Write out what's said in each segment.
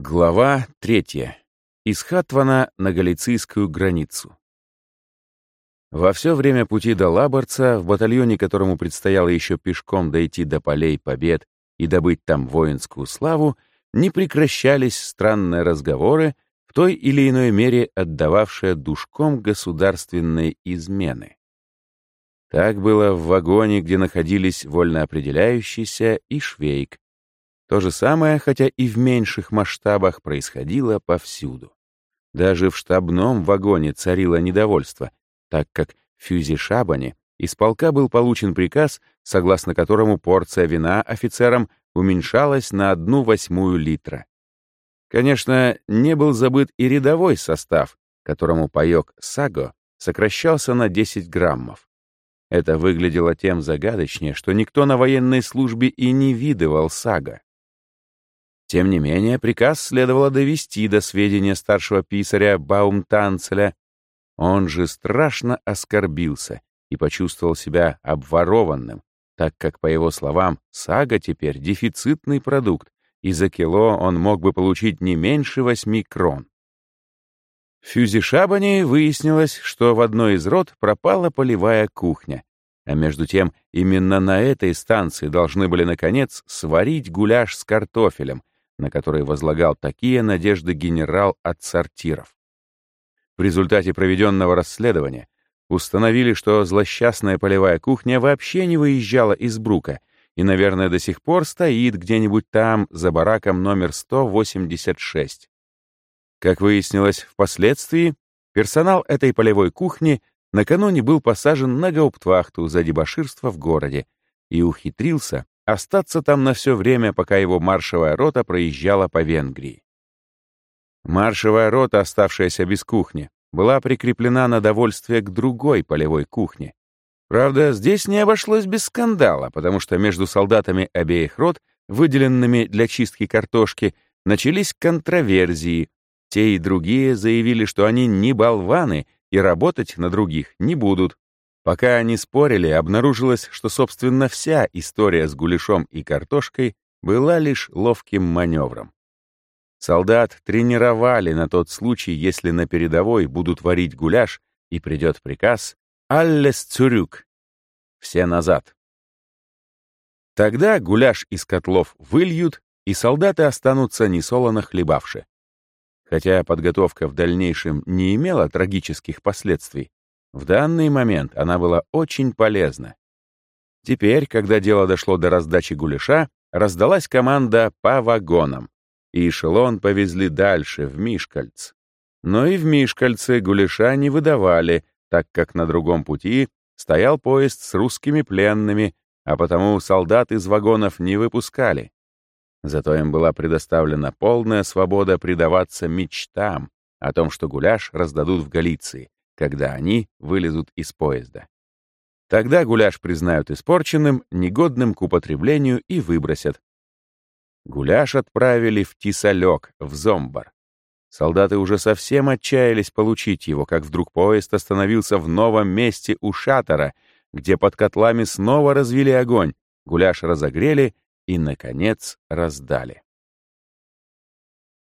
Глава третья. Из Хатвана на галицийскую границу. Во все время пути до Лаборца, в батальоне которому предстояло еще пешком дойти до полей побед и добыть там воинскую славу, не прекращались странные разговоры, в той или иной мере отдававшие душком государственной измены. Так было в вагоне, где находились вольно определяющийся и Швейк. То же самое, хотя и в меньших масштабах, происходило повсюду. Даже в штабном вагоне царило недовольство, так как в Фюзи-Шабане из полка был получен приказ, согласно которому порция вина офицерам уменьшалась на одну восьмую литра. Конечно, не был забыт и рядовой состав, которому паёк «Саго» сокращался на 10 граммов. Это выглядело тем загадочнее, что никто на военной службе и не видывал сага. Тем не менее, приказ следовало довести до сведения старшего писаря Баумтанцеля. Он же страшно оскорбился и почувствовал себя обворованным, так как, по его словам, сага теперь дефицитный продукт, и за кило он мог бы получить не меньше восьми крон. В Фюзишабане выяснилось, что в одной из рот пропала полевая кухня, а между тем именно на этой станции должны были, наконец, сварить гуляш с картофелем, на который возлагал такие надежды генерал от сортиров. В результате проведенного расследования установили, что злосчастная полевая кухня вообще не выезжала из Брука и, наверное, до сих пор стоит где-нибудь там, за бараком номер 186. Как выяснилось впоследствии, персонал этой полевой кухни накануне был посажен на гауптвахту за дебоширство в городе и ухитрился остаться там на все время, пока его маршевая рота проезжала по Венгрии. Маршевая рота, оставшаяся без кухни, была прикреплена на довольствие к другой полевой кухне. Правда, здесь не обошлось без скандала, потому что между солдатами обеих рот, выделенными для чистки картошки, начались контроверзии. Те и другие заявили, что они не болваны и работать на других не будут. Пока они спорили, обнаружилось, что, собственно, вся история с гуляшом и картошкой была лишь ловким маневром. Солдат тренировали на тот случай, если на передовой будут варить гуляш и придет приказ «Аллес цюрюк» — «Все назад». Тогда гуляш из котлов выльют, и солдаты останутся несолоно хлебавши. Хотя подготовка в дальнейшем не имела трагических последствий, в данный момент она была очень полезна. Теперь, когда дело дошло до раздачи гуляша, раздалась команда по вагонам, и эшелон повезли дальше, в Мишкальц. Но и в Мишкальце гуляша не выдавали, так как на другом пути стоял поезд с русскими пленными, а потому солдат из вагонов не выпускали. Зато им была предоставлена полная свобода предаваться мечтам о том, что гуляш раздадут в Галиции, когда они вылезут из поезда. Тогда гуляш признают испорченным, негодным к употреблению и выбросят. Гуляш отправили в Тисалек, в Зомбар. Солдаты уже совсем отчаялись получить его, как вдруг поезд остановился в новом месте у шатора, где под котлами снова развели огонь, гуляш разогрели и, наконец, раздали.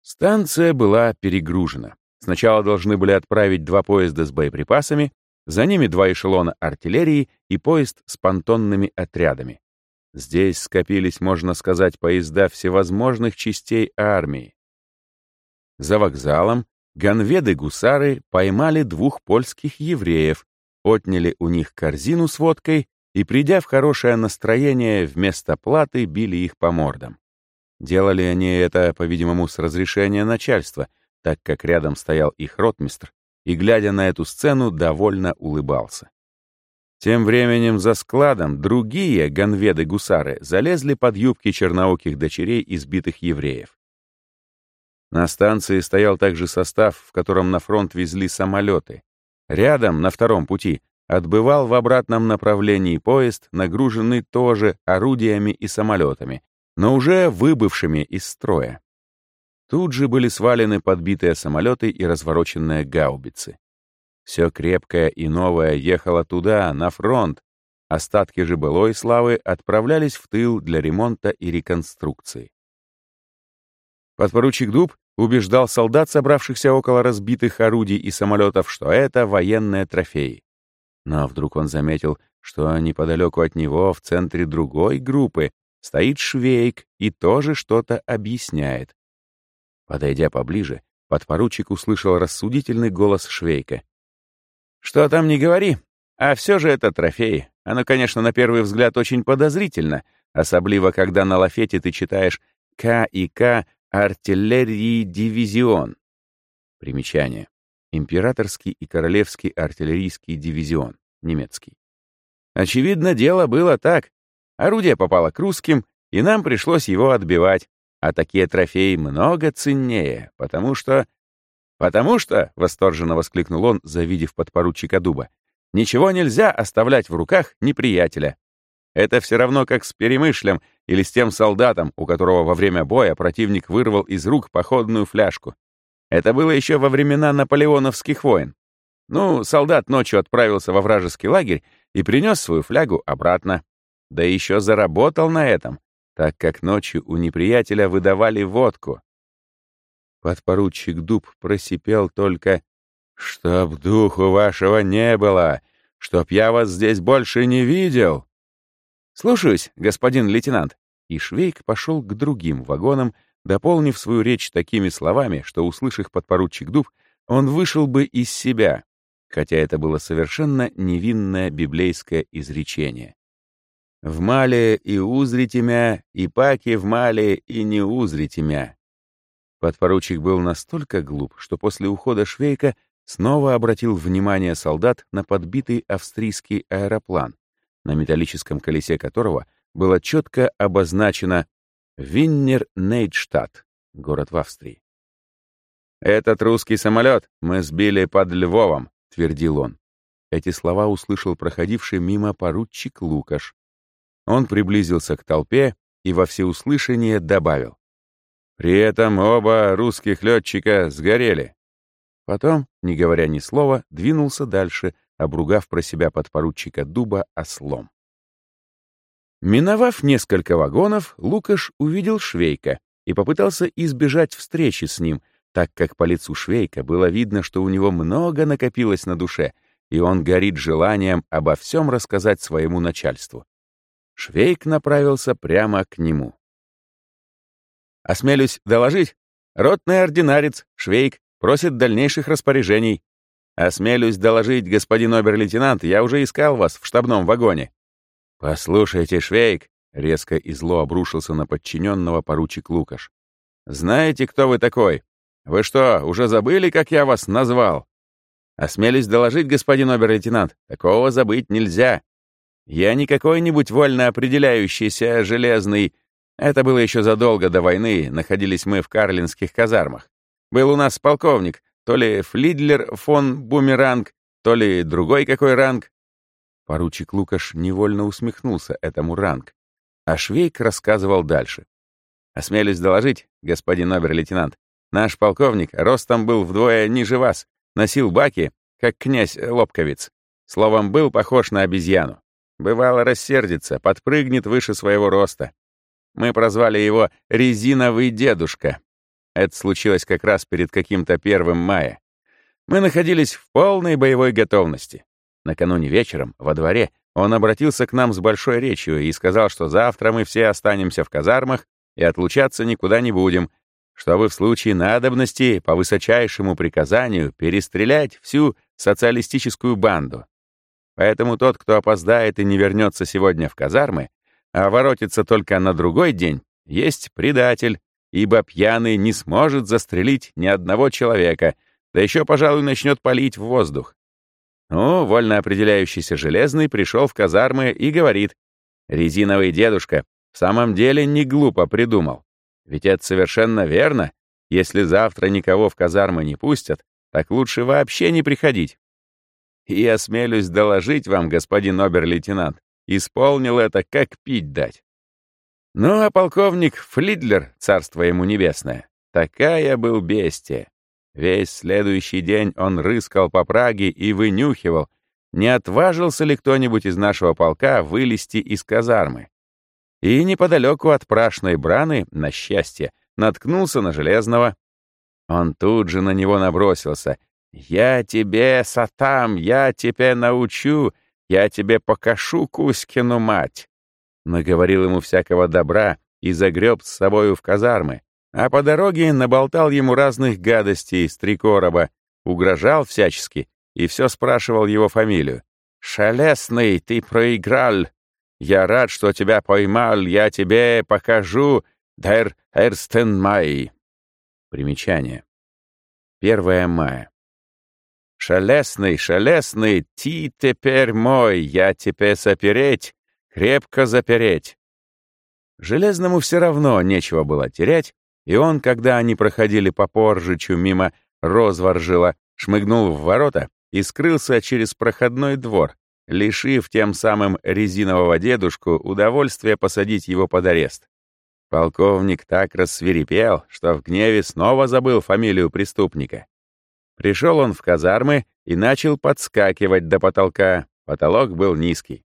Станция была перегружена. Сначала должны были отправить два поезда с боеприпасами, за ними два эшелона артиллерии и поезд с понтонными отрядами. Здесь скопились, можно сказать, поезда всевозможных частей армии. За вокзалом ганведы-гусары поймали двух польских евреев, отняли у них корзину с водкой и, придя в хорошее настроение, вместо платы били их по мордам. Делали они это, по-видимому, с разрешения начальства, так как рядом стоял их ротмистр и, глядя на эту сцену, довольно улыбался. Тем временем за складом другие ганведы-гусары залезли под юбки чернооких дочерей избитых евреев. На станции стоял также состав, в котором на фронт везли самолеты. Рядом, на втором пути, отбывал в обратном направлении поезд, нагруженный тоже орудиями и самолетами, но уже выбывшими из строя. Тут же были свалены подбитые самолеты и развороченные гаубицы. Все крепкое и новое ехало туда, на фронт. Остатки же былой славы отправлялись в тыл для ремонта и реконструкции. Подпоручик Дуб убеждал солдат, собравшихся около разбитых орудий и самолетов, что это военные трофеи. Но вдруг он заметил, что неподалеку от него, в центре другой группы, стоит Швейк и тоже что-то объясняет. Подойдя поближе, подпоручик услышал рассудительный голос Швейка. «Что там не говори, а все же это трофеи. Оно, конечно, на первый взгляд очень подозрительно, особливо когда на лафете ты читаешь «К и К артиллерии дивизион». Примечание. Императорский и Королевский артиллерийский дивизион, немецкий. Очевидно, дело было так. Орудие попало к русским, и нам пришлось его отбивать. А такие трофеи много ценнее, потому что... «Потому что», — восторженно воскликнул он, завидев подпоручика Дуба, «ничего нельзя оставлять в руках неприятеля. Это все равно как с перемышлем или с тем солдатом, у которого во время боя противник вырвал из рук походную фляжку. Это было еще во времена наполеоновских войн. Ну, солдат ночью отправился во вражеский лагерь и принес свою флягу обратно. Да еще заработал на этом, так как ночью у неприятеля выдавали водку. Подпоручик Дуб просипел только «Чтоб духу вашего не было! Чтоб я вас здесь больше не видел!» «Слушаюсь, господин лейтенант!» И Швейк пошел к другим вагонам, дополнив свою речь такими словами, что, услышав подпоручик Дуб, он вышел бы из себя, хотя это было совершенно невинное библейское изречение. В мале и узрите мя, и паки в мале и не узрите мя. Подпоручик был настолько глуп, что после ухода Швейка снова обратил внимание солдат на подбитый австрийский аэроплан, на металлическом колесе которого было четко обозначено Виннер-Нейдштадт, город в Австрии. «Этот русский самолет мы сбили под Львовом», — твердил он. Эти слова услышал проходивший мимо поручик Лукаш. Он приблизился к толпе и во всеуслышание добавил. При этом оба русских летчика сгорели. Потом, не говоря ни слова, двинулся дальше, обругав про себя подпоручика Дуба ослом. Миновав несколько вагонов, Лукаш увидел Швейка и попытался избежать встречи с ним, так как по лицу Швейка было видно, что у него много накопилось на душе, и он горит желанием обо всем рассказать своему начальству. Швейк направился прямо к нему. «Осмелюсь доложить. Ротный ординарец, Швейк, просит дальнейших распоряжений. Осмелюсь доложить, господин обер-лейтенант, я уже искал вас в штабном вагоне». «Послушайте, Швейк», — резко и зло обрушился на подчиненного поручик Лукаш. «Знаете, кто вы такой? Вы что, уже забыли, как я вас назвал?» «Осмелюсь доложить, господин обер-лейтенант, такого забыть нельзя. Я не какой-нибудь вольно определяющийся железный... Это было еще задолго до войны, находились мы в карлинских казармах. Был у нас полковник, то ли Флидлер фон Бумеранг, то ли другой какой ранг. Поручик Лукаш невольно усмехнулся этому ранг. А Швейк рассказывал дальше. «Осмелюсь доложить, господин обер-лейтенант, наш полковник ростом был вдвое ниже вас, носил баки, как князь Лобковец. Словом, был похож на обезьяну. Бывало рассердится, подпрыгнет выше своего роста. Мы прозвали его «резиновый дедушка». Это случилось как раз перед каким-то первым мая. Мы находились в полной боевой готовности. Накануне вечером, во дворе, он обратился к нам с большой речью и сказал, что завтра мы все останемся в казармах и отлучаться никуда не будем, чтобы в случае надобности по высочайшему приказанию перестрелять всю социалистическую банду. Поэтому тот, кто опоздает и не вернется сегодня в казармы, а воротится только на другой день, есть предатель, ибо пьяный не сможет застрелить ни одного человека, да еще, пожалуй, начнет палить в воздух. Ну, вольно определяющийся Железный пришел в казармы и говорит, «Резиновый дедушка в самом деле не глупо придумал. Ведь это совершенно верно. Если завтра никого в казармы не пустят, так лучше вообще не приходить. И осмелюсь доложить вам, господин обер-лейтенант, исполнил это, как пить дать. Ну, а полковник Флидлер, царство ему небесное, такая был бестия. Весь следующий день он рыскал по Праге и вынюхивал, не отважился ли кто-нибудь из нашего полка вылезти из казармы. И неподалеку от прашной браны, на счастье, наткнулся на Железного. Он тут же на него набросился. «Я тебе, Сатам, я тебе научу, я тебе покажу Кузькину мать!» Наговорил ему всякого добра и загреб с собою в казармы, а по дороге наболтал ему разных гадостей из три короба, угрожал всячески и все спрашивал его фамилию. «Шелестный, ты проиграл! Я рад, что тебя поймал, я тебе покажу, дер Эрстен Май!» Примечание. 1 мая. «Шелестный, шелестный, ты теперь мой, я тебе запереть, крепко запереть!» Железному все равно нечего было терять, и он, когда они проходили по Поржичу мимо Розворжила, шмыгнул в ворота и скрылся через проходной двор, лишив тем самым резинового дедушку удовольствия посадить его под арест. Полковник так рассверепел, что в гневе снова забыл фамилию преступника. Пришел он в казармы и начал подскакивать до потолка. Потолок был низкий.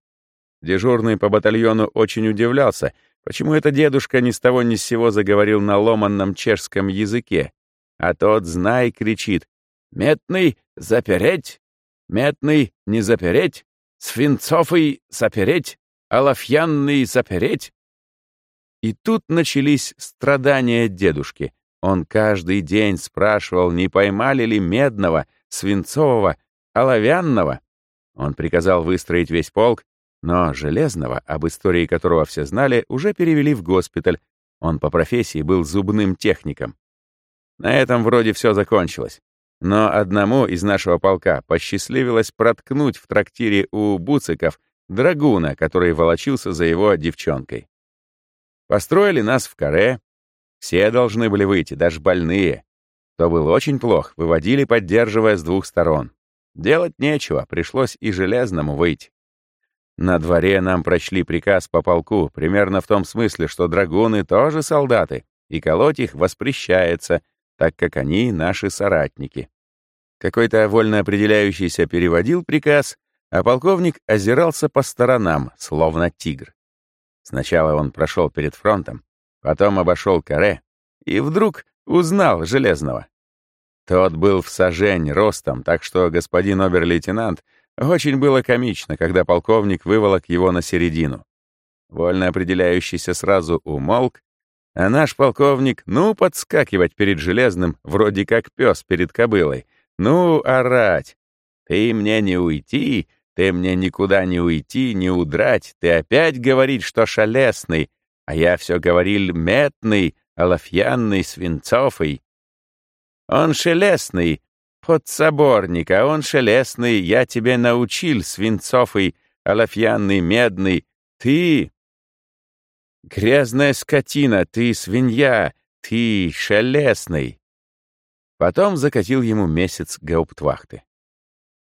Дежурный по батальону очень удивлялся, почему этот дедушка ни с того ни с сего заговорил на ломанном чешском языке. А тот, знай, кричит «Метный, запереть! Метный, не запереть! Свинцовый, запереть! Алафьянный, запереть!» И тут начались страдания дедушки. Он каждый день спрашивал, не поймали ли медного, свинцового, оловянного. Он приказал выстроить весь полк, но Железного, об истории которого все знали, уже перевели в госпиталь. Он по профессии был зубным техником. На этом вроде все закончилось. Но одному из нашего полка посчастливилось проткнуть в трактире у Буциков драгуна, который волочился за его девчонкой. Построили нас в каре. Все должны были выйти, даже больные. То был очень плохо, выводили, поддерживая с двух сторон. Делать нечего, пришлось и железному выйти. На дворе нам прочли приказ по полку, примерно в том смысле, что драгуны тоже солдаты, и колоть их воспрещается, так как они наши соратники. Какой-то вольно определяющийся переводил приказ, а полковник озирался по сторонам, словно тигр. Сначала он прошел перед фронтом, потом обошел каре и вдруг узнал Железного. Тот был в сажень ростом, так что господин обер-лейтенант очень было комично, когда полковник выволок его на середину. Вольно определяющийся сразу умолк, а наш полковник, ну, подскакивать перед железным, вроде как пес перед кобылой. Ну, орать. Ты мне не уйти, ты мне никуда не уйти, не удрать. Ты опять говорить, что шалесный, а я все говорил метный, алафьянный, свинцовый. Он шелестный, подсоборник, а он шелестный, я тебе научил, свинцовый, алафьянный, медный. Ты Грязная скотина, ты свинья, ты шелестный. Потом закатил ему месяц гауптвахты.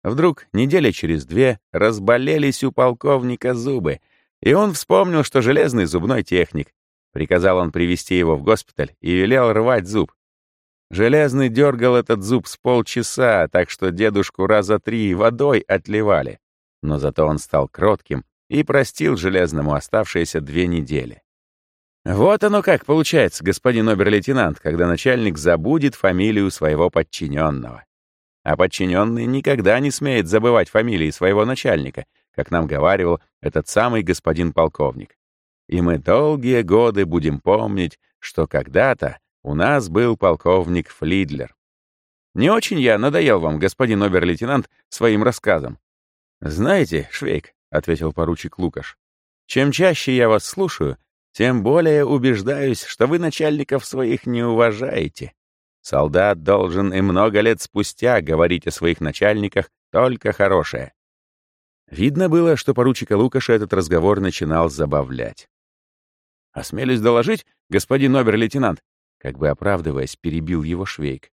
Вдруг, неделя через две, разболелись у полковника зубы, и он вспомнил, что железный зубной техник. Приказал он привести его в госпиталь и велел рвать зуб. Железный дергал этот зуб с полчаса, так что дедушку раза три водой отливали. Но зато он стал кротким и простил Железному оставшиеся две недели. Вот оно как получается, господин обер-лейтенант, когда начальник забудет фамилию своего подчиненного. А подчиненный никогда не смеет забывать фамилии своего начальника, как нам говаривал этот самый господин полковник. И мы долгие годы будем помнить, что когда-то у нас был полковник Флидлер. Не очень я надоел вам, господин обер-лейтенант, своим рассказом. «Знаете, Швейк», — ответил поручик Лукаш, «чем чаще я вас слушаю, тем более убеждаюсь, что вы начальников своих не уважаете. Солдат должен и много лет спустя говорить о своих начальниках только хорошее. Видно было, что поручика Лукаша этот разговор начинал забавлять. «Осмелюсь доложить, господин обер-лейтенант», как бы оправдываясь, перебил его Швейк.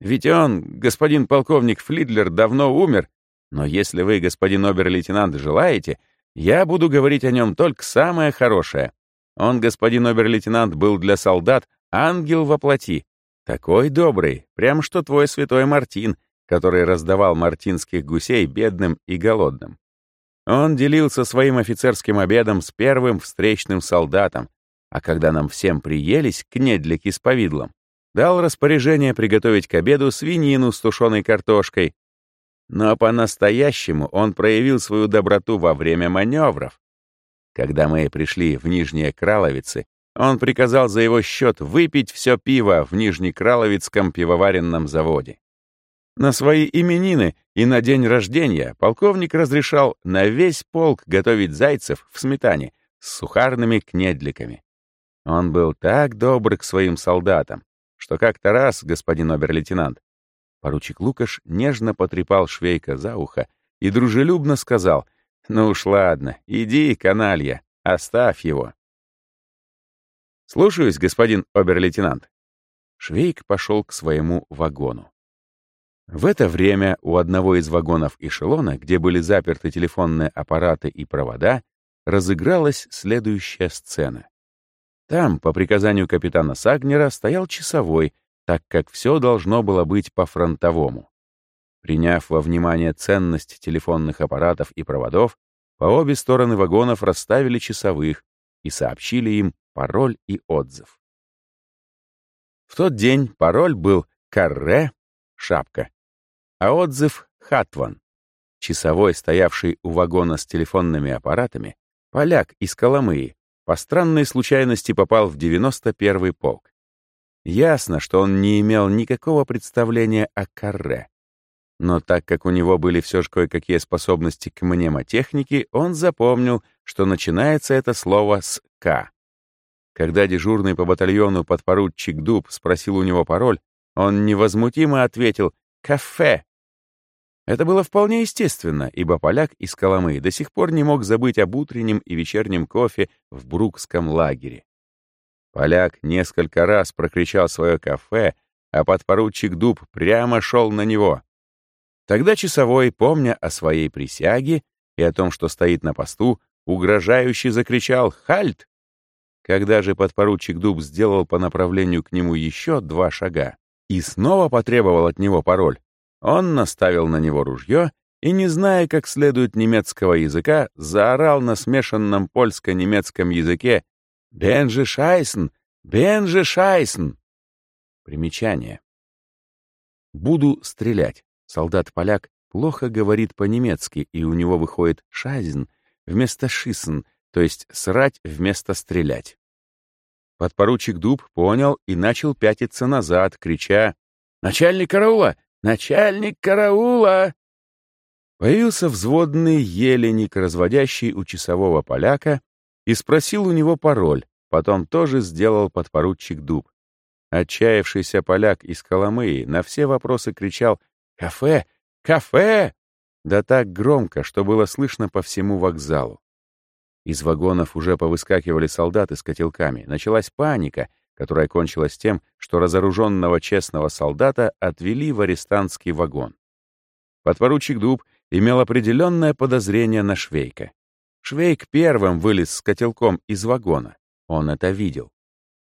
«Ведь он, господин полковник Флидлер, давно умер, но если вы, господин обер-лейтенант, желаете, я буду говорить о нем только самое хорошее. Он, господин обер-лейтенант, был для солдат ангел во плоти. Такой добрый, прям что твой святой Мартин, который раздавал мартинских гусей бедным и голодным. Он делился своим офицерским обедом с первым встречным солдатом, А когда нам всем приелись кнедлики с повидлом, дал распоряжение приготовить к обеду свинину с тушеной картошкой. Но по-настоящему он проявил свою доброту во время маневров. Когда мы пришли в Нижние Краловицы, он приказал за его счет выпить все пиво в Нижнекраловицком пивоваренном заводе. На свои именины и на день рождения полковник разрешал на весь полк готовить зайцев в сметане с сухарными кнедликами. Он был так добр к своим солдатам, что как-то раз, господин обер-лейтенант, поручик Лукаш нежно потрепал Швейка за ухо и дружелюбно сказал, «Ну уж ладно, иди, каналья, оставь его». «Слушаюсь, господин обер-лейтенант». Швейк пошел к своему вагону. В это время у одного из вагонов эшелона, где были заперты телефонные аппараты и провода, разыгралась следующая сцена. Там, по приказанию капитана Сагнера, стоял часовой, так как все должно было быть по-фронтовому. Приняв во внимание ценность телефонных аппаратов и проводов, по обе стороны вагонов расставили часовых и сообщили им пароль и отзыв. В тот день пароль был «Карре» — шапка, а отзыв — «Хатван». Часовой, стоявший у вагона с телефонными аппаратами, поляк из Коломыи, по странной случайности попал в 91-й полк. Ясно, что он не имел никакого представления о карре. Но так как у него были все же кое-какие способности к мнемотехнике, он запомнил, что начинается это слово с «К». Когда дежурный по батальону подпоручик Дуб спросил у него пароль, он невозмутимо ответил «Кафе». Это было вполне естественно, ибо поляк из Коломы до сих пор не мог забыть об утреннем и вечернем кофе в Брукском лагере. Поляк несколько раз прокричал свое кафе, а подпоручик Дуб прямо шел на него. Тогда часовой, помня о своей присяге и о том, что стоит на посту, угрожающе закричал «Хальт!». Когда же подпоручик Дуб сделал по направлению к нему еще два шага и снова потребовал от него пароль, он наставил на него ружье и, не зная как следует немецкого языка, заорал на смешанном польско-немецком языке «Бенжи Шайсен! Бенжи Шайсен!» Примечание. «Буду стрелять». Солдат-поляк плохо говорит по-немецки, и у него выходит «шайзен» вместо «шисен», то есть «срать» вместо «стрелять». Подпоручик Дуб понял и начал пятиться назад, крича «Начальник караула! «Начальник караула!» Появился взводный еленик, разводящий у часового поляка, и спросил у него пароль, потом тоже сделал подпоручик Дуб. Отчаявшийся поляк из Коломыи на все вопросы кричал «Кафе! Кафе!» Да так громко, что было слышно по всему вокзалу. Из вагонов уже повыскакивали солдаты с котелками. Началась паника, которая кончилась тем, что разоруженного честного солдата отвели в арестантский вагон. Подпоручик Дуб имел определенное подозрение на Швейка. Швейк первым вылез с котелком из вагона. Он это видел.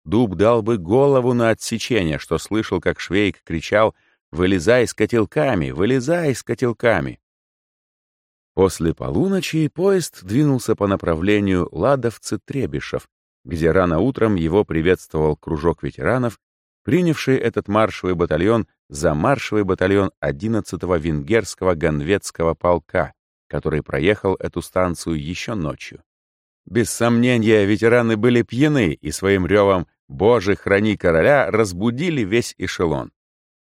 Дуб дал бы голову на отсечение, что слышал, как Швейк кричал «Вылезай с котелками! Вылезай с котелками!» После полуночи поезд двинулся по направлению Ладовцы-Требишев, где рано утром его приветствовал кружок ветеранов, принявший этот маршевый батальон за маршевый батальон 11-го венгерского ганветского полка, который проехал эту станцию еще ночью. Без сомнения, ветераны были пьяны и своим ревом «Боже, храни короля» разбудили весь эшелон.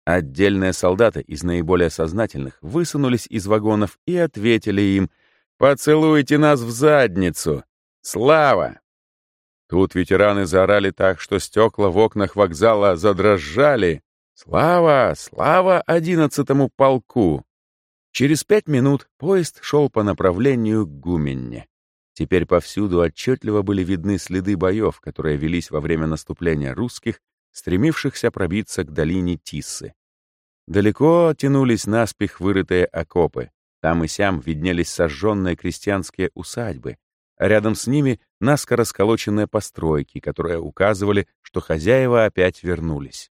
Отдельные солдаты из наиболее сознательных высунулись из вагонов и ответили им «Поцелуйте нас в задницу! Слава!» Тут ветераны заорали так, что стекла в окнах вокзала задрожали. «Слава! Слава одиннадцатому полку!» Через пять минут поезд шел по направлению к Гуменне. Теперь повсюду отчетливо были видны следы боев, которые велись во время наступления русских, стремившихся пробиться к долине Тиссы. Далеко тянулись наспех вырытые окопы. Там и сям виднелись сожженные крестьянские усадьбы, рядом с ними наскоро сколоченные постройки, которые указывали, что хозяева опять вернулись.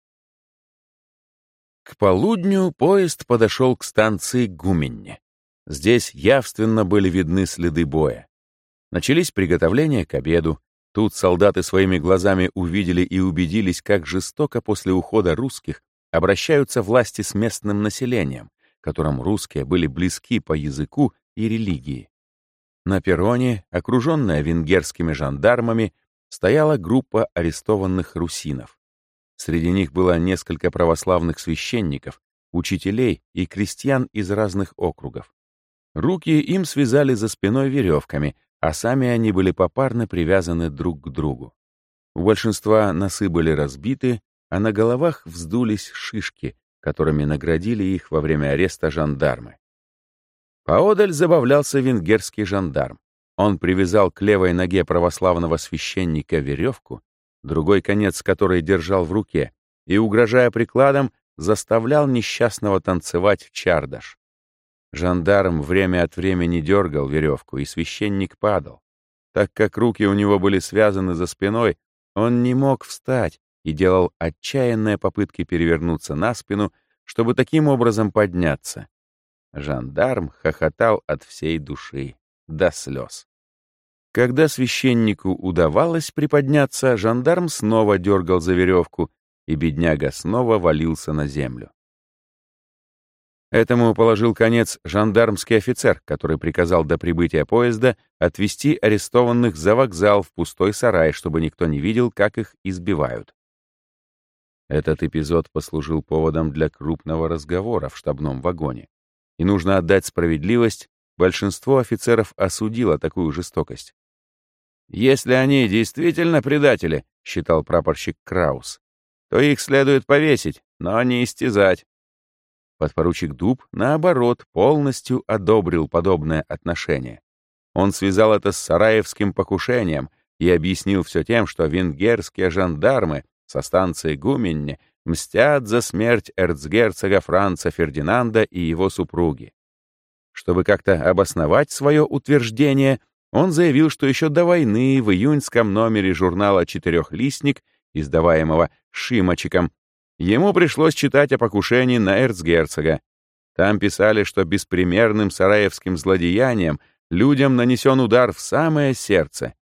К полудню поезд подошел к станции Гуменне. Здесь явственно были видны следы боя. Начались приготовления к обеду, Тут солдаты своими глазами увидели и убедились, как жестоко после ухода русских обращаются власти с местным населением, которым русские были близки по языку и религии. На перроне, окруженная венгерскими жандармами, стояла группа арестованных русинов. Среди них было несколько православных священников, учителей и крестьян из разных округов. Руки им связали за спиной веревками, а сами они были попарно привязаны друг к другу. У большинства носы были разбиты, а на головах вздулись шишки, которыми наградили их во время ареста жандармы. Поодаль забавлялся венгерский жандарм. Он привязал к левой ноге православного священника веревку, другой конец которой держал в руке, и, угрожая прикладом, заставлял несчастного танцевать в чардаш. Жандарм время от времени дергал веревку, и священник падал. Так как руки у него были связаны за спиной, он не мог встать и делал отчаянные попытки перевернуться на спину, чтобы таким образом подняться. Жандарм хохотал от всей души, до слез. Когда священнику удавалось приподняться, жандарм снова дергал за веревку, и бедняга снова валился на землю. Этому положил конец жандармский офицер, который приказал до прибытия поезда отвезти арестованных за вокзал в пустой сарай, чтобы никто не видел, как их избивают. Этот эпизод послужил поводом для крупного разговора в штабном вагоне. И нужно отдать справедливость, большинство офицеров осудило такую жестокость. «Если они действительно предатели», — считал прапорщик Краус, «то их следует повесить, но не истязать». Подпоручик Дуб, наоборот, полностью одобрил подобное отношение. Он связал это с сараевским покушением и объяснил все тем, что венгерские жандармы со станции Гуменне мстят за смерть эрцгерцога Франца Фердинанда и его супруги. Чтобы как-то обосновать свое утверждение, он заявил, что еще до войны в июньском номере журнала «Четырехлистник», издаваемого Шимочиком, Ему пришлось читать о покушении на эрцгерцога. Там писали, что беспримерным сараевским злодеянием людям нанесен удар в самое сердце.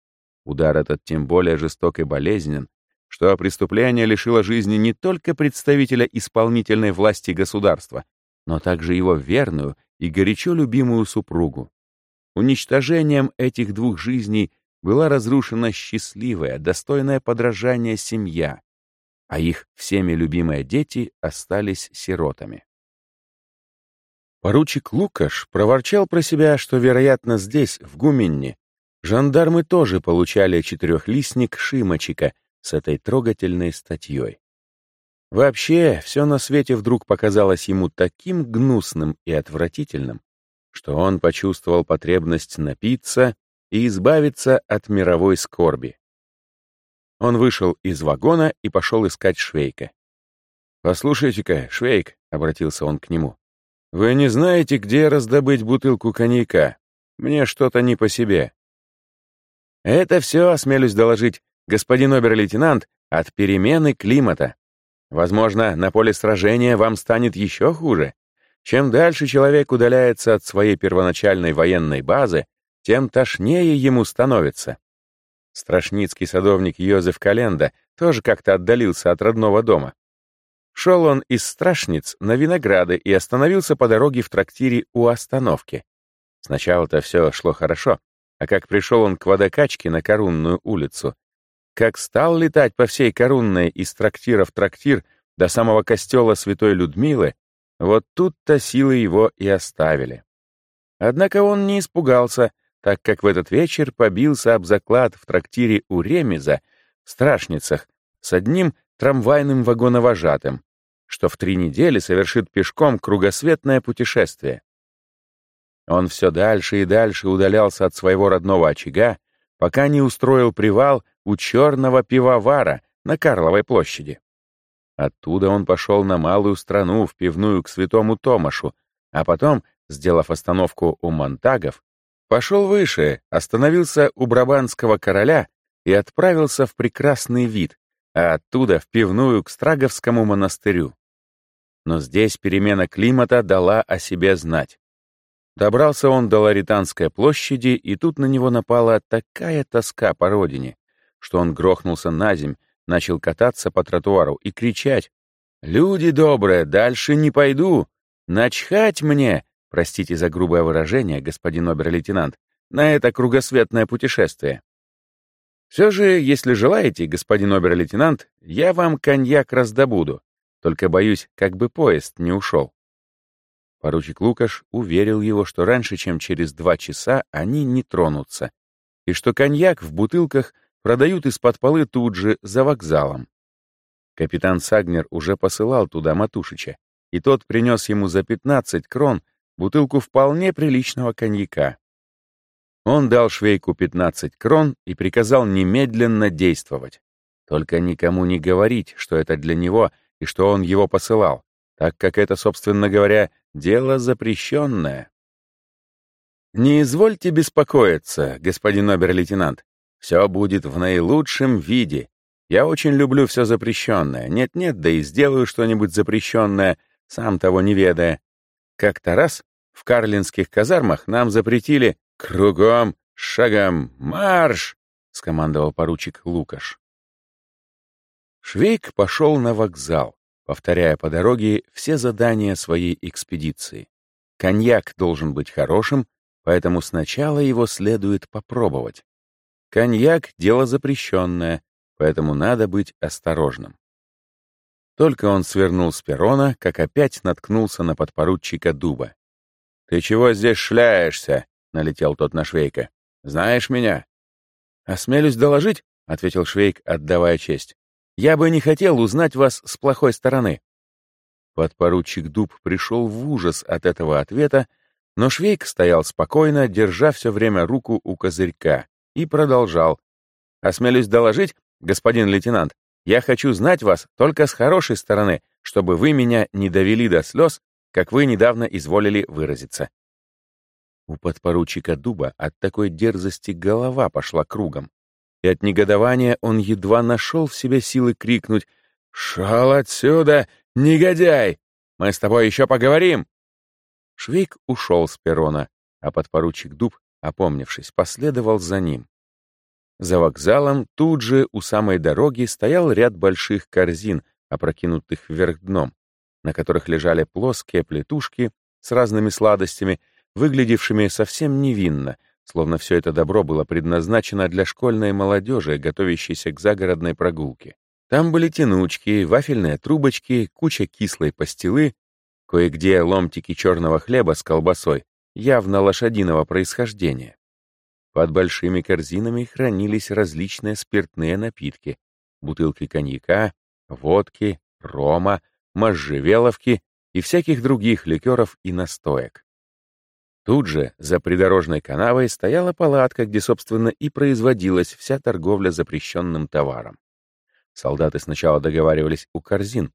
Удар этот тем более жесток и болезнен, что преступление лишило жизни не только представителя исполнительной власти государства, но также его верную и горячо любимую супругу. Уничтожением этих двух жизней была разрушена счастливая, достойная подражания семья, а их всеми любимые дети остались сиротами. Поручик Лукаш проворчал про себя, что, вероятно, здесь, в Гуменне, жандармы тоже получали четырехлистник Шимочика с этой трогательной статьей. Вообще, все на свете вдруг показалось ему таким гнусным и отвратительным, что он почувствовал потребность напиться и избавиться от мировой скорби. Он вышел из вагона и пошел искать Швейка. «Послушайте-ка, Швейк», — обратился он к нему, — «вы не знаете, где раздобыть бутылку коньяка? Мне что-то не по себе». «Это все, осмелюсь доложить, господин обер-лейтенант, от перемены климата. Возможно, на поле сражения вам станет еще хуже. Чем дальше человек удаляется от своей первоначальной военной базы, тем тошнее ему становится. Страшницкий садовник Йозеф Календа тоже как-то отдалился от родного дома. Шел он из Страшниц на Винограды и остановился по дороге в трактире у остановки. Сначала-то все шло хорошо, а как пришел он к водокачке на Корунную улицу, как стал летать по всей Корунной из трактира в трактир до самого костела Святой Людмилы, вот тут-то силы его и оставили. Однако он не испугался, так как в этот вечер побился об заклад в трактире у Ремеза в Страшницах с одним трамвайным вагоновожатым, что в три недели совершит пешком кругосветное путешествие. Он все дальше и дальше удалялся от своего родного очага, пока не устроил привал у черного пивовара на Карловой площади. Оттуда он пошел на малую страну, в пивную к святому Томашу, а потом, сделав остановку у Монтагов, Пошел выше, остановился у Брабанского короля и отправился в прекрасный вид, а оттуда в пивную к Страговскому монастырю. Но здесь перемена климата дала о себе знать. Добрался он до Лаританской площади, и тут на него напала такая тоска по родине, что он грохнулся на земь, начал кататься по тротуару и кричать «Люди добрые, дальше не пойду! Начхать мне!» Простите за грубое выражение, господин обер-лейтенант, на это кругосветное путешествие. Все же, если желаете, господин обер-лейтенант, я вам коньяк раздобуду. Только боюсь, как бы поезд не ушел. Поручик Лукаш уверил его, что раньше, чем через два часа, они не тронутся, и что коньяк в бутылках продают из-под полы тут же, за вокзалом. Капитан Сагнер уже посылал туда Матушича, и тот принес ему за 15 крон бутылку вполне приличного коньяка. Он дал швейку 15 крон и приказал немедленно действовать. Только никому не говорить, что это для него и что он его посылал, так как это, собственно говоря, дело запрещенное. «Не извольте беспокоиться, господин обер-лейтенант. Все будет в наилучшем виде. Я очень люблю все запрещенное. Нет-нет, да и сделаю что-нибудь запрещенное, сам того не ведая. Как-то раз в карлинских казармах нам запретили «Кругом, шагом, марш!» — скомандовал поручик Лукаш. Швейк пошел на вокзал, повторяя по дороге все задания своей экспедиции. Коньяк должен быть хорошим, поэтому сначала его следует попробовать. Коньяк — дело запрещенное, поэтому надо быть осторожным. Только он свернул с перрона, как опять наткнулся на подпоручика Дуба. «Ты чего здесь шляешься?» — налетел тот на Швейка. «Знаешь меня?» «Осмелюсь доложить», — ответил Швейк, отдавая честь. «Я бы не хотел узнать вас с плохой стороны». Подпоручик Дуб пришел в ужас от этого ответа, но Швейк стоял спокойно, держа все время руку у козырька, и продолжал. «Осмелюсь доложить, господин лейтенант, я хочу знать вас только с хорошей стороны, чтобы вы меня не довели до слез, как вы недавно изволили выразиться». У подпоручика Дуба от такой дерзости голова пошла кругом, и от негодования он едва нашел в себе силы крикнуть «Шел отсюда, негодяй! Мы с тобой еще поговорим!» Швейк ушел с перрона, а подпоручик Дуб, опомнившись, последовал за ним. За вокзалом тут же у самой дороги стоял ряд больших корзин, опрокинутых вверх дном, на которых лежали плоские плетушки с разными сладостями, выглядевшими совсем невинно, словно все это добро было предназначено для школьной молодежи, готовящейся к загородной прогулке. Там были тянучки, вафельные трубочки, куча кислой пастилы, кое-где ломтики черного хлеба с колбасой, явно лошадиного происхождения. Под большими корзинами хранились различные спиртные напитки, бутылки коньяка, водки, рома, можжевеловки и всяких других ликеров и настоек. Тут же, за придорожной канавой, стояла палатка, где, собственно, и производилась вся торговля запрещенным товаром. Солдаты сначала договаривались у корзин.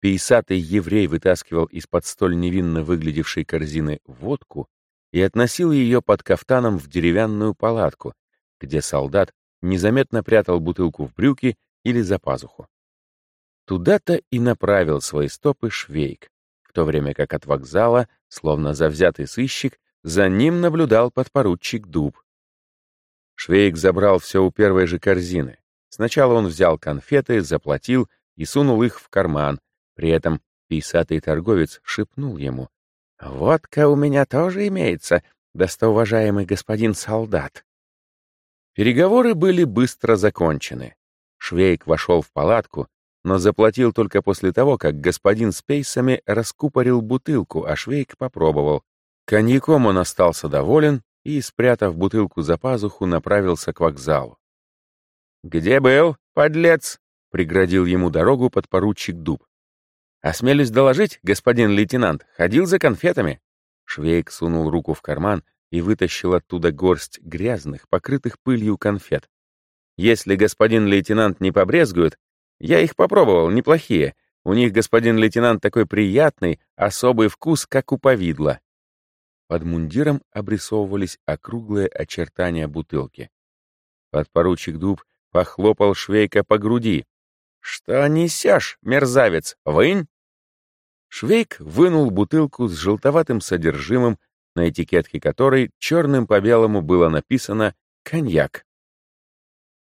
Пейсатый еврей вытаскивал из-под столь невинно выглядевшей корзины водку и относил ее под кафтаном в деревянную палатку, где солдат незаметно прятал бутылку в брюки или за пазуху. Туда-то и направил свои стопы Швейк, в то время как от вокзала, словно завзятый сыщик, за ним наблюдал подпоручик Дуб. Швейк забрал все у первой же корзины. Сначала он взял конфеты, заплатил и сунул их в карман. При этом писатый торговец шепнул ему. «Водка у меня тоже имеется, достоуважаемый господин солдат». Переговоры были быстро закончены. Швейк вошел в палатку, но заплатил только после того, как господин с пейсами раскупорил бутылку, а Швейк попробовал. Коньяком он остался доволен и, спрятав бутылку за пазуху, направился к вокзалу. «Где был, подлец?» — преградил ему дорогу подпоручик Дуб. «Осмелюсь доложить, господин лейтенант, ходил за конфетами». Швейк сунул руку в карман и вытащил оттуда горсть грязных, покрытых пылью конфет. «Если господин лейтенант не побрезгует, я их попробовал, неплохие. У них, господин лейтенант, такой приятный, особый вкус, как у повидла». Под мундиром обрисовывались округлые очертания бутылки. Подпоручик Дуб похлопал Швейка по груди. «Что несешь, мерзавец? Вынь!» Швейк вынул бутылку с желтоватым содержимым, на этикетке которой черным по белому было написано «коньяк».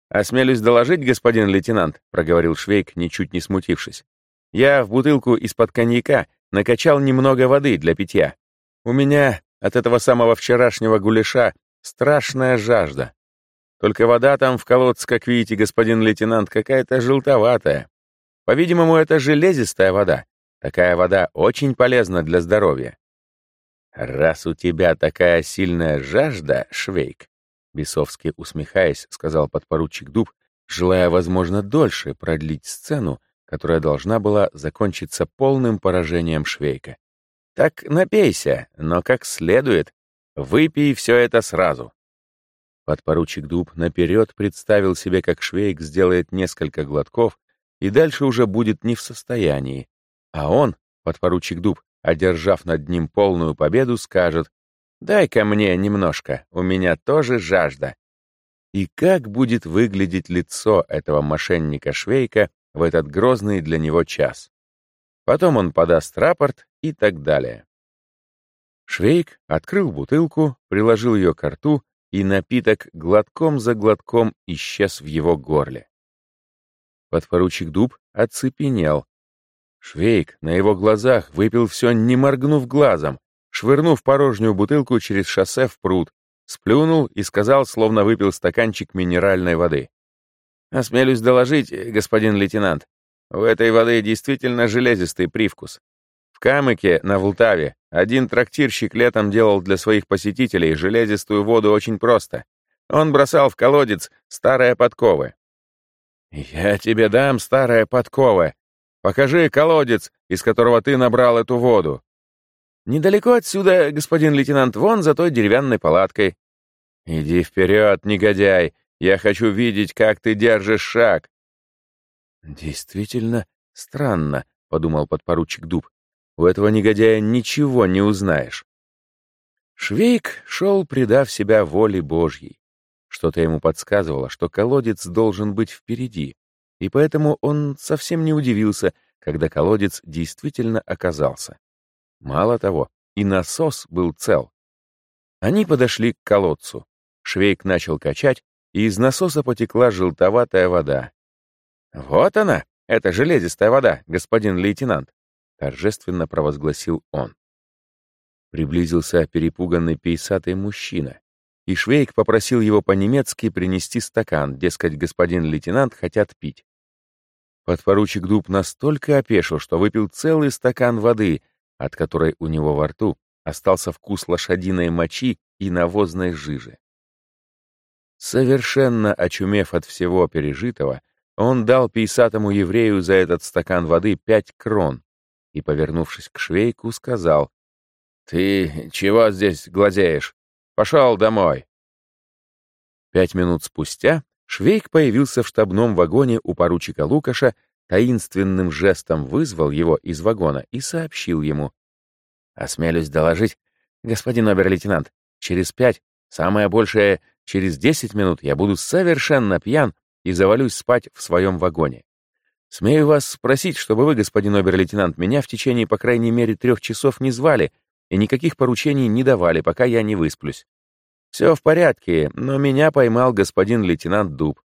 «Осмелюсь доложить, господин лейтенант», — проговорил Швейк, ничуть не смутившись. «Я в бутылку из-под коньяка накачал немного воды для питья. У меня от этого самого вчерашнего гуляша страшная жажда. Только вода там в колодце, как видите, господин лейтенант, какая-то желтоватая. По-видимому, это железистая вода. Такая вода очень полезна для здоровья. «Раз у тебя такая сильная жажда, Швейк», бесовски усмехаясь, сказал подпоручик Дуб, желая, возможно, дольше продлить сцену, которая должна была закончиться полным поражением Швейка. «Так напейся, но как следует. Выпей все это сразу». Подпоручик Дуб наперед представил себе, как Швейк сделает несколько глотков и дальше уже будет не в состоянии. А он, подпоручик Дуб, одержав над ним полную победу, скажет «Дай-ка мне немножко, у меня тоже жажда». И как будет выглядеть лицо этого мошенника Швейка в этот грозный для него час? Потом он подаст рапорт и так далее. Швейк открыл бутылку, приложил ее к рту и напиток глотком за глотком исчез в его горле. Подпоручик Дуб оцепенел. Швейк на его глазах выпил все, не моргнув глазом, швырнув порожнюю бутылку через шоссе в пруд, сплюнул и сказал, словно выпил стаканчик минеральной воды. «Осмелюсь доложить, господин лейтенант, в этой воды действительно железистый привкус. В Камыке, на Влтаве, один трактирщик летом делал для своих посетителей железистую воду очень просто. Он бросал в колодец старые подковы. «Я тебе дам старая подкова. Покажи колодец, из которого ты набрал эту воду». «Недалеко отсюда, господин лейтенант, вон за той деревянной палаткой». «Иди вперед, негодяй, я хочу видеть, как ты держишь шаг». «Действительно странно», — подумал подпоручик Дуб. У этого негодяя ничего не узнаешь. Швейк шел, предав себя воле Божьей. Что-то ему подсказывало, что колодец должен быть впереди, и поэтому он совсем не удивился, когда колодец действительно оказался. Мало того, и насос был цел. Они подошли к колодцу. Швейк начал качать, и из насоса потекла желтоватая вода. «Вот она, эта железистая вода, господин лейтенант торжественно провозгласил он. Приблизился перепуганный пейсатый мужчина, и Швейк попросил его по-немецки принести стакан, дескать, господин лейтенант хотят пить. Подпоручик Дуб настолько опешил, что выпил целый стакан воды, от которой у него во рту остался вкус лошадиной мочи и навозной жижи. Совершенно очумев от всего пережитого, он дал пейсатому еврею за этот стакан воды пять крон, и, повернувшись к швейку, сказал, «Ты чего здесь глазеешь? Пошел домой!» Пять минут спустя Швейк появился в штабном вагоне у поручика Лукаша, таинственным жестом вызвал его из вагона и сообщил ему. «Осмелюсь доложить, господин обер-лейтенант, через пять, самое большее, через десять минут я буду совершенно пьян и завалюсь спать в своем вагоне. Смею вас спросить, чтобы вы, господин обер-лейтенант, меня в течение, по крайней мере, трех часов не звали и никаких поручений не давали, пока я не высплюсь. Все в порядке, но меня поймал господин лейтенант Дуб.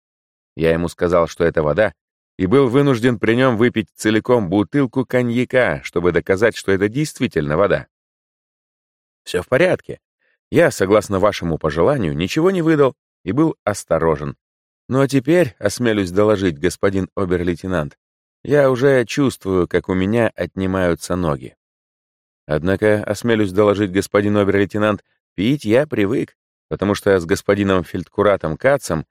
Я ему сказал, что это вода, и был вынужден при нем выпить целиком бутылку коньяка, чтобы доказать, что это действительно вода. Все в порядке. Я, согласно вашему пожеланию, ничего не выдал и был осторожен. Ну а теперь, осмелюсь доложить, господин обер-лейтенант, я уже чувствую, как у меня отнимаются ноги. Однако, осмелюсь доложить, господин обер-лейтенант, пить я привык, потому что с господином фельдкуратом Кацем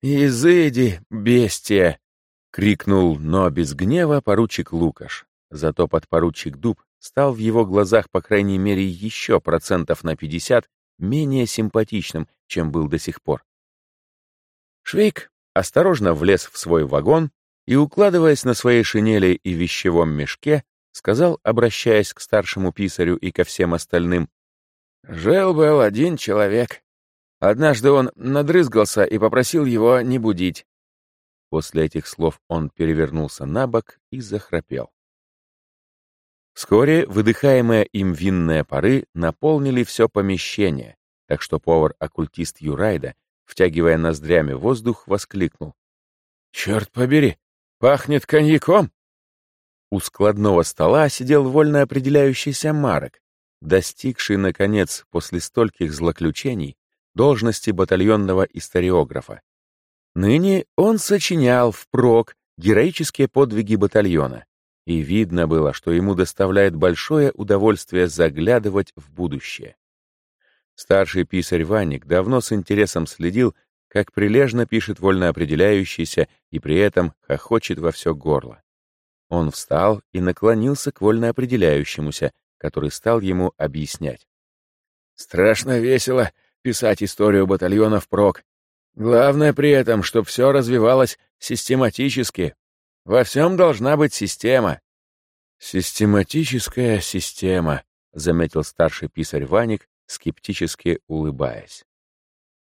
«Изыди, бестия!» — крикнул, но без гнева поручик Лукаш. Зато подпоручик Дуб стал в его глазах, по крайней мере, еще процентов на 50 менее симпатичным, чем был до сих пор. Швейк осторожно влез в свой вагон и, укладываясь на своей шинели и вещевом мешке, сказал, обращаясь к старшему писарю и ко всем остальным, «Жил-был один человек. Однажды он надрызгался и попросил его не будить». После этих слов он перевернулся на бок и захрапел. Вскоре выдыхаемые им винные пары наполнили все помещение, так что повар-оккультист Юрайда втягивая ноздрями воздух, воскликнул. Черт побери, пахнет коньяком. У складного стола сидел вольно определяющийся Марок, достигший, наконец, после стольких злоключений, должности батальонного историографа. Ныне он сочинял впрок героические подвиги батальона, и видно было, что ему доставляет большое удовольствие заглядывать в будущее. Старший писарь Ванник давно с интересом следил, как прилежно пишет вольно определяющийся и при этом хохочет во все горло. Он встал и наклонился к вольно определяющемуся, который стал ему объяснять. «Страшно весело писать историю батальона впрок. Главное при этом, чтобы все развивалось систематически. Во всем должна быть система». «Систематическая система», — заметил старший писарь Ваник, скептически улыбаясь.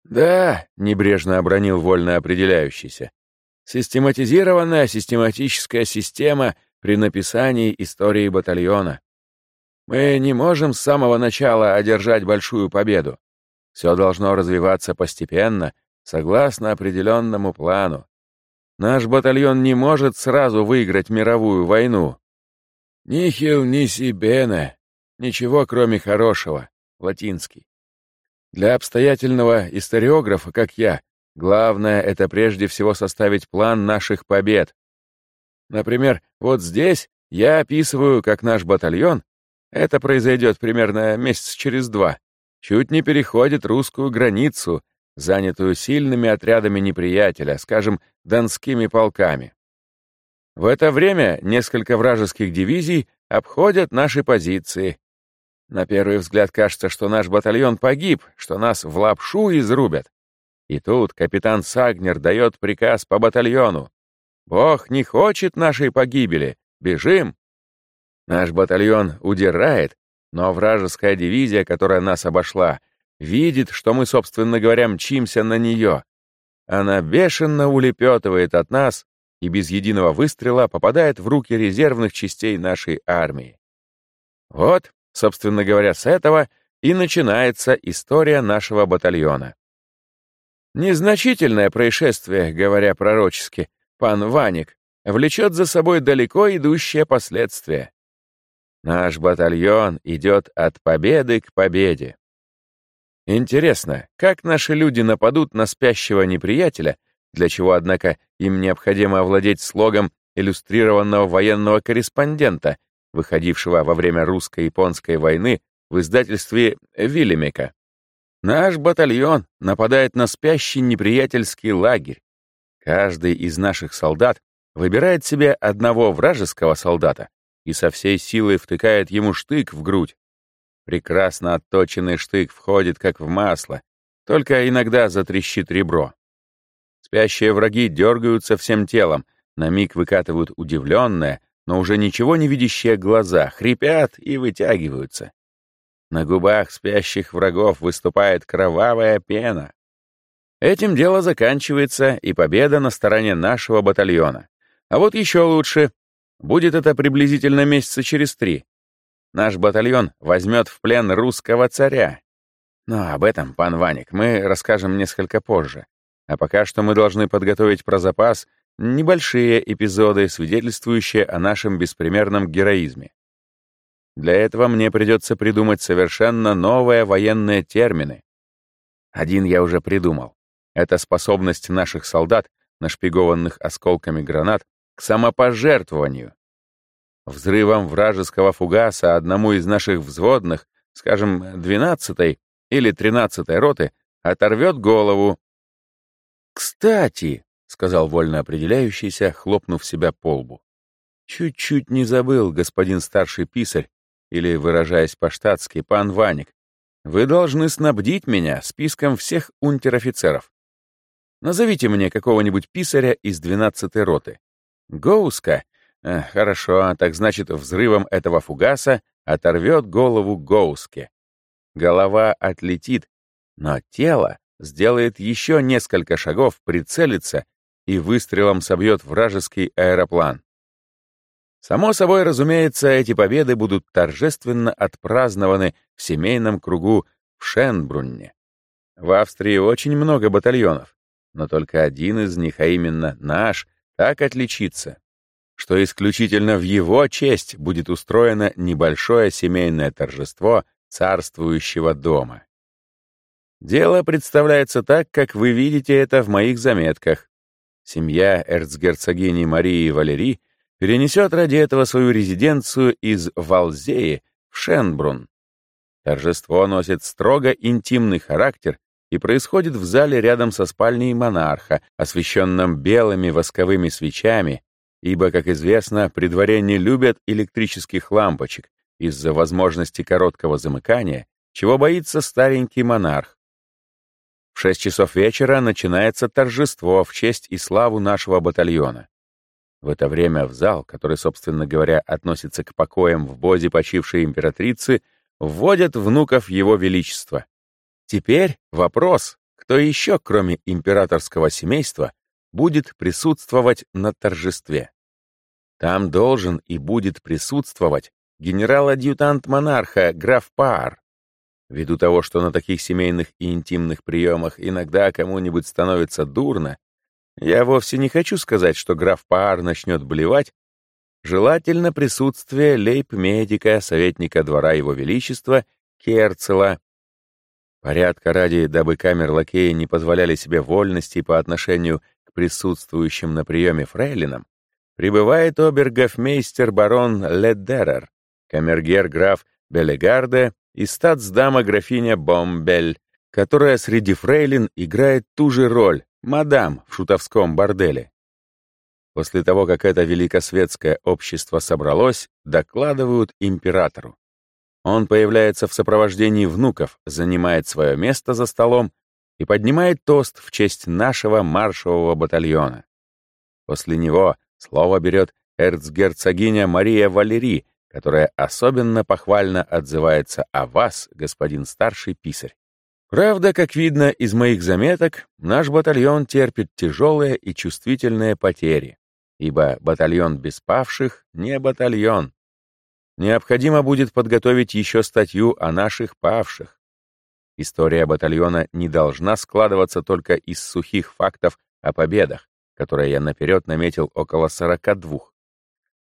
«Да», — небрежно обронил вольно определяющийся, «систематизированная систематическая система при написании истории батальона. Мы не можем с самого начала одержать большую победу. Все должно развиваться постепенно, согласно определенному плану. Наш батальон не может сразу выиграть мировую войну. Нихил ниси бене. Ничего, кроме хорошего. Латинский. Для обстоятельного историографа, как я, главное — это прежде всего составить план наших побед. Например, вот здесь я описываю, как наш батальон, это произойдет примерно месяц через два, чуть не переходит русскую границу, занятую сильными отрядами неприятеля, скажем, донскими полками. В это время несколько вражеских дивизий обходят наши позиции, на первый взгляд кажется, что наш батальон погиб, что нас в лапшу изрубят. И тут капитан Сагнер дает приказ по батальону. «Бог не хочет нашей погибели. Бежим!» Наш батальон удирает, но вражеская дивизия, которая нас обошла, видит, что мы, собственно говоря, мчимся на нее. Она бешено улепетывает от нас и без единого выстрела попадает в руки резервных частей нашей армии. Вот Собственно говоря, с этого и начинается история нашего батальона. Незначительное происшествие, говоря пророчески, пан Ваник, влечет за собой далеко идущие последствия. Наш батальон идет от победы к победе. Интересно, как наши люди нападут на спящего неприятеля, для чего, однако, им необходимо овладеть слогом иллюстрированного военного корреспондента, выходившего во время русско-японской войны в издательстве Вильямека. Наш батальон нападает на спящий неприятельский лагерь. Каждый из наших солдат выбирает себе одного вражеского солдата и со всей силой втыкает ему штык в грудь. Прекрасно отточенный штык входит как в масло, только иногда затрещит ребро. Спящие враги дергаются всем телом, на миг выкатывают удивленное, но уже ничего не видящие глаза хрипят и вытягиваются. На губах спящих врагов выступает кровавая пена. Этим дело заканчивается, и победа на стороне нашего батальона. А вот еще лучше. Будет это приблизительно месяца через три. Наш батальон возьмет в плен русского царя. Но об этом, пан Ваник, мы расскажем несколько позже. А пока что мы должны подготовить про запас небольшие эпизоды, свидетельствующие о нашем беспримерном героизме. Для этого мне придется придумать совершенно новые военные термины. Один я уже придумал. Это способность наших солдат, нашпигованных осколками гранат, к самопожертвованию. Взрывом вражеского фугаса одному из наших взводных, скажем, 12-й или 13-й роты, оторвет голову. Кстати, — сказал вольно определяющийся, хлопнув себя по лбу. «Чуть-чуть не забыл, господин старший писарь, или, выражаясь по-штатски, пан Ваник, вы должны снабдить меня списком всех унтер-офицеров. Назовите мне какого-нибудь писаря из двенадцатой роты. Гоуска? А, хорошо, так значит, взрывом этого фугаса оторвет голову Гоуске. Голова отлетит, но тело сделает еще несколько шагов, прицелится и выстрелом собьет вражеский аэроплан. Само собой, разумеется, эти победы будут торжественно отпразднованы в семейном кругу в Шенбрунне. В Австрии очень много батальонов, но только один из них, а именно наш, так отличиться, что исключительно в его честь будет устроено небольшое семейное торжество царствующего дома. Дело представляется так, как вы видите это в моих заметках. Семья эрцгерцогини Марии Валерий перенесет ради этого свою резиденцию из Валзеи в Шенбрун. Торжество носит строго интимный характер и происходит в зале рядом со спальней монарха, освещенном белыми восковыми свечами, ибо, как известно, при дворе не любят электрических лампочек из-за возможности короткого замыкания, чего боится старенький монарх. В шесть часов вечера начинается торжество в честь и славу нашего батальона. В это время в зал, который, собственно говоря, относится к покоям в бозе почившей императрицы, вводят внуков его величества. Теперь вопрос, кто еще, кроме императорского семейства, будет присутствовать на торжестве. Там должен и будет присутствовать генерал-адъютант монарха граф Паар, Ввиду того, что на таких семейных и интимных приемах иногда кому-нибудь становится дурно, я вовсе не хочу сказать, что граф Паар начнет блевать, желательно присутствие лейб-медика, советника двора его величества, Керцела. Порядка ради, дабы камер-лакеи не позволяли себе вольности по отношению к присутствующим на приеме фрейлинам, прибывает обергофмейстер барон Леддерер, камергер граф Белегарде и статсдама графиня Бомбель, которая среди фрейлин играет ту же роль, мадам в шутовском борделе. После того, как это великосветское общество собралось, докладывают императору. Он появляется в сопровождении внуков, занимает свое место за столом и поднимает тост в честь нашего маршевого батальона. После него слово берет эрцгерцогиня Мария Валерий, которая особенно похвально отзывается о вас, господин старший писарь. Правда, как видно из моих заметок, наш батальон терпит тяжелые и чувствительные потери, ибо батальон без павших не батальон. Необходимо будет подготовить еще статью о наших павших. История батальона не должна складываться только из сухих фактов о победах, которые я наперед наметил около 42.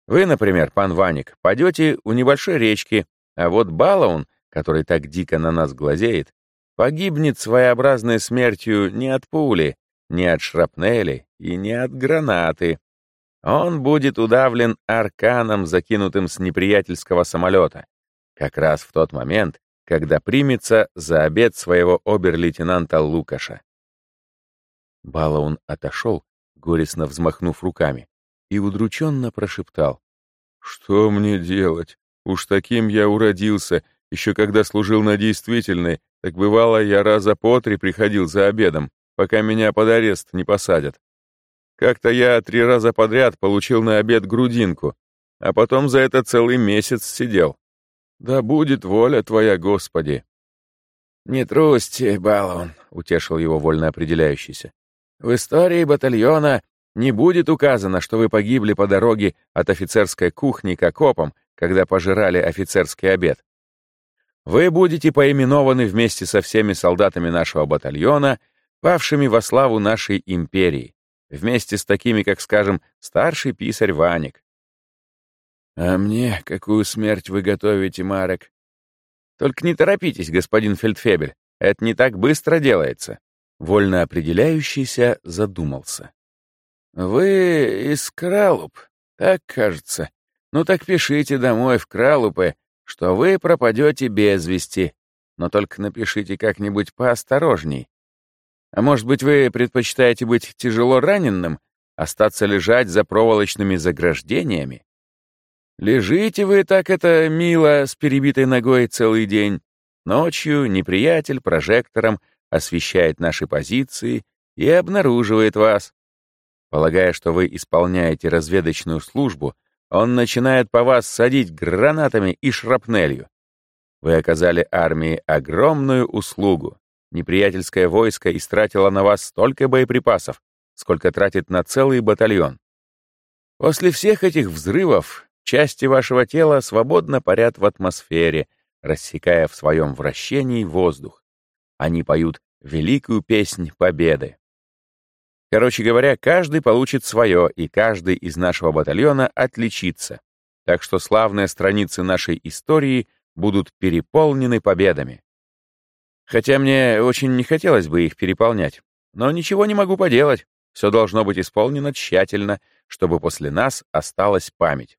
Вы, например, пан Ваник, пойдете у небольшой речки, а вот Балаун, который так дико на нас глазеет, погибнет своеобразной смертью не от пули, не от шрапнели и не от гранаты. Он будет удавлен арканом, закинутым с неприятельского самолета, как раз в тот момент, когда примется за обед своего обер-лейтенанта Лукаша. Балаун отошел, горестно взмахнув руками и удрученно прошептал. «Что мне делать? Уж таким я уродился, еще когда служил на действительной, так бывало, я раза по три приходил за обедом, пока меня под арест не посадят. Как-то я три раза подряд получил на обед грудинку, а потом за это целый месяц сидел. Да будет воля твоя, Господи!» «Не трусьте, баллон», — утешил его вольно определяющийся. «В истории батальона не будет указано, что вы погибли по дороге от офицерской кухни к окопам, когда пожирали офицерский обед. Вы будете поименованы вместе со всеми солдатами нашего батальона, павшими во славу нашей империи, вместе с такими, как, скажем, старший писарь Ваник. А мне какую смерть вы готовите, Марек? Только не торопитесь, господин Фельдфебель, это не так быстро делается. Вольно определяющийся задумался. «Вы из Кралуп, так кажется. Ну так пишите домой в Кралупы, что вы пропадете без вести, но только напишите как-нибудь поосторожней. А может быть, вы предпочитаете быть тяжело раненым, остаться лежать за проволочными заграждениями? Лежите вы так это мило с перебитой ногой целый день. Ночью неприятель прожектором освещает наши позиции и обнаруживает вас. Полагая, что вы исполняете разведочную службу, он начинает по вас садить гранатами и шрапнелью. Вы оказали армии огромную услугу. Неприятельское войско истратило на вас столько боеприпасов, сколько тратит на целый батальон. После всех этих взрывов части вашего тела свободно парят в атмосфере, рассекая в своем вращении воздух. Они поют великую песнь победы. Короче говоря, каждый получит свое, и каждый из нашего батальона отличится. Так что славные страницы нашей истории будут переполнены победами. Хотя мне очень не хотелось бы их переполнять. Но ничего не могу поделать. Все должно быть исполнено тщательно, чтобы после нас осталась память.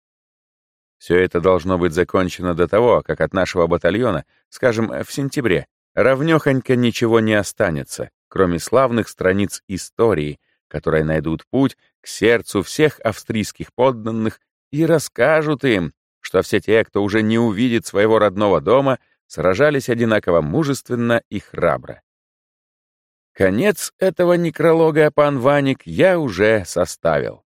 Все это должно быть закончено до того, как от нашего батальона, скажем, в сентябре, равнёхонько ничего не останется, кроме славных страниц истории, которые найдут путь к сердцу всех австрийских подданных и расскажут им, что все те, кто уже не увидит своего родного дома, сражались одинаково мужественно и храбро. Конец этого некролога, пан Ваник, я уже составил.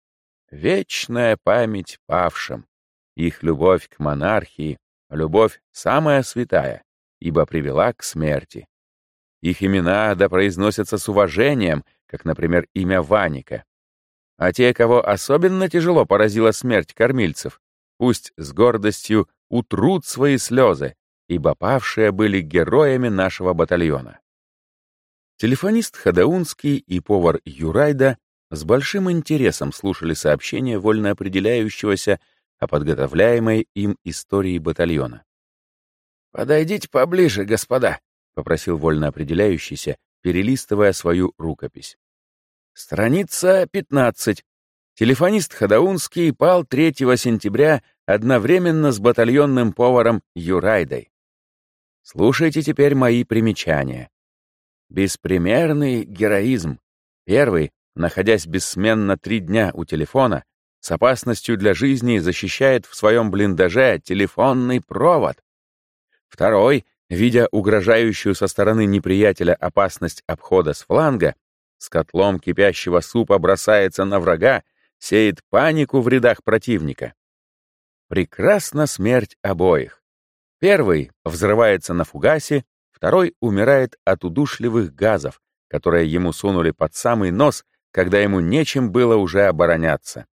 Вечная память павшим. Их любовь к монархии, любовь самая святая, ибо привела к смерти. Их имена да произносятся с уважением, как, например, имя Ваника. А те, кого особенно тяжело поразила смерть кормильцев, пусть с гордостью утрут свои слезы, ибо павшие были героями нашего батальона. Телефонист Хадаунский и повар Юрайда с большим интересом слушали сообщение вольно определяющегося о подготовляемой им истории батальона. «Подойдите поближе, господа», — попросил вольно определяющийся, перелистывая свою рукопись. Страница 15. Телефонист Хадаунский пал 3 сентября одновременно с батальонным поваром Юрайдой. Слушайте теперь мои примечания. Беспримерный героизм. Первый, находясь бессменно три дня у телефона, с опасностью для жизни защищает в своем блиндаже телефонный провод. Второй, видя угрожающую со стороны неприятеля опасность обхода с фланга, с котлом кипящего супа бросается на врага, сеет панику в рядах противника. Прекрасна смерть обоих. Первый взрывается на фугасе, Второй умирает от удушливых газов, которые ему сунули под самый нос, когда ему нечем было уже обороняться.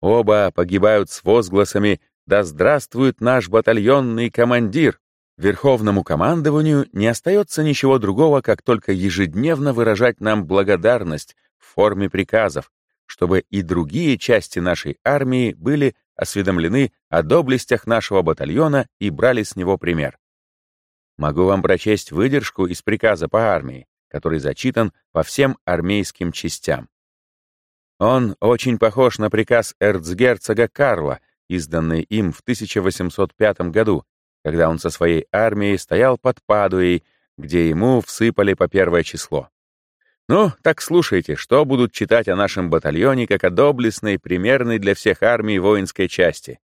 Оба погибают с возгласами «Да здравствует наш батальонный командир!» Верховному командованию не остается ничего другого, как только ежедневно выражать нам благодарность в форме приказов, чтобы и другие части нашей армии были осведомлены о доблестях нашего батальона и брали с него пример. Могу вам прочесть выдержку из приказа по армии, который зачитан по всем армейским частям. Он очень похож на приказ эрцгерцога Карла, изданный им в 1805 году, когда он со своей армией стоял под Падуей, где ему всыпали по первое число. Ну, так слушайте, что будут читать о нашем батальоне как о доблестной, примерной для всех армий воинской части.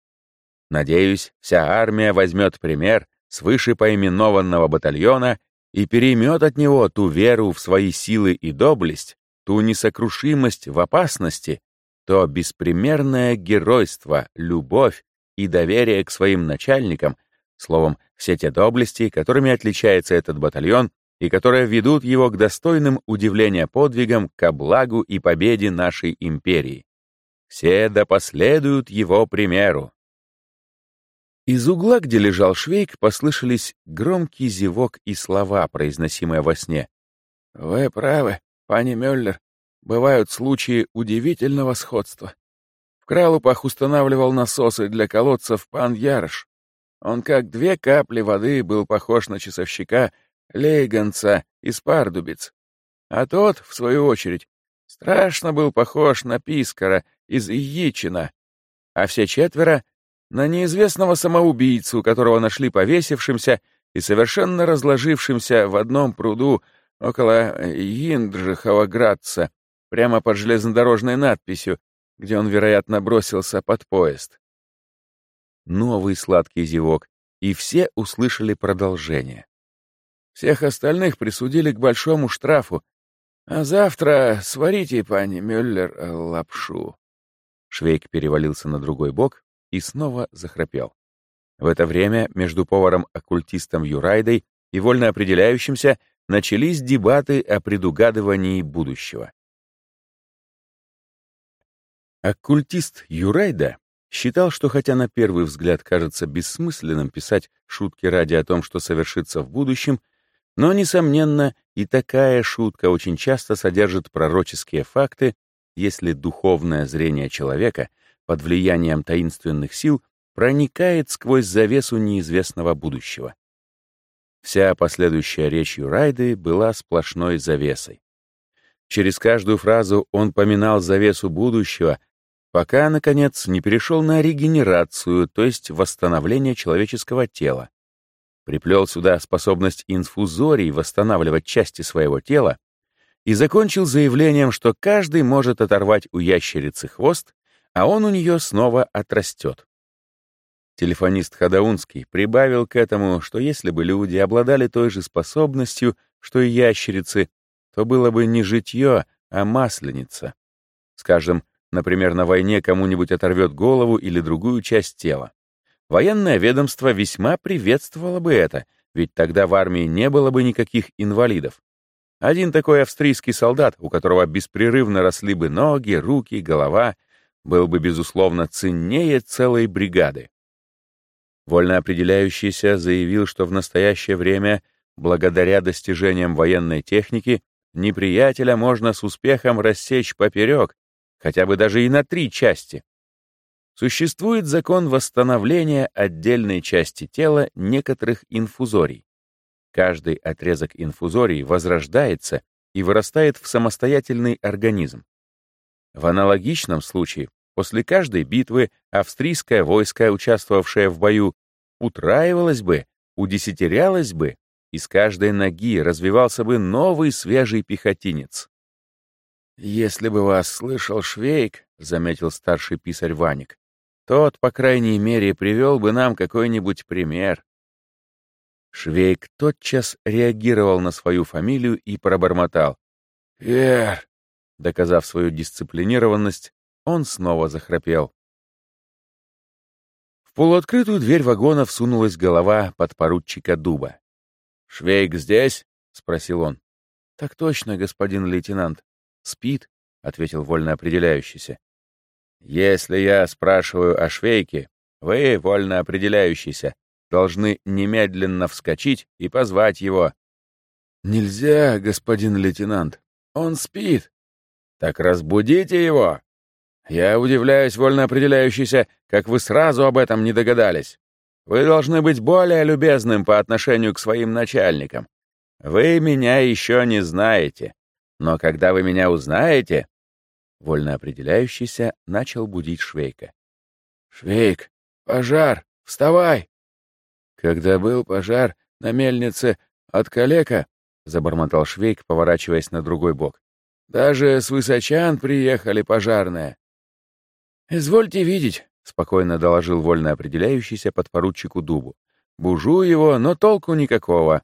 Надеюсь, вся армия возьмет пример свыше поименованного батальона и переймет от него ту веру в свои силы и доблесть, ту несокрушимость в опасности, то беспримерное геройство, любовь и доверие к своим начальникам, словом, все те доблести, которыми отличается этот батальон и которые ведут его к достойным удивления подвигам ко благу и победе нашей империи. Все да последуют его примеру. Из угла, где лежал Швейк, послышались громкий зевок и слова, произносимые во сне. «Вы правы, пани Мюллер. Бывают случаи удивительного сходства. В Кралупах устанавливал насосы для колодцев пан Ярыш. Он как две капли воды был похож на часовщика Лейганца из Пардубиц. А тот, в свою очередь, страшно был похож на Пискара из Ичина. А все четверо на неизвестного самоубийцу, которого нашли повесившимся и совершенно разложившимся в одном пруду около Индржихова Градца, прямо под железнодорожной надписью, где он, вероятно, бросился под поезд. Новый сладкий зевок, и все услышали продолжение. Всех остальных присудили к большому штрафу, а завтра сварите, пани Мюллер, лапшу. Швейк перевалился на другой бок и снова захрапел. В это время между поваром-оккультистом Юрайдой и вольно определяющимся начались дебаты о предугадывании будущего. Оккультист Юрайда считал, что хотя на первый взгляд кажется бессмысленным писать шутки ради о том, что совершится в будущем, Но, несомненно, и такая шутка очень часто содержит пророческие факты, если духовное зрение человека под влиянием таинственных сил проникает сквозь завесу неизвестного будущего. Вся последующая речь Юрайды была сплошной завесой. Через каждую фразу он поминал завесу будущего, пока, наконец, не перешел на регенерацию, то есть восстановление человеческого тела. Приплел сюда способность инфузорий восстанавливать части своего тела и закончил заявлением, что каждый может оторвать у ящерицы хвост, а он у нее снова отрастет. Телефонист Хадаунский прибавил к этому, что если бы люди обладали той же способностью, что и ящерицы, то было бы не житье, а масленица. Скажем, например, на войне кому-нибудь оторвет голову или другую часть тела. Военное ведомство весьма приветствовало бы это, ведь тогда в армии не было бы никаких инвалидов. Один такой австрийский солдат, у которого беспрерывно росли бы ноги, руки, голова, был бы, безусловно, ценнее целой бригады. Вольно определяющийся заявил, что в настоящее время, благодаря достижениям военной техники, неприятеля можно с успехом рассечь поперек, хотя бы даже и на три части. Существует закон восстановления отдельной части тела некоторых инфузорий. Каждый отрезок инфузорий возрождается и вырастает в самостоятельный организм. В аналогичном случае После каждой битвы австрийское войско, участвовавшее в бою, утраивалось бы, удесятерялось бы, и с каждой ноги развивался бы новый свежий пехотинец. «Если бы вас слышал Швейк», — заметил старший писарь Ваник, «тот, по крайней мере, привел бы нам какой-нибудь пример». Швейк тотчас реагировал на свою фамилию и пробормотал. «Вер!» Доказав свою дисциплинированность, он снова захрапел. В полуоткрытую дверь вагона всунулась голова подпоручика Дуба. «Швейк здесь?» — спросил он. «Так точно, господин лейтенант. Спит», — ответил вольно определяющийся. «Если я спрашиваю о Швейке, вы, вольно определяющийся, должны немедленно вскочить и позвать его». «Нельзя, господин лейтенант. Он спит». «Так разбудите его!» Я удивляюсь, вольно определяющийся, как вы сразу об этом не догадались. Вы должны быть более любезным по отношению к своим начальникам. Вы меня еще не знаете. Но когда вы меня узнаете...» Вольно определяющийся начал будить Швейка. «Швейк, пожар! Вставай!» «Когда был пожар на мельнице от калека», — забормотал Швейк, поворачиваясь на другой бок. «Даже с высочан приехали пожарные. «Извольте видеть», — спокойно доложил вольно определяющийся подпоручику Дубу. «Бужу его, но толку никакого».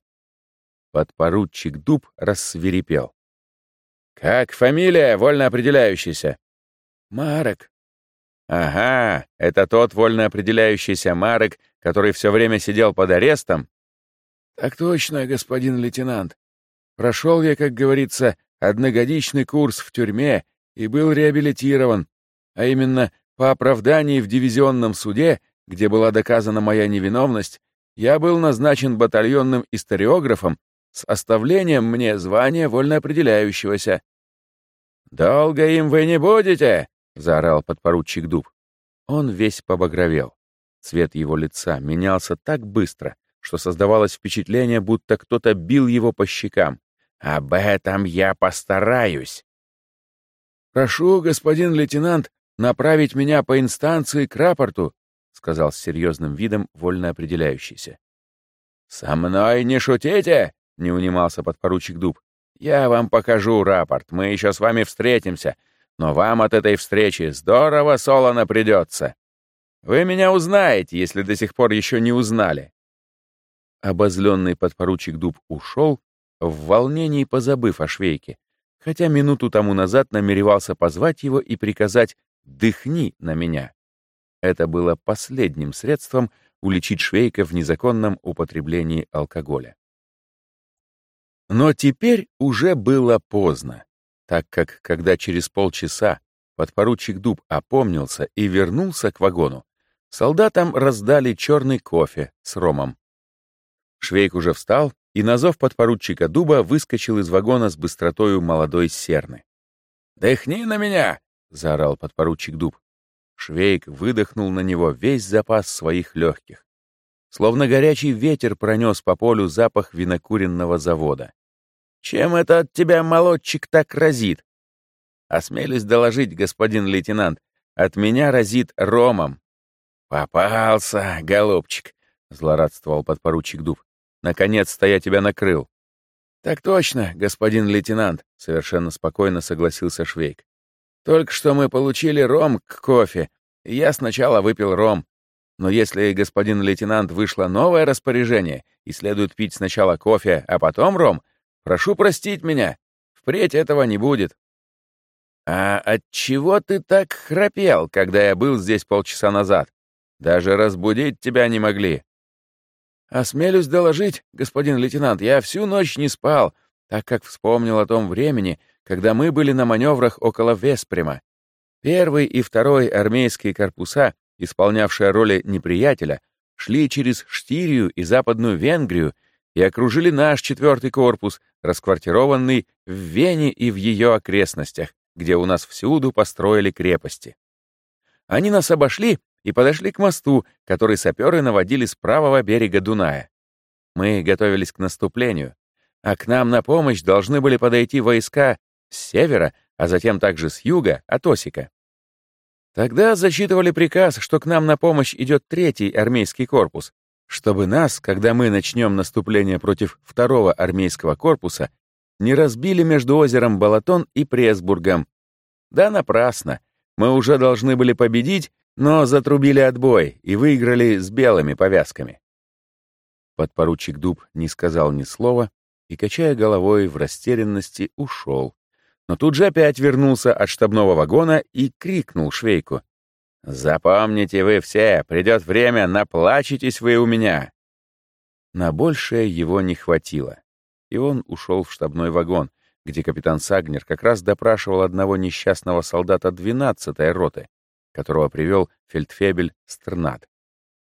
Подпоручик Дуб рассверепел. «Как фамилия, вольно определяющийся?» «Марок». «Ага, это тот вольно определяющийся Марок, который все время сидел под арестом?» «Так точно, господин лейтенант. Прошел я, как говорится, одногодичный курс в тюрьме и был реабилитирован, а именно по оправдании в дивизионном суде, где была доказана моя невиновность, я был назначен батальонным историографом с оставлением мне звания вольноопределяющегося. «Долго им вы не будете!» — заорал подпоручик Дуб. Он весь побагровел. Цвет его лица менялся так быстро, что создавалось впечатление, будто кто-то бил его по щекам. «Об этом я постараюсь!» «Прошу, господин лейтенант, направить меня по инстанции к рапорту», — сказал с серьезным видом вольно определяющийся. «Со мной не шутите!» — не унимался подпоручик Дуб. «Я вам покажу рапорт, мы еще с вами встретимся, но вам от этой встречи здорово солоно придется. Вы меня узнаете, если до сих пор еще не узнали». Обозленный подпоручик Дуб ушел, в волнении позабыв о швейке, хотя минуту тому назад намеревался позвать его и приказать «дыхни на меня». Это было последним средством уличить Швейка в незаконном употреблении алкоголя. Но теперь уже было поздно, так как, когда через полчаса подпоручик Дуб опомнился и вернулся к вагону, солдатам раздали черный кофе с ромом. Швейк уже встал и на зов подпоручика Дуба выскочил из вагона с быстротою молодой серны. «Дыхни на меня!» — заорал подпоручик Дуб. Швейк выдохнул на него весь запас своих легких. Словно горячий ветер пронес по полю запах винокуренного завода. «Чем это от тебя, молодчик, так разит?» «Осмелюсь доложить, господин лейтенант, от меня разит ромом». «Попался, голубчик», — злорадствовал подпоручик Дуб. «Наконец-то я тебя накрыл». «Так точно, господин лейтенант», — совершенно спокойно согласился Швейк. «Только что мы получили ром к кофе, я сначала выпил ром. Но если, господин лейтенант, вышло новое распоряжение, и следует пить сначала кофе, а потом ром, прошу простить меня, впредь этого не будет». «А от чего ты так храпел, когда я был здесь полчаса назад? Даже разбудить тебя не могли». «Осмелюсь доложить, господин лейтенант, я всю ночь не спал, так как вспомнил о том времени, когда мы были на маневрах около Весприма. Первый и второй армейские корпуса, исполнявшие роли неприятеля, шли через Штирию и Западную Венгрию и окружили наш четвертый корпус, расквартированный в Вене и в ее окрестностях, где у нас всюду построили крепости. Они нас обошли и подошли к мосту, который саперы наводили с правого берега Дуная. Мы готовились к наступлению, а к нам на помощь должны были подойти войска с севера, а затем также с юга, от Осика. Тогда зачитывали приказ, что к нам на помощь идет третий армейский корпус, чтобы нас, когда мы начнем наступление против второго армейского корпуса, не разбили между озером Балатон и Пресбургом. Да напрасно. Мы уже должны были победить, но затрубили отбой и выиграли с белыми повязками. Подпоручик Дуб не сказал ни слова и, качая головой в растерянности, ушел. Но тут же опять вернулся от штабного вагона и крикнул швейку. «Запомните вы все, придет время, наплачетесь вы у меня!» На большее его не хватило, и он ушел в штабной вагон, где капитан Сагнер как раз допрашивал одного несчастного солдата 12-й роты, которого привел фельдфебель Стернат.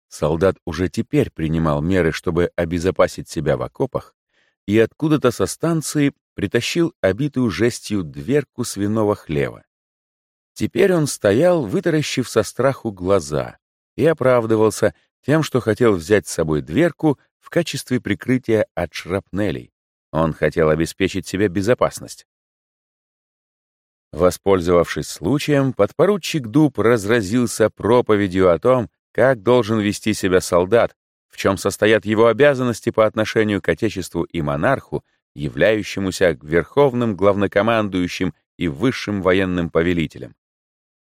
Солдат уже теперь принимал меры, чтобы обезопасить себя в окопах, и откуда-то со станции притащил обитую жестью дверку свиного хлева. Теперь он стоял, вытаращив со страху глаза, и оправдывался тем, что хотел взять с собой дверку в качестве прикрытия от шрапнелей. Он хотел обеспечить себе безопасность. Воспользовавшись случаем, подпоручик Дуб разразился проповедью о том, как должен вести себя солдат, в чем состоят его обязанности по отношению к Отечеству и монарху, являющемуся верховным главнокомандующим и высшим военным повелителем.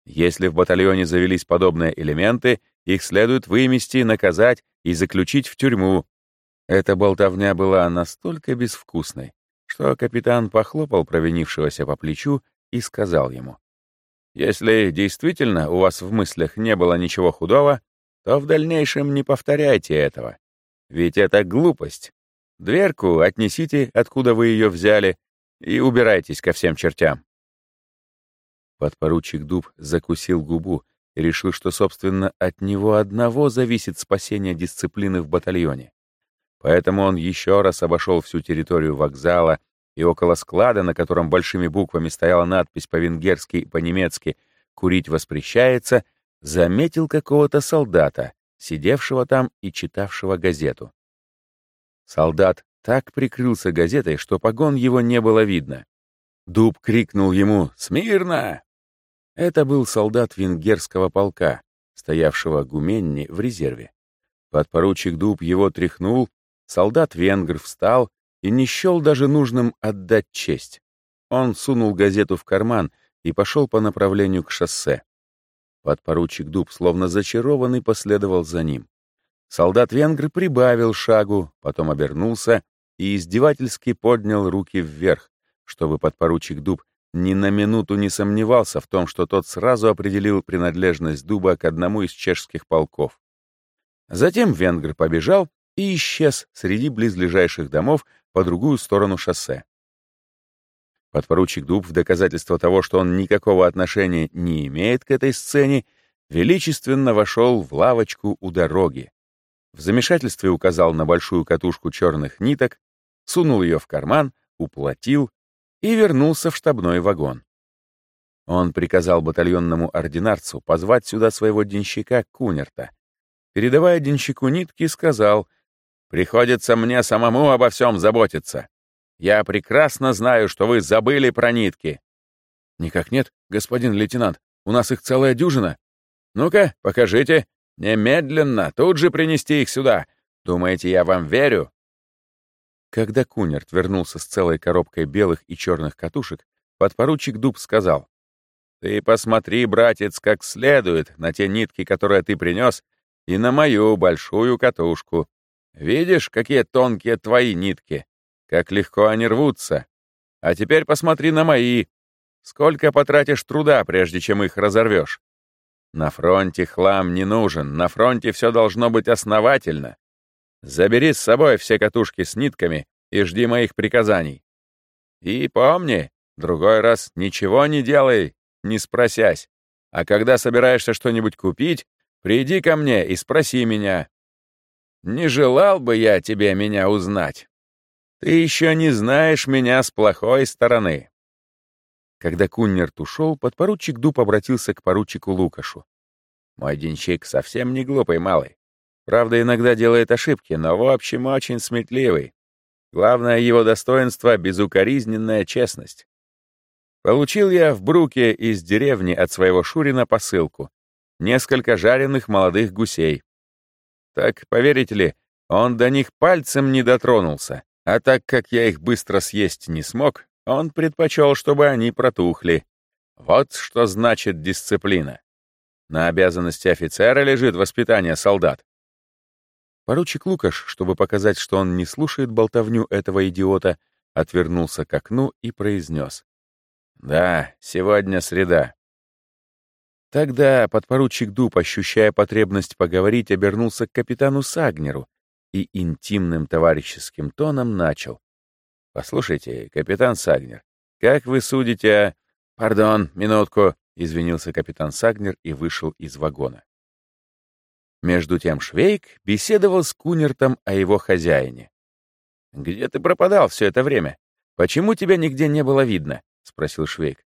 Если в батальоне завелись подобные элементы, их следует вымести, наказать и заключить в тюрьму. Эта болтовня была настолько безвкусной, что капитан похлопал провинившегося по плечу и сказал ему, «Если действительно у вас в мыслях не было ничего худого, то в дальнейшем не повторяйте этого. Ведь это глупость. Дверку отнесите, откуда вы ее взяли, и убирайтесь ко всем чертям». Подпоручик Дуб закусил губу и решил, что, собственно, от него одного зависит спасение дисциплины в батальоне. Поэтому он еще раз обошел всю территорию вокзала и около склада, на котором большими буквами стояла надпись по-венгерски и по-немецки «Курить воспрещается», заметил какого-то солдата, сидевшего там и читавшего газету. Солдат так прикрылся газетой, что погон его не было видно. Дуб крикнул ему «Смирно!». Это был солдат венгерского полка, стоявшего гуменни в резерве. Подпоручик Дуб его тряхнул, солдат-венгр встал и не счел даже нужным отдать честь. Он сунул газету в карман и пошел по направлению к шоссе. Подпоручик Дуб, словно зачарованный, последовал за ним. Солдат-венгр прибавил шагу, потом обернулся и издевательски поднял руки вверх, чтобы подпоручик Дуб ни на минуту не сомневался в том, что тот сразу определил принадлежность Дуба к одному из чешских полков. Затем венгр побежал и исчез среди близлежащих домов по другую сторону шоссе. Подпоручик Дуб в доказательство того, что он никакого отношения не имеет к этой сцене, величественно вошел в лавочку у дороги. В замешательстве указал на большую катушку черных ниток сунул ее в карман, уплатил и вернулся в штабной вагон. Он приказал батальонному ординарцу позвать сюда своего денщика Кунерта. Передавая денщику нитки, сказал, «Приходится мне самому обо всем заботиться. Я прекрасно знаю, что вы забыли про нитки». «Никак нет, господин лейтенант, у нас их целая дюжина». «Ну-ка, покажите. Немедленно, тут же принести их сюда. Думаете, я вам верю?» Когда Кунерт вернулся с целой коробкой белых и черных катушек, подпоручик Дуб сказал, «Ты посмотри, братец, как следует на те нитки, которые ты принес, и на мою большую катушку. Видишь, какие тонкие твои нитки? Как легко они рвутся. А теперь посмотри на мои. Сколько потратишь труда, прежде чем их разорвешь? На фронте хлам не нужен, на фронте все должно быть основательно. Забери с собой все катушки с нитками и жди моих приказаний. И помни, другой раз ничего не делай, не спросясь. А когда собираешься что-нибудь купить, приди ко мне и спроси меня. Не желал бы я тебе меня узнать. Ты еще не знаешь меня с плохой стороны. Когда Куннерт ушел, подпоручик Дуб обратился к поручику Лукашу. «Мой денщик совсем не глупый малый. Правда, иногда делает ошибки, но в общем очень сметливый. Главное его достоинство — безукоризненная честность. Получил я в Бруке из деревни от своего Шурина посылку. Несколько жареных молодых гусей. Так, поверите ли, он до них пальцем не дотронулся. А так как я их быстро съесть не смог, он предпочел, чтобы они протухли. Вот что значит дисциплина. На обязанности офицера лежит воспитание солдат. Поручик Лукаш, чтобы показать, что он не слушает болтовню этого идиота, отвернулся к окну и произнес. «Да, сегодня среда». Тогда подпоручик Дуб, ощущая потребность поговорить, обернулся к капитану Сагнеру, и интимным товарищеским тоном начал. «Послушайте, капитан Сагнер, как вы судите о...» «Пардон, минутку», — извинился капитан Сагнер и вышел из вагона. Между тем Швейк беседовал с Кунертом о его хозяине. «Где ты пропадал все это время? Почему тебя нигде не было видно?» — спросил Швейк.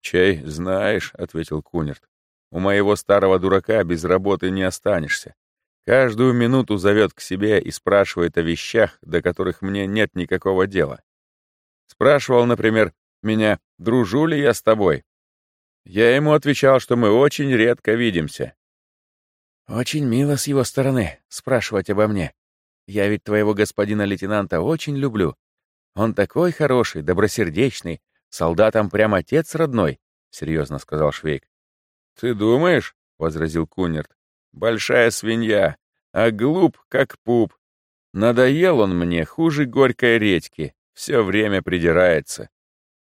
«Чай, знаешь», — ответил Кунерт. «У моего старого дурака без работы не останешься. Каждую минуту зовет к себе и спрашивает о вещах, до которых мне нет никакого дела. Спрашивал, например, меня, дружу ли я с тобой. Я ему отвечал, что мы очень редко видимся. «Очень мило с его стороны спрашивать обо мне. Я ведь твоего господина лейтенанта очень люблю. Он такой хороший, добросердечный, солдатам прям отец родной», — серьезно сказал Швейк. «Ты думаешь?» — возразил Кунерт. Большая свинья, а глуп, как пуп. Надоел он мне хуже горькой редьки, все время придирается.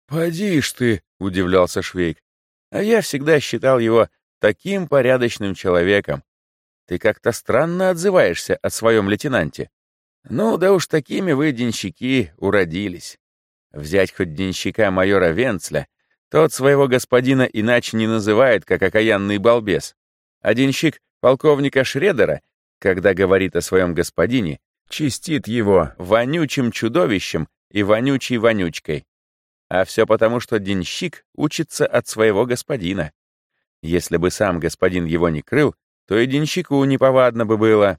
«Поди ж ты!» — удивлялся Швейк. «А я всегда считал его таким порядочным человеком. Ты как-то странно отзываешься о своем лейтенанте. Ну, да уж такими вы, денщики, уродились. Взять хоть денщика майора Венцля, тот своего господина иначе не называет, как окаянный балбес. А денщик полковника Шредера, когда говорит о своем господине, чистит его вонючим чудовищем и вонючей вонючкой. А все потому, что денщик учится от своего господина. Если бы сам господин его не крыл, то и денщику неповадно бы было.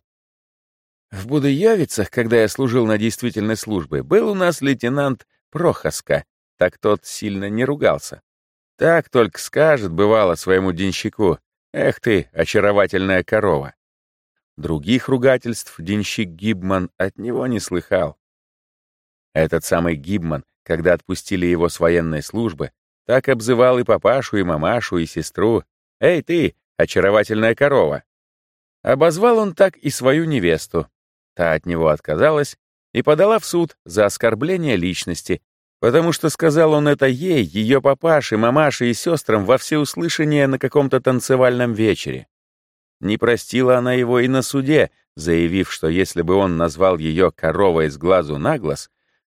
В Будыявицах, когда я служил на действительной службе, был у нас лейтенант Прохоска, так тот сильно не ругался. Так только скажет, бывало, своему денщику, Эх ты, очаровательная корова. Других ругательств денщик Гибман от него не слыхал. Этот самый Гибман, когда отпустили его с военной службы, так обзывал и папашу, и мамашу, и сестру. «Эй ты, очаровательная корова!» Обозвал он так и свою невесту. Та от него отказалась и подала в суд за оскорбление личности потому что сказал он это ей, ее папаше, мамаше и сестрам во всеуслышание на каком-то танцевальном вечере. Не простила она его и на суде, заявив, что если бы он назвал ее коровой с глазу на глаз,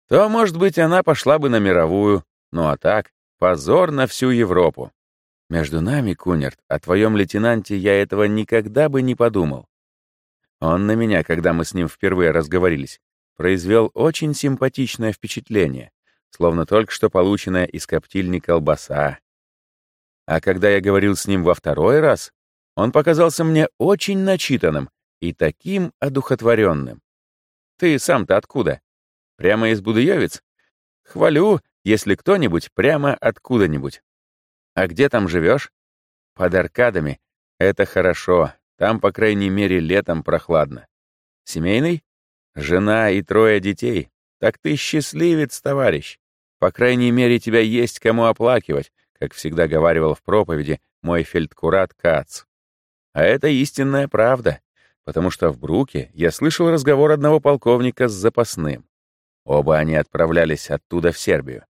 то, может быть, она пошла бы на мировую. Ну а так, позор на всю Европу. Между нами, Кунерт, о твоем лейтенанте я этого никогда бы не подумал. Он на меня, когда мы с ним впервые разговорились, произвел очень симпатичное впечатление, словно только что полученная из коптильни колбаса. А когда я говорил с ним во второй раз, он показался мне очень начитанным и таким одухотворенным. Ты сам-то откуда? Прямо из Будуевец? Хвалю, если кто-нибудь прямо откуда-нибудь. А где там живешь? Под аркадами. Это хорошо. Там, по крайней мере, летом прохладно. Семейный? Жена и трое детей. Так ты счастливец, товарищ. По крайней мере, тебя есть кому оплакивать, как всегда говаривал в проповеди мой фельдкурат Кац. А это истинная правда, потому что в Бруке я слышал разговор одного полковника с запасным. Оба они отправлялись оттуда в Сербию.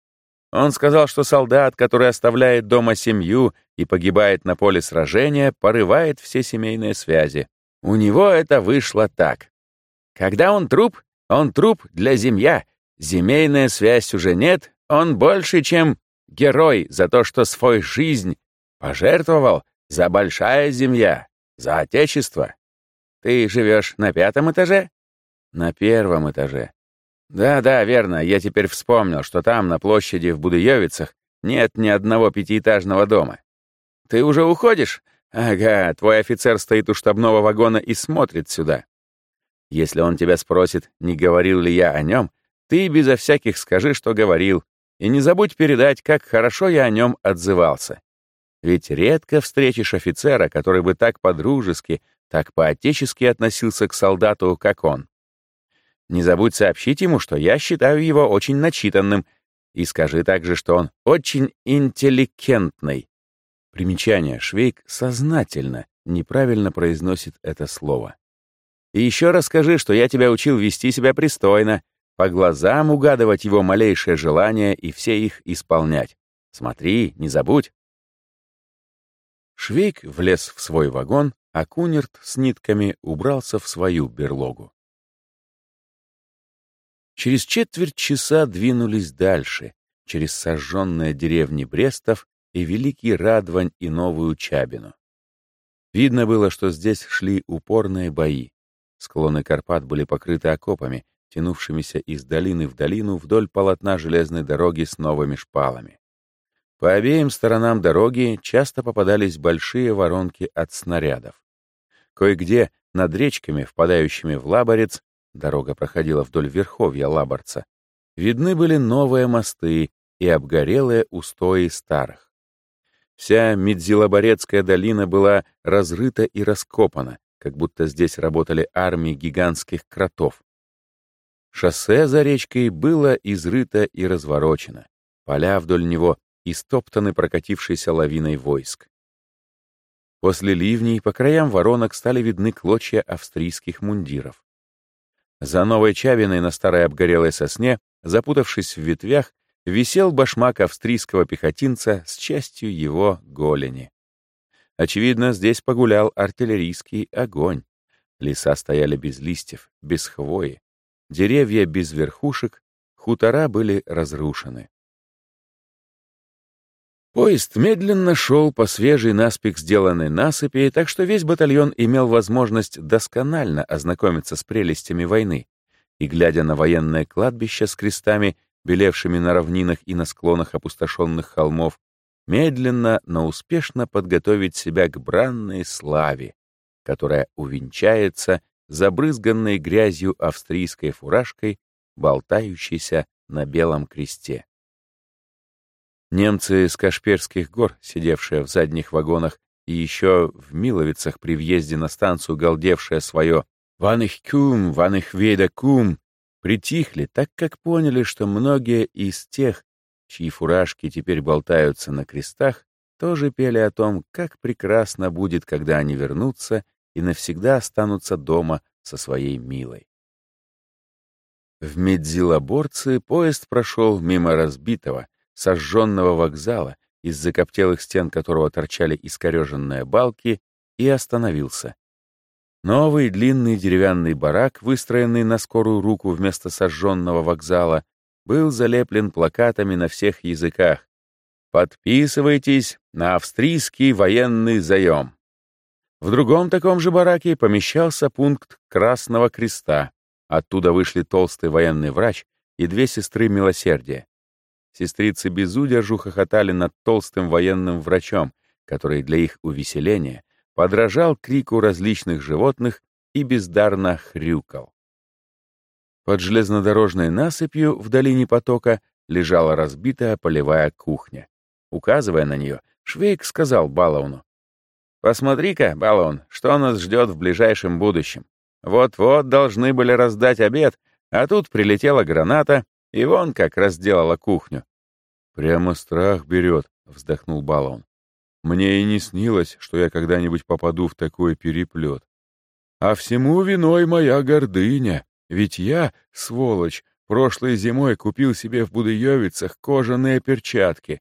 Он сказал, что солдат, который оставляет дома семью и погибает на поле сражения, порывает все семейные связи. У него это вышло так. Когда он труп, он труп для земля. Семейная связь уже нет, он больше, чем герой за то, что свой жизнь пожертвовал за большая земля, за отечество. Ты живешь на пятом этаже? На первом этаже. Да-да, верно, я теперь вспомнил, что там, на площади в Будуевицах, нет ни одного пятиэтажного дома. Ты уже уходишь? Ага, твой офицер стоит у штабного вагона и смотрит сюда. Если он тебя спросит, не говорил ли я о нем, ты безо всяких скажи, что говорил, и не забудь передать, как хорошо я о нем отзывался. Ведь редко встретишь офицера, который бы так по-дружески, так по-отечески относился к солдату, как он. Не забудь сообщить ему, что я считаю его очень начитанным, и скажи также, что он очень интеллигентный. Примечание. Швейк сознательно неправильно произносит это слово. И еще раз скажи, что я тебя учил вести себя пристойно, по глазам угадывать его малейшее желание и все их исполнять. Смотри, не забудь. Швейк влез в свой вагон, а Кунерт с нитками убрался в свою берлогу. Через четверть часа двинулись дальше, через сожженные деревни Брестов и Великий Радвань и Новую Чабину. Видно было, что здесь шли упорные бои. Склоны Карпат были покрыты окопами, тянувшимися из долины в долину вдоль полотна железной дороги с новыми шпалами. По обеим сторонам дороги часто попадались большие воронки от снарядов. Кое-где над речками, впадающими в Лаборец, дорога проходила вдоль верховья Лаборца, видны были новые мосты и обгорелые устои старых. Вся Медзилоборецкая долина была разрыта и раскопана, как будто здесь работали армии гигантских кротов. Шоссе за речкой было изрыто и разворочено, поля вдоль него истоптаны прокатившейся лавиной войск. После ливней по краям воронок стали видны клочья австрийских мундиров. За новой чавиной на старой обгорелой сосне, запутавшись в ветвях, висел башмак австрийского пехотинца с частью его голени. Очевидно, здесь погулял артиллерийский огонь. Леса стояли без листьев, без хвои. Деревья без верхушек, хутора были разрушены. Поезд медленно шел по свежей наспех сделанной насыпи, так что весь батальон имел возможность досконально ознакомиться с прелестями войны и, глядя на военное кладбище с крестами, белевшими на равнинах и на склонах опустошенных холмов, медленно, но успешно подготовить себя к бранной славе, которая увенчается забрызганной грязью австрийской фуражкой, болтающейся на белом кресте. Немцы с Кашперских гор, сидевшие в задних вагонах, и еще в Миловицах при въезде на станцию галдевшее свое «Ван их кум, ван их веда кум», притихли, так как поняли, что многие из тех, чьи фуражки теперь болтаются на крестах, тоже пели о том, как прекрасно будет, когда они вернутся и навсегда останутся дома со своей милой. В Медзилоборце поезд прошел мимо разбитого, сожженного вокзала, из закоптелых стен которого торчали искореженные балки, и остановился. Новый длинный деревянный барак, выстроенный на скорую руку вместо сожженного вокзала, был залеплен плакатами на всех языках. «Подписывайтесь на австрийский военный заем». В другом таком же бараке помещался пункт Красного Креста, Оттуда вышли толстый военный врач и две сестры милосердия. Сестрицы без хохотали над толстым военным врачом, который для их увеселения подражал крику различных животных и бездарно хрюкал. Под железнодорожной насыпью в долине потока лежала разбитая полевая кухня. Указывая на нее, Швейк сказал Балауну, «Посмотри-ка, Балаун, что нас ждет в ближайшем будущем. Вот-вот должны были раздать обед, а тут прилетела граната, и вон как разделала кухню». «Прямо страх берет», — вздохнул Балаун. «Мне и не снилось, что я когда-нибудь попаду в такой переплет. А всему виной моя гордыня, ведь я, сволочь, прошлой зимой купил себе в Будыевицах кожаные перчатки,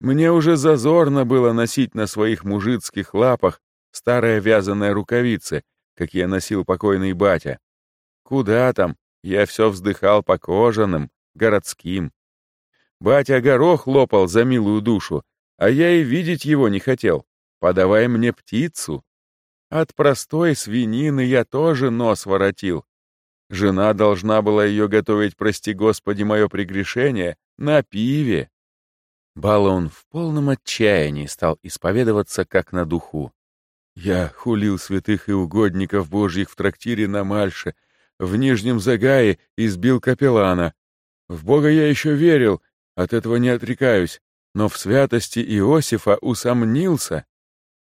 мне уже зазорно было носить на своих мужицких лапах старые вязаные рукавицы, как я носил покойный батя. Куда там, я все вздыхал по кожаным, городским. Батя горох лопал за милую душу, а я и видеть его не хотел. Подавай мне птицу. От простой свинины я тоже нос воротил. Жена должна была ее готовить, прости господи, мое прегрешение, на пиве. Балаун в полном отчаянии стал исповедоваться как на духу. «Я хулил святых и угодников божьих в трактире на Мальше, в Нижнем Загае избил капеллана. В Бога я еще верил, от этого не отрекаюсь, но в святости Иосифа усомнился.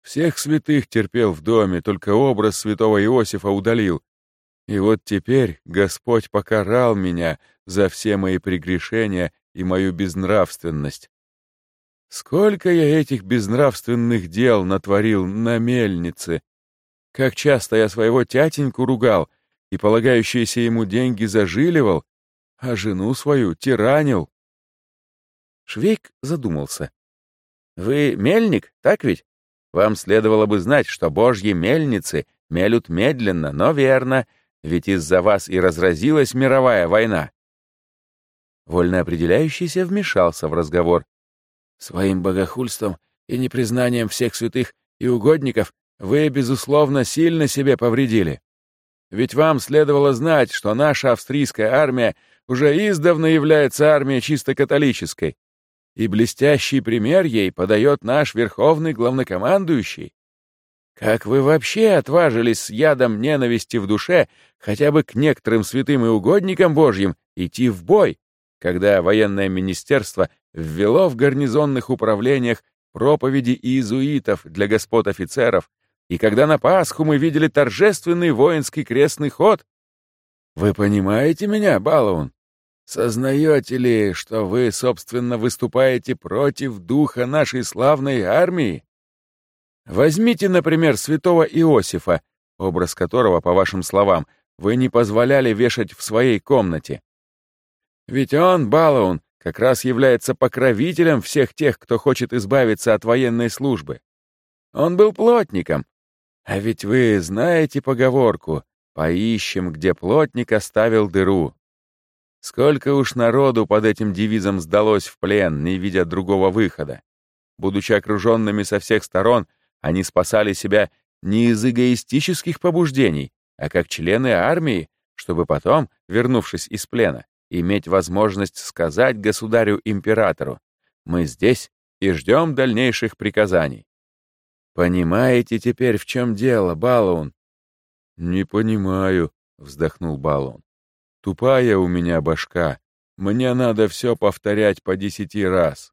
Всех святых терпел в доме, только образ святого Иосифа удалил. И вот теперь Господь покарал меня за все мои прегрешения и мою безнравственность. Сколько я этих безнравственных дел натворил на мельнице! Как часто я своего тятеньку ругал и полагающиеся ему деньги зажиливал, а жену свою тиранил. Швейк задумался. «Вы мельник, так ведь? Вам следовало бы знать, что божьи мельницы мелют медленно, но верно, ведь из-за вас и разразилась мировая война». Вольно определяющийся вмешался в разговор. Своим богохульством и непризнанием всех святых и угодников вы, безусловно, сильно себе повредили. Ведь вам следовало знать, что наша австрийская армия уже издавна является армией чисто католической, и блестящий пример ей подает наш верховный главнокомандующий. Как вы вообще отважились с ядом ненависти в душе хотя бы к некоторым святым и угодникам Божьим идти в бой, когда военное министерство ввело в гарнизонных управлениях проповеди иезуитов для господ офицеров, и когда на Пасху мы видели торжественный воинский крестный ход. Вы понимаете меня, Балаун? Сознаете ли, что вы, собственно, выступаете против духа нашей славной армии? Возьмите, например, святого Иосифа, образ которого, по вашим словам, вы не позволяли вешать в своей комнате. Ведь он, Балаун, как раз является покровителем всех тех, кто хочет избавиться от военной службы. Он был плотником. А ведь вы знаете поговорку «Поищем, где плотник оставил дыру». Сколько уж народу под этим девизом сдалось в плен, не видя другого выхода. Будучи окруженными со всех сторон, они спасали себя не из эгоистических побуждений, а как члены армии, чтобы потом, вернувшись из плена, иметь возможность сказать государю-императору «Мы здесь и ждем дальнейших приказаний». Понимаете теперь, в чем дело, Балаун? «Не понимаю», — вздохнул Балаун. «Тупая у меня башка. Мне надо все повторять по десяти раз».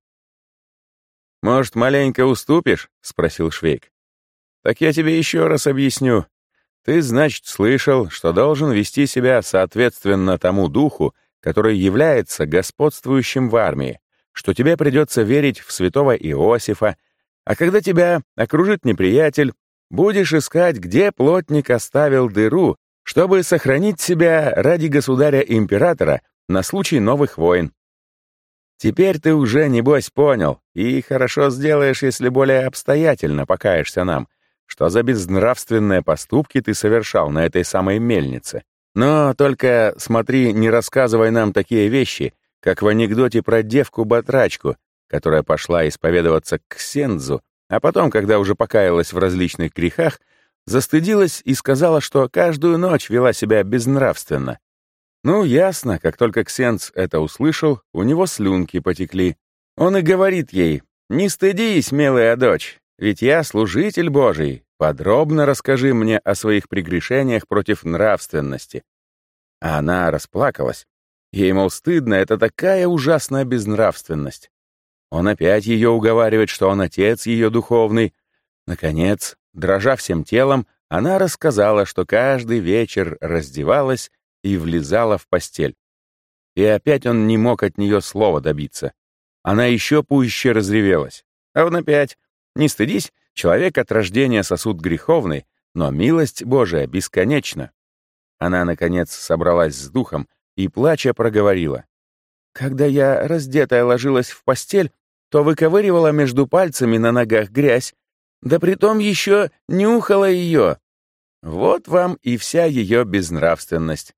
«Может, маленько уступишь?» — спросил Швейк. «Так я тебе еще раз объясню. Ты, значит, слышал, что должен вести себя соответственно тому духу, который является господствующим в армии, что тебе придется верить в святого Иосифа, а когда тебя окружит неприятель, будешь искать, где плотник оставил дыру, чтобы сохранить себя ради государя-императора на случай новых войн. Теперь ты уже, небось, понял, и хорошо сделаешь, если более обстоятельно покаешься нам, что за безнравственные поступки ты совершал на этой самой мельнице. Но только смотри, не рассказывай нам такие вещи, как в анекдоте про девку-батрачку, которая пошла исповедоваться к Сензу, а потом, когда уже покаялась в различных грехах, Застыдилась и сказала, что каждую ночь вела себя безнравственно. Ну, ясно, как только Ксенц это услышал, у него слюнки потекли. Он и говорит ей, «Не стыдись, милая дочь, ведь я служитель Божий, подробно расскажи мне о своих прегрешениях против нравственности». А она расплакалась. Ей, мол, стыдно, это такая ужасная безнравственность. Он опять ее уговаривает, что он отец ее духовный. Наконец, дрожа всем телом, она рассказала, что каждый вечер раздевалась и влезала в постель. И опять он не мог от нее слова добиться. Она еще пуще разревелась. А он опять, не стыдись, человек от рождения сосуд греховный, но милость Божия бесконечна. Она, наконец, собралась с духом и, плача, проговорила. «Когда я, раздетая, ложилась в постель, то выковыривала между пальцами на ногах грязь, да притом еще нюхала ее. Вот вам и вся ее безнравственность.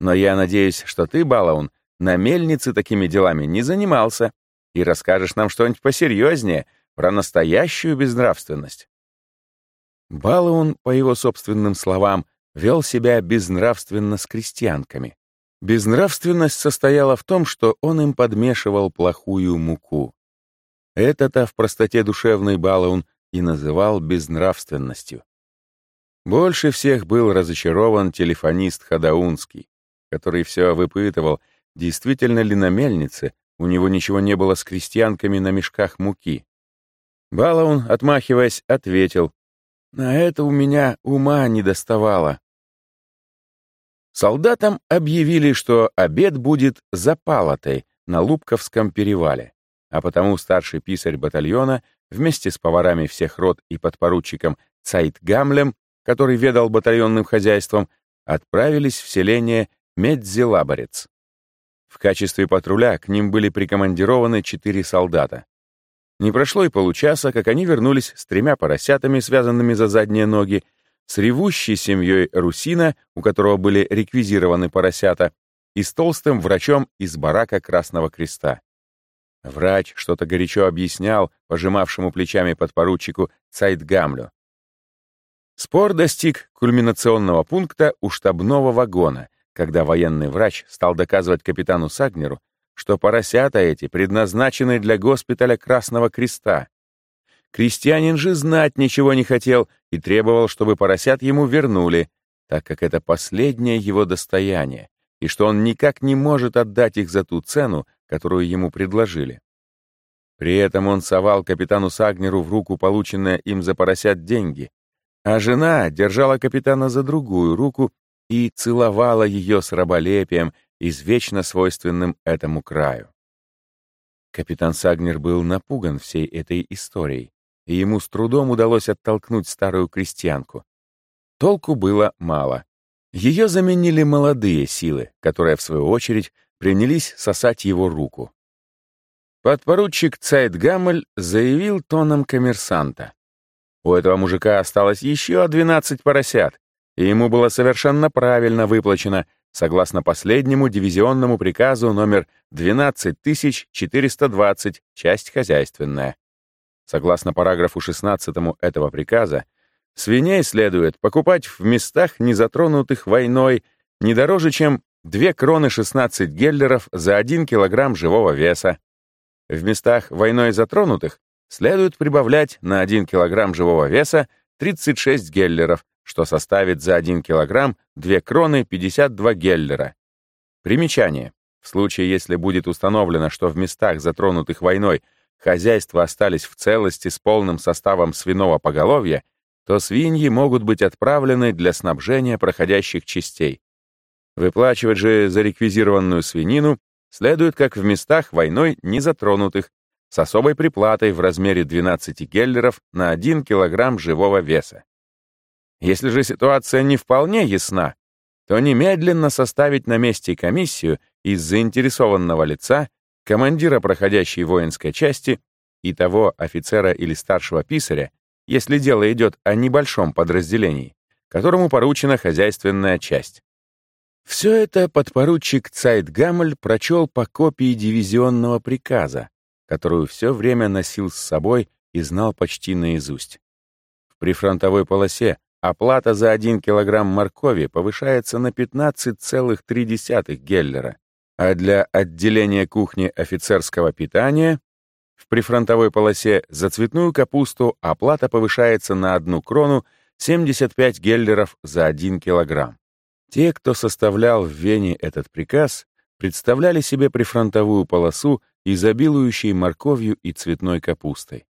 Но я надеюсь, что ты, Балаун, на мельнице такими делами не занимался и расскажешь нам что-нибудь посерьезнее про настоящую безнравственность. Балаун, по его собственным словам, вел себя безнравственно с крестьянками. Безнравственность состояла в том, что он им подмешивал плохую муку. Это-то в простоте душевной Балаун и называл безнравственностью. Больше всех был разочарован телефонист Хадаунский, который все выпытывал, действительно ли на мельнице у него ничего не было с крестьянками на мешках муки. Балаун, отмахиваясь, ответил, «На это у меня ума не доставало». Солдатам объявили, что обед будет за палатой на Лубковском перевале, а потому старший писарь батальона вместе с поварами всех рот и подпоручиком Цайтгамлем, который ведал батальонным хозяйством, отправились в селение Медзелаборец. В качестве патруля к ним были прикомандированы четыре солдата. Не прошло и получаса, как они вернулись с тремя поросятами, связанными за задние ноги, с ревущей семьей Русина, у которого были реквизированы поросята, и с толстым врачом из барака Красного Креста. Врач что-то горячо объяснял пожимавшему плечами подпоручику Цайтгамлю. Спор достиг кульминационного пункта у штабного вагона, когда военный врач стал доказывать капитану Сагнеру, что поросята эти предназначены для госпиталя Красного Креста. Крестьянин же знать ничего не хотел и требовал, чтобы поросят ему вернули, так как это последнее его достояние, и что он никак не может отдать их за ту цену, которую ему предложили. При этом он совал капитану Сагнеру в руку полученные им за поросят деньги, а жена держала капитана за другую руку и целовала ее с раболепием, извечно свойственным этому краю. Капитан Сагнер был напуган всей этой историей, и ему с трудом удалось оттолкнуть старую крестьянку. Толку было мало. Ее заменили молодые силы, которые, в свою очередь, принялись сосать его руку. Подпоручик Цайтгаммель заявил тоном коммерсанта. У этого мужика осталось еще 12 поросят, и ему было совершенно правильно выплачено, согласно последнему дивизионному приказу номер 12420, часть хозяйственная. Согласно параграфу 16 этого приказа, свиней следует покупать в местах, не затронутых войной, не дороже, чем 2 кроны 16 геллеров за 1 килограмм живого веса. В местах войной затронутых следует прибавлять на 1 килограмм живого веса 36 геллеров, что составит за 1 килограмм 2 кроны 52 геллера. Примечание. В случае, если будет установлено, что в местах, затронутых войной, хозяйства остались в целости с полным составом свиного поголовья, то свиньи могут быть отправлены для снабжения проходящих частей. Выплачивать же за реквизированную свинину следует как в местах войной не затронутых, с особой приплатой в размере 12 геллеров на 1 килограмм живого веса. Если же ситуация не вполне ясна, то немедленно составить на месте комиссию из заинтересованного лица, командира проходящей воинской части и того офицера или старшего писаря, если дело идет о небольшом подразделении, которому поручена хозяйственная часть. Все это подпоручик Цайтгамль прочел по копии дивизионного приказа, которую все время носил с собой и знал почти наизусть. В прифронтовой полосе оплата за 1 килограмм моркови повышается на 15,3 геллера, а для отделения кухни офицерского питания в прифронтовой полосе за цветную капусту оплата повышается на 1 крону 75 геллеров за 1 килограмм. Те, кто составлял в Вене этот приказ, представляли себе прифронтовую полосу, изобилующей морковью и цветной капустой.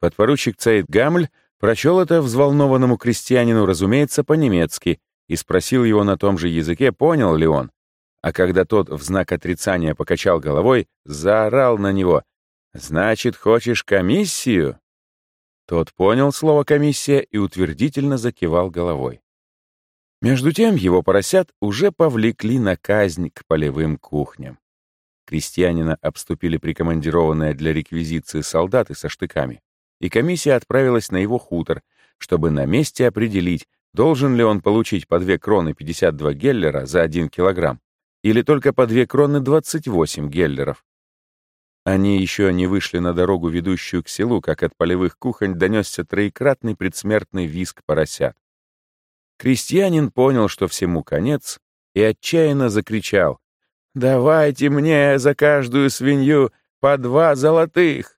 Подпоручик Цейд Гамль прочел это взволнованному крестьянину, разумеется, по-немецки, и спросил его на том же языке, понял ли он. А когда тот в знак отрицания покачал головой, заорал на него «Значит, хочешь комиссию?» Тот понял слово «комиссия» и утвердительно закивал головой. Между тем его поросят уже повлекли на казнь к полевым кухням. Крестьянина обступили прикомандированные для реквизиции солдаты со штыками, и комиссия отправилась на его хутор, чтобы на месте определить, должен ли он получить по 2 кроны 52 геллера за 1 килограмм или только по 2 кроны 28 геллеров. Они еще не вышли на дорогу, ведущую к селу, как от полевых кухонь донесся троекратный предсмертный визг поросят. Крестьянин понял, что всему конец, и отчаянно закричал «Давайте мне за каждую свинью по два золотых!»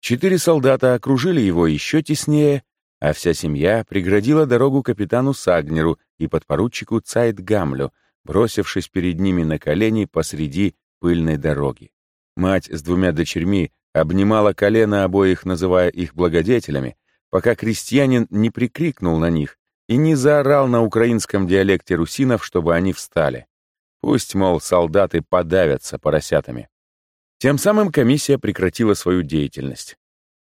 Четыре солдата окружили его еще теснее, а вся семья преградила дорогу капитану Сагнеру и подпоручику Цайтгамлю, бросившись перед ними на колени посреди пыльной дороги. Мать с двумя дочерьми обнимала колено обоих, называя их благодетелями, пока крестьянин не прикрикнул на них и не заорал на украинском диалекте русинов, чтобы они встали. Пусть, мол, солдаты подавятся поросятами. Тем самым комиссия прекратила свою деятельность.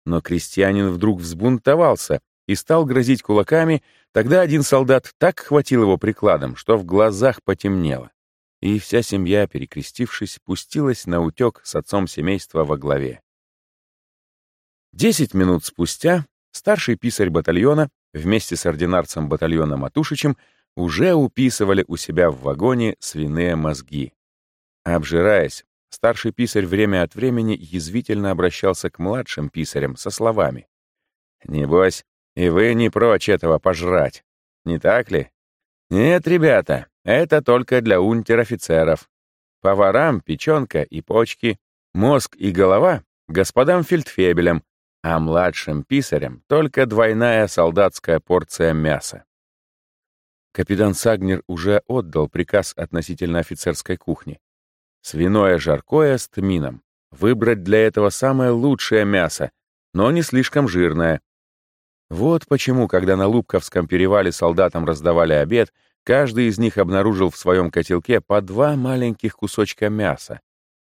Но крестьянин вдруг взбунтовался и стал грозить кулаками, тогда один солдат так хватил его прикладом, что в глазах потемнело и вся семья, перекрестившись, пустилась на утек с отцом семейства во главе. Десять минут спустя старший писарь батальона вместе с ординарцем батальона Матушичем уже уписывали у себя в вагоне свиные мозги. Обжираясь, старший писарь время от времени язвительно обращался к младшим писарям со словами. «Небось, и вы не прочь этого пожрать, не так ли? Нет, ребята, это только для унтер-офицеров. Поварам — печенка и почки, мозг и голова — господам фельдфебелям, а младшим писарям — только двойная солдатская порция мяса. Капитан Сагнер уже отдал приказ относительно офицерской кухни. Свиное жаркое с тмином. Выбрать для этого самое лучшее мясо, но не слишком жирное. Вот почему, когда на Лубковском перевале солдатам раздавали обед — Каждый из них обнаружил в своем котелке по два маленьких кусочка мяса,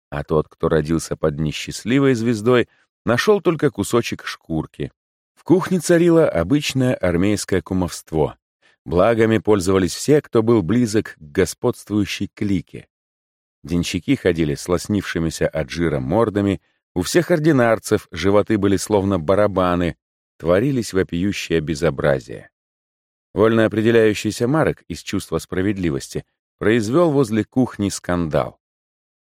а тот, кто родился под несчастливой звездой, нашел только кусочек шкурки. В кухне царило обычное армейское кумовство. Благами пользовались все, кто был близок к господствующей клике. Денщики ходили с лоснившимися от жира мордами, у всех ординарцев животы были словно барабаны, творились вопиющее безобразие. Вольно определяющийся Марок из чувства справедливости произвел возле кухни скандал.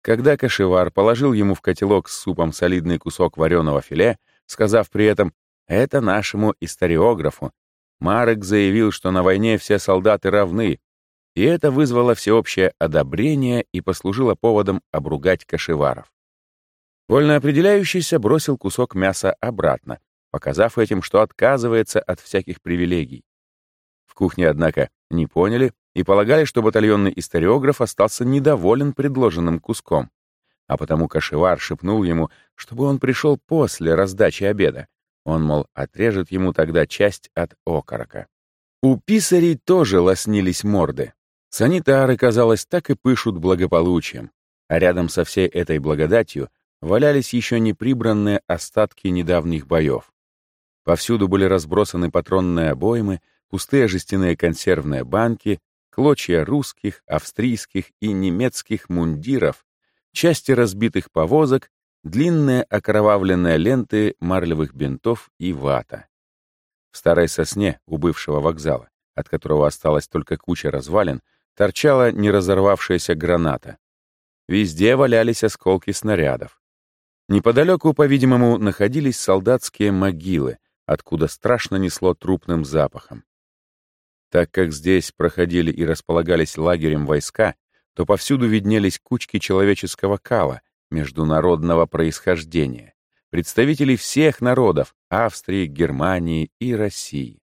Когда кошевар положил ему в котелок с супом солидный кусок вареного филе, сказав при этом «это нашему историографу», Марек заявил, что на войне все солдаты равны, и это вызвало всеобщее одобрение и послужило поводом обругать кошеваров. Вольно определяющийся бросил кусок мяса обратно, показав этим, что отказывается от всяких привилегий кухне, однако, не поняли и полагали, что батальонный историограф остался недоволен предложенным куском. А потому кошевар шепнул ему, чтобы он пришел после раздачи обеда. Он, мол, отрежет ему тогда часть от окорока. У писарей тоже лоснились морды. Санитары, казалось, так и пышут благополучием. А рядом со всей этой благодатью валялись еще не прибранные остатки недавних боев. Повсюду были разбросаны патронные обоймы, пустые жестяные консервные банки, клочья русских, австрийских и немецких мундиров, части разбитых повозок, длинные окровавленные ленты марлевых бинтов и вата. В старой сосне у бывшего вокзала, от которого осталась только куча развалин, торчала неразорвавшаяся граната. Везде валялись осколки снарядов. Неподалеку, по-видимому, находились солдатские могилы, откуда страшно несло трупным запахом. Так как здесь проходили и располагались лагерем войска, то повсюду виднелись кучки человеческого кала международного происхождения, представителей всех народов Австрии, Германии и России.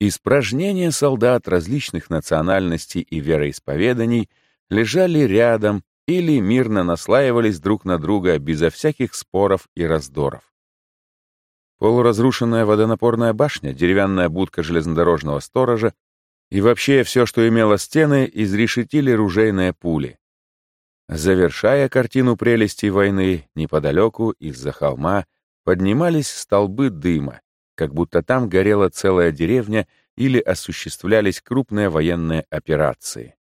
Испражнения солдат различных национальностей и вероисповеданий лежали рядом или мирно наслаивались друг на друга безо всяких споров и раздоров. Полуразрушенная водонапорная башня, деревянная будка железнодорожного сторожа и вообще все, что имело стены, изрешетили ружейные пули. Завершая картину прелестей войны, неподалеку из-за холма поднимались столбы дыма, как будто там горела целая деревня или осуществлялись крупные военные операции.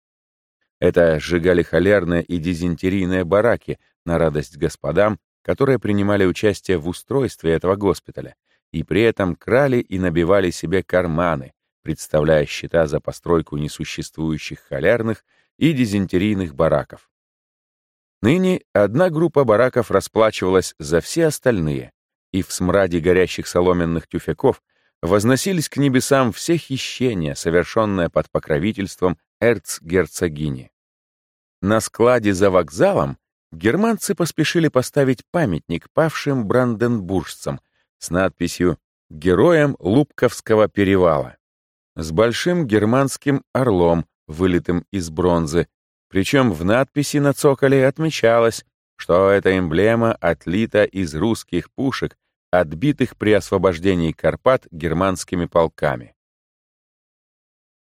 Это сжигали холерные и дизентерийные бараки на радость господам, которые принимали участие в устройстве этого госпиталя, и при этом крали и набивали себе карманы, представляя счета за постройку несуществующих холерных и дизентерийных бараков. Ныне одна группа бараков расплачивалась за все остальные, и в смраде горящих соломенных тюфяков возносились к небесам все хищения, совершенные под покровительством эрцгерцогини. На складе за вокзалом германцы поспешили поставить памятник павшим бранденбуржцам с надписью «Героям Лубковского перевала» с большим германским орлом, вылитым из бронзы, причем в надписи на цоколе отмечалось, что эта эмблема отлита из русских пушек, отбитых при освобождении Карпат германскими полками.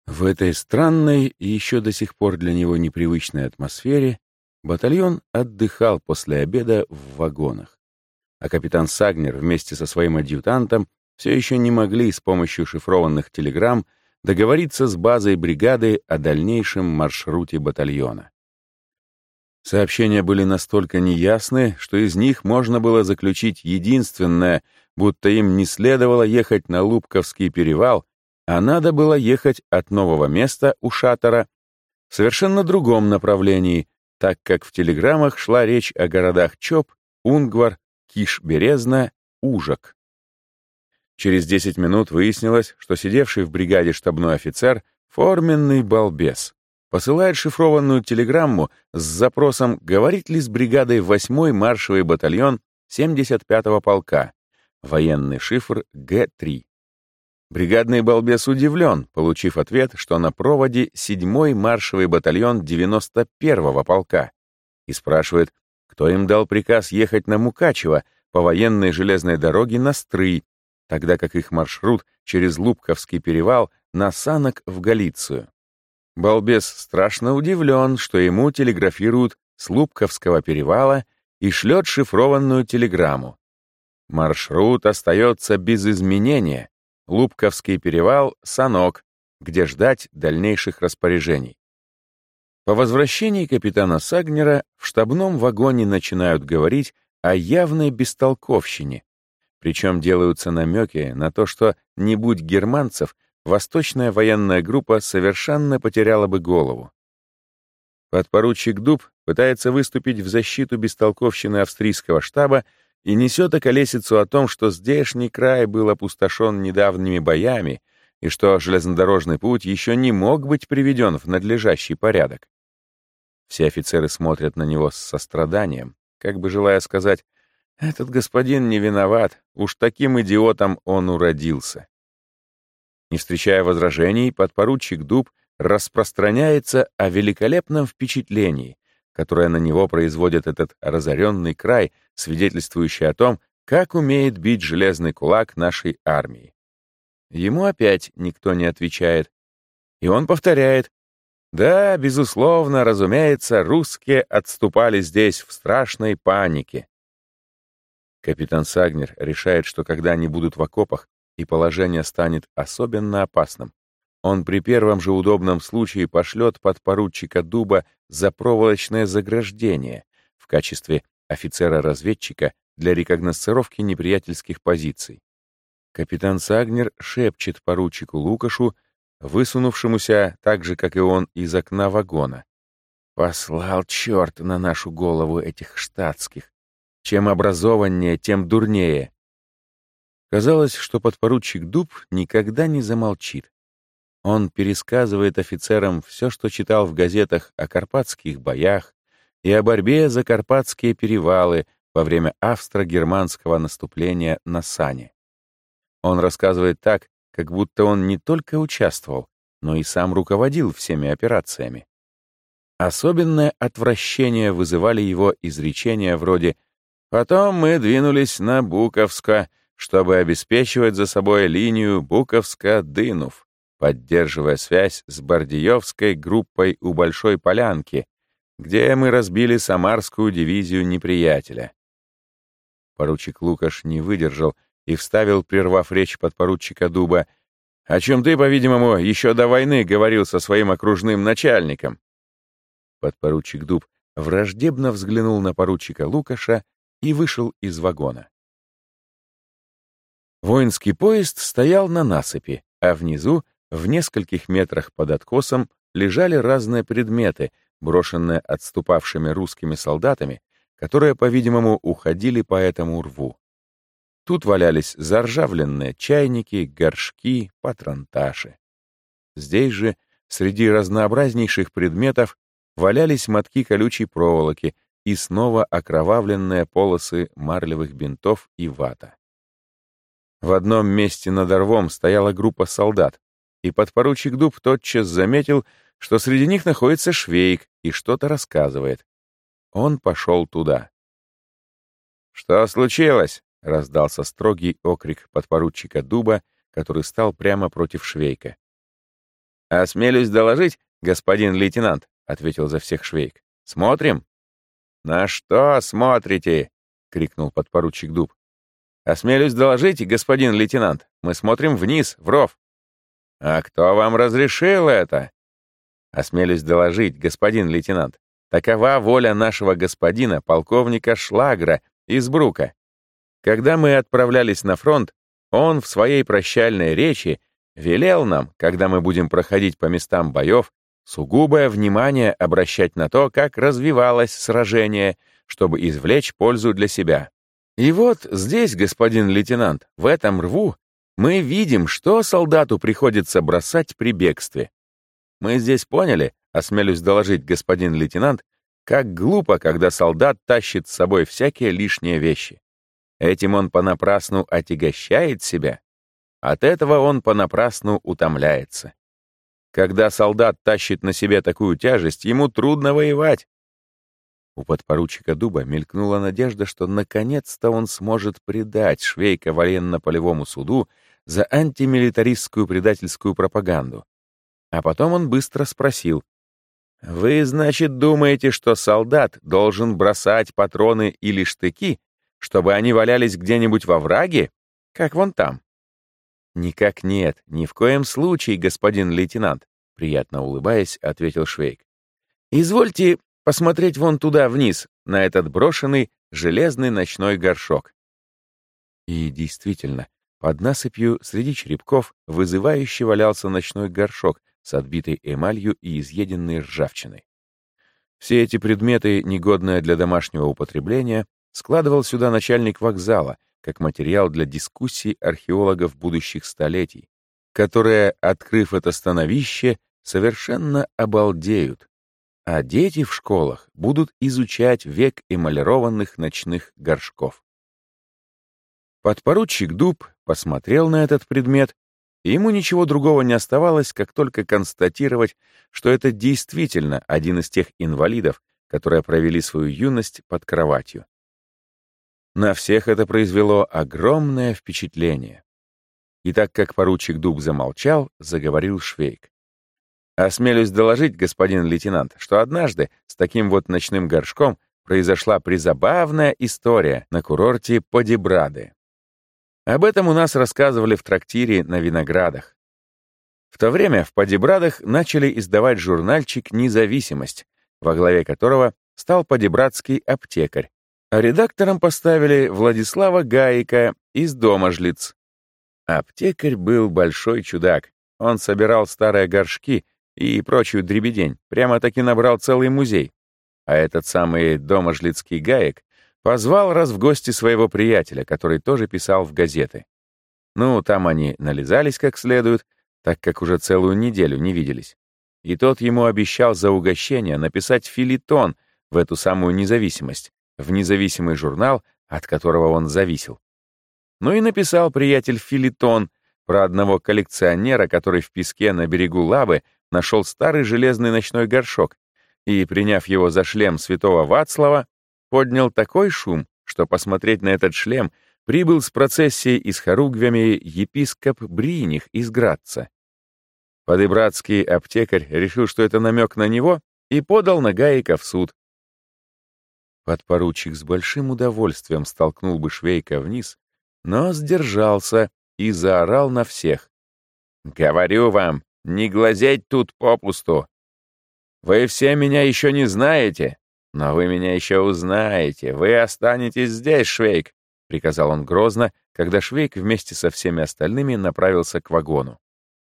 В этой странной и еще до сих пор для него непривычной атмосфере Батальон отдыхал после обеда в вагонах, а капитан Сагнер вместе со своим адъютантом все еще не могли с помощью шифрованных телеграмм договориться с базой бригады о дальнейшем маршруте батальона. Сообщения были настолько неясны, что из них можно было заключить единственное, будто им не следовало ехать на Лубковский перевал, а надо было ехать от нового места у шатора в совершенно другом направлении, так как в телеграммах шла речь о городах Чоп, Унгвар, Киш-Березна, Ужак. Через 10 минут выяснилось, что сидевший в бригаде штабной офицер — форменный балбес. Посылает шифрованную телеграмму с запросом, говорит ли с бригадой 8-й маршевый батальон 75-го полка, военный шифр Г-3. Бригадный балбес удивлен, получив ответ, что на проводе 7-й маршевый батальон 91-го полка, и спрашивает, кто им дал приказ ехать на Мукачево по военной железной дороге на Стрый, тогда как их маршрут через Лубковский перевал на Санок в Галицию. Балбес страшно удивлен, что ему телеграфируют с Лубковского перевала и шлет шифрованную телеграмму. Маршрут остается без изменения, Лубковский перевал, Санок, где ждать дальнейших распоряжений. По возвращении капитана Сагнера в штабном вагоне начинают говорить о явной бестолковщине, причем делаются намеки на то, что, не будь германцев, восточная военная группа совершенно потеряла бы голову. Подпоручик Дуб пытается выступить в защиту бестолковщины австрийского штаба и несет околесицу о том, что здешний край был опустошен недавними боями и что железнодорожный путь еще не мог быть приведен в надлежащий порядок. Все офицеры смотрят на него с состраданием, как бы желая сказать, «Этот господин не виноват, уж таким идиотом он уродился». Не встречая возражений, подпоручик Дуб распространяется о великолепном впечатлении, которое на него производит этот разоренный край, свидетельствующий о том, как умеет бить железный кулак нашей армии. Ему опять никто не отвечает. И он повторяет. Да, безусловно, разумеется, русские отступали здесь в страшной панике. Капитан Сагнер решает, что когда они будут в окопах, и положение станет особенно опасным, он при первом же удобном случае пошлет подпоручика Дуба за проволочное заграждение в качестве офицера-разведчика для рекогносцировки неприятельских позиций. Капитан Сагнер шепчет поручику Лукашу, высунувшемуся так же, как и он, из окна вагона. «Послал черт на нашу голову этих штатских. Чем образованнее, тем дурнее». Казалось, что подпоручик Дуб никогда не замолчит. Он пересказывает офицерам все, что читал в газетах о карпатских боях и о борьбе за карпатские перевалы во время австро-германского наступления на Сане. Он рассказывает так, как будто он не только участвовал, но и сам руководил всеми операциями. Особенное отвращение вызывали его изречения вроде «Потом мы двинулись на Буковско, чтобы обеспечивать за собой линию Буковска-Дынув, поддерживая связь с Бардиевской группой у Большой Полянки, где мы разбили Самарскую дивизию неприятеля. Поручик Лукаш не выдержал и вставил, прервав речь подпоручика Дуба, о чем ты, по-видимому, еще до войны говорил со своим окружным начальником. Подпоручик Дуб враждебно взглянул на поручика Лукаша и вышел из вагона. Воинский поезд стоял на насыпи, а внизу, в нескольких метрах под откосом, лежали разные предметы, брошенные отступавшими русскими солдатами, которые, по-видимому, уходили по этому рву. Тут валялись заржавленные чайники, горшки, патронташи. Здесь же, среди разнообразнейших предметов, валялись мотки колючей проволоки и снова окровавленные полосы марлевых бинтов и вата. В одном месте над рвом стояла группа солдат, и подпоручик Дуб тотчас заметил, что среди них находится Швейк и что-то рассказывает. Он пошел туда. «Что случилось?» — раздался строгий окрик подпоручика Дуба, который стал прямо против Швейка. «Осмелюсь доложить, господин лейтенант», — ответил за всех Швейк. «Смотрим?» «На что смотрите?» — крикнул подпоручик Дуб. «Осмелюсь доложить, господин лейтенант, мы смотрим вниз, в ров». «А кто вам разрешил это?» «Осмелюсь доложить, господин лейтенант, такова воля нашего господина, полковника Шлагра из Брука. Когда мы отправлялись на фронт, он в своей прощальной речи велел нам, когда мы будем проходить по местам боев, сугубое внимание обращать на то, как развивалось сражение, чтобы извлечь пользу для себя. И вот здесь, господин лейтенант, в этом рву, мы видим, что солдату приходится бросать при бегстве. Мы здесь поняли, осмелюсь доложить господин лейтенант, как глупо, когда солдат тащит с собой всякие лишние вещи. Этим он понапрасну отягощает себя. От этого он понапрасну утомляется. Когда солдат тащит на себе такую тяжесть, ему трудно воевать. У подпоручика Дуба мелькнула надежда, что наконец-то он сможет предать Швейка военно-полевому суду за антимилитаристскую предательскую пропаганду. А потом он быстро спросил. «Вы, значит, думаете, что солдат должен бросать патроны или штыки, чтобы они валялись где-нибудь во враге, как вон там?» «Никак нет, ни в коем случае, господин лейтенант», приятно улыбаясь, ответил Швейк. «Извольте посмотреть вон туда вниз, на этот брошенный железный ночной горшок». И действительно, под насыпью среди черепков вызывающе валялся ночной горшок с отбитой эмалью и изъеденной ржавчиной. Все эти предметы, негодные для домашнего употребления, складывал сюда начальник вокзала, как материал для дискуссий археологов будущих столетий, которые, открыв это становище, совершенно обалдеют, а дети в школах будут изучать век эмалированных ночных горшков. Подпоручик Дуб посмотрел на этот предмет, и ему ничего другого не оставалось, как только констатировать, что это действительно один из тех инвалидов, которые провели свою юность под кроватью. На всех это произвело огромное впечатление. И так как поручик Дуб замолчал, заговорил Швейк. «Осмелюсь доложить, господин лейтенант, что однажды с таким вот ночным горшком произошла призабавная история на курорте Подибрады. Об этом у нас рассказывали в трактире на Виноградах. В то время в Подибрадах начали издавать журнальчик «Независимость», во главе которого стал подибрадский аптекарь, а редактором поставили Владислава Гаика из Доможлиц. Аптекарь был большой чудак. Он собирал старые горшки и прочую дребедень, прямо-таки набрал целый музей. А этот самый Доможлицкий Гаек позвал раз в гости своего приятеля, который тоже писал в газеты. Ну, там они нализались как следует, так как уже целую неделю не виделись. И тот ему обещал за угощение написать филитон в эту самую независимость, в независимый журнал, от которого он зависел. Ну и написал приятель филитон про одного коллекционера, который в песке на берегу Лабы нашел старый железный ночной горшок и, приняв его за шлем святого Вацлава, поднял такой шум, что посмотреть на этот шлем прибыл с процессией и с хоругвями епископ Бриних из Градца. Подыбратский аптекарь решил, что это намек на него, и подал на Гаика в суд. Подпоручик с большим удовольствием столкнул бы Швейка вниз, но сдержался и заорал на всех. «Говорю вам, не глазеть тут попусту. Вы все меня еще не знаете, но вы меня еще узнаете. Вы останетесь здесь, Швейк», — приказал он грозно, когда Швейк вместе со всеми остальными направился к вагону.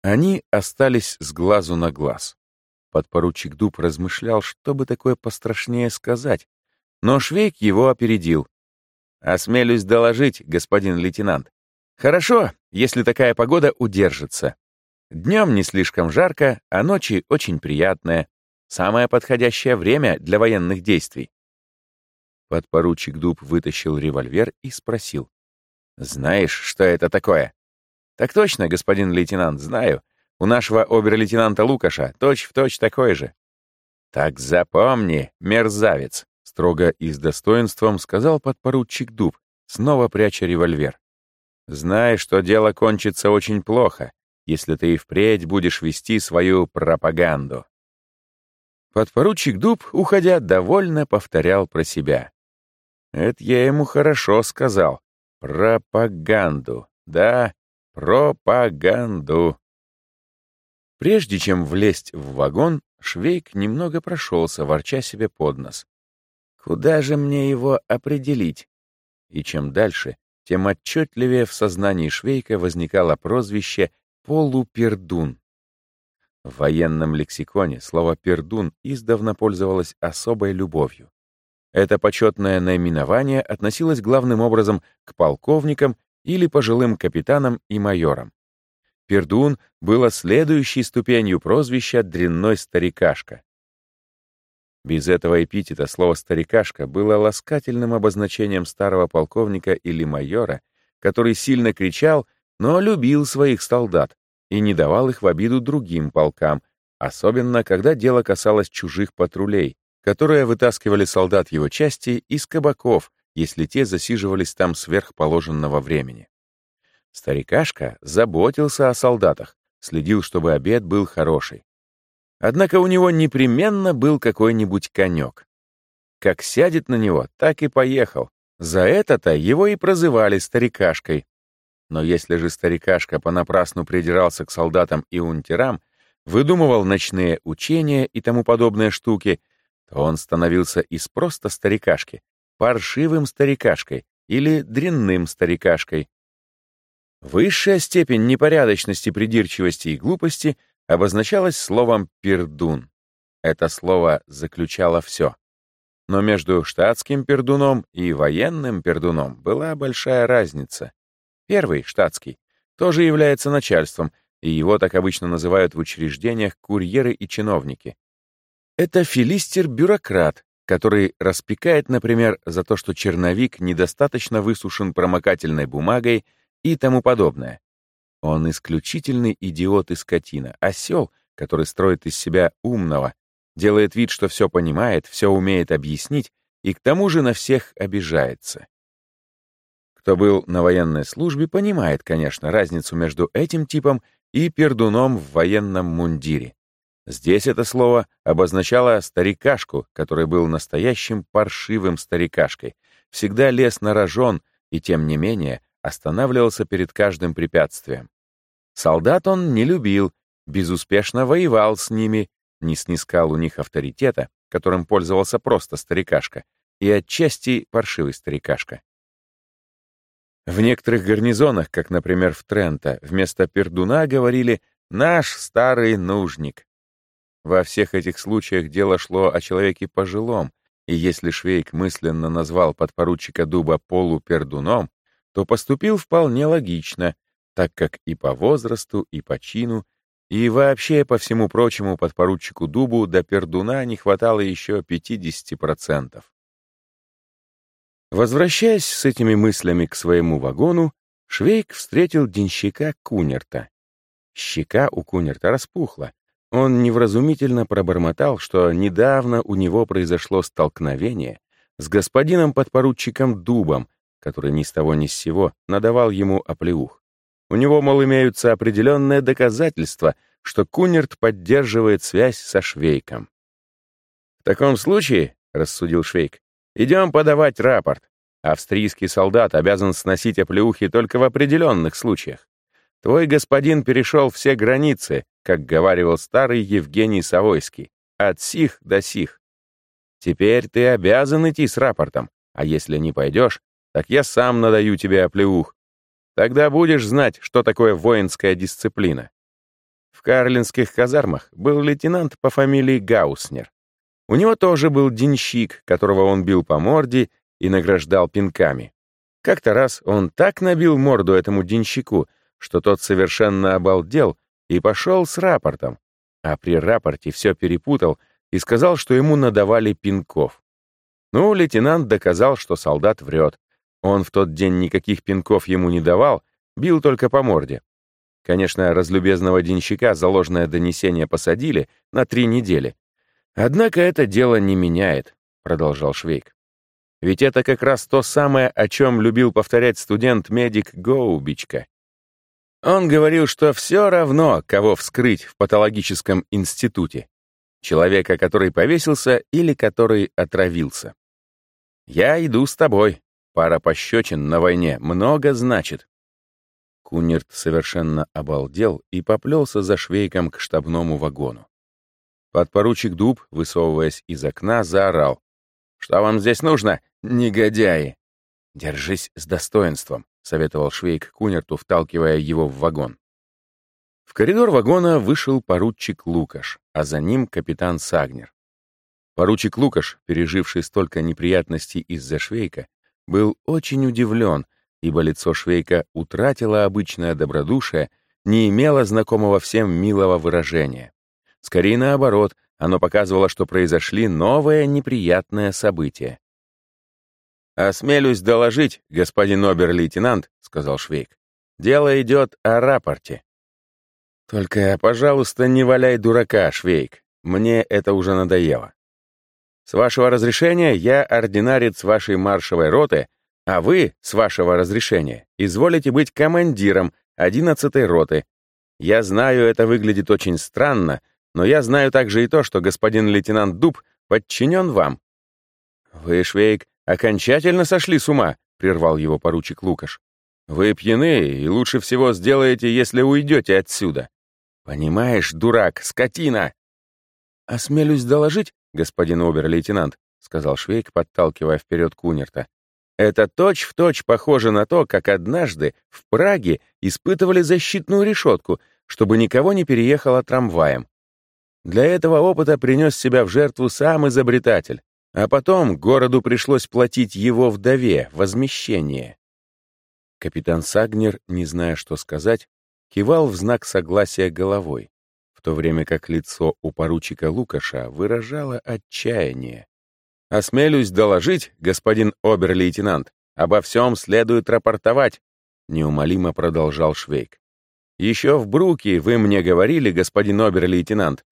Они остались с глазу на глаз. Подпоручик Дуб размышлял, что бы такое пострашнее сказать, но Швейк его опередил. «Осмелюсь доложить, господин лейтенант. Хорошо, если такая погода удержится. Днем не слишком жарко, а ночи очень приятная. Самое подходящее время для военных действий». Подпоручик Дуб вытащил револьвер и спросил. «Знаешь, что это такое?» «Так точно, господин лейтенант, знаю. У нашего обер-лейтенанта Лукаша точь-в-точь точь такой же». «Так запомни, мерзавец», — строго и с достоинством сказал подпоручик Дуб, снова пряча револьвер. «Знай, что дело кончится очень плохо, если ты и впредь будешь вести свою пропаганду». Подпоручик Дуб, уходя, довольно повторял про себя. «Это я ему хорошо сказал. Пропаганду. Да, Пропаганду. Прежде чем влезть в вагон, Швейк немного прошелся, ворча себе под нос. Куда же мне его определить? И чем дальше, тем отчетливее в сознании Швейка возникало прозвище «полупердун». В военном лексиконе слово «пердун» издавна пользовалось особой любовью. Это почетное наименование относилось главным образом к полковникам или пожилым капитанам и майорам. Пердун было следующей ступенью прозвища «дрянной старикашка». Без этого эпитета слово «старикашка» было ласкательным обозначением старого полковника или майора, который сильно кричал, но любил своих солдат и не давал их в обиду другим полкам, особенно когда дело касалось чужих патрулей, которые вытаскивали солдат его части из кабаков, если те засиживались там сверхположенного времени. Старикашка заботился о солдатах, следил, чтобы обед был хороший. Однако у него непременно был какой-нибудь конек. Как сядет на него, так и поехал. За это-то его и прозывали старикашкой. Но если же старикашка понапрасну придирался к солдатам и унтерам, выдумывал ночные учения и тому подобные штуки, то он становился из просто старикашки паршивым старикашкой или дрянным старикашкой. Высшая степень непорядочности, придирчивости и глупости обозначалась словом «пердун». Это слово заключало все. Но между штатским пердуном и военным пердуном была большая разница. Первый, штатский, тоже является начальством, и его так обычно называют в учреждениях курьеры и чиновники. Это филистер-бюрократ, который распекает, например, за то, что черновик недостаточно высушен промокательной бумагой и тому подобное. Он исключительный идиот и скотина, осел, который строит из себя умного, делает вид, что все понимает, все умеет объяснить и к тому же на всех обижается. Кто был на военной службе, понимает, конечно, разницу между этим типом и пердуном в военном мундире. Здесь это слово обозначало старикашку, который был настоящим паршивым старикашкой, всегда лез на рожон и, тем не менее, останавливался перед каждым препятствием. Солдат он не любил, безуспешно воевал с ними, не снискал у них авторитета, которым пользовался просто старикашка, и отчасти паршивый старикашка. В некоторых гарнизонах, как, например, в Трента, вместо пердуна говорили «наш старый нужник». Во всех этих случаях дело шло о человеке пожилом, и если Швейк мысленно назвал подпоручика Дуба полупердуном, то поступил вполне логично, так как и по возрасту, и по чину, и вообще, по всему прочему, подпоручику Дубу до пердуна не хватало еще 50%. Возвращаясь с этими мыслями к своему вагону, Швейк встретил денщика Кунерта. Щека у Кунерта распухла. Он невразумительно пробормотал, что недавно у него произошло столкновение с господином подпоручиком Дубом, который ни с того ни с сего надавал ему оплеух. У него, мол, имеются определенные доказательства, что Кунерт поддерживает связь со Швейком. «В таком случае, — рассудил Швейк, — идем подавать рапорт. Австрийский солдат обязан сносить оплеухи только в определенных случаях. Твой господин перешел все границы, как говаривал старый Евгений Савойский, от сих до сих. Теперь ты обязан идти с рапортом, а если не пойдешь, так я сам надаю тебе оплеух. Тогда будешь знать, что такое воинская дисциплина. В карлинских казармах был лейтенант по фамилии Гауснер. У него тоже был денщик, которого он бил по морде и награждал пинками. Как-то раз он так набил морду этому денщику, что тот совершенно обалдел и пошел с рапортом, а при рапорте все перепутал и сказал, что ему надавали пинков. Ну, лейтенант доказал, что солдат врет. Он в тот день никаких пинков ему не давал, бил только по морде. Конечно, разлюбезного денщика за ложное донесение посадили на три недели. Однако это дело не меняет, продолжал Швейк. Ведь это как раз то самое, о чем любил повторять студент-медик Гоубичка. Он говорил, что все равно, кого вскрыть в патологическом институте. Человека, который повесился или который отравился. «Я иду с тобой. Пара пощечин на войне много значит». Кунерт совершенно обалдел и поплелся за швейком к штабному вагону. Подпоручик Дуб, высовываясь из окна, заорал. «Что вам здесь нужно, негодяи?» «Держись с достоинством», — советовал Швейк Кунерту, вталкивая его в вагон. В коридор вагона вышел поручик Лукаш, а за ним капитан Сагнер. Поручик Лукаш, переживший столько неприятностей из-за Швейка, был очень удивлен, ибо лицо Швейка утратило обычное добродушие, не имело знакомого всем милого выражения. Скорее наоборот, оно показывало, что произошли новые неприятные события. «Осмелюсь доложить, господин обер-лейтенант», — сказал Швейк. «Дело идет о рапорте». «Только, пожалуйста, не валяй дурака, Швейк. Мне это уже надоело. С вашего разрешения я ординарец вашей маршевой роты, а вы, с вашего разрешения, изволите быть командиром 11-й роты. Я знаю, это выглядит очень странно, но я знаю также и то, что господин лейтенант Дуб подчинен вам. Вы, Швейк, окончательно сошли с ума», — прервал его поручик Лукаш. «Вы пьяны, и лучше всего сделаете, если уйдете отсюда. Понимаешь, дурак, скотина!» «Осмелюсь доложить, господин обер-лейтенант», — сказал Швейк, подталкивая вперед Кунерта. «Это точь-в-точь похоже на то, как однажды в Праге испытывали защитную решетку, чтобы никого не переехало трамваем. Для этого опыта принес себя в жертву сам изобретатель. А потом городу пришлось платить его вдове возмещение. Капитан Сагнер, не зная, что сказать, кивал в знак согласия головой, в то время как лицо у поручика Лукаша выражало отчаяние. «Осмелюсь доложить, господин обер-лейтенант, обо всем следует рапортовать», — неумолимо продолжал Швейк. «Еще в Бруке вы мне говорили, господин обер-лейтенант,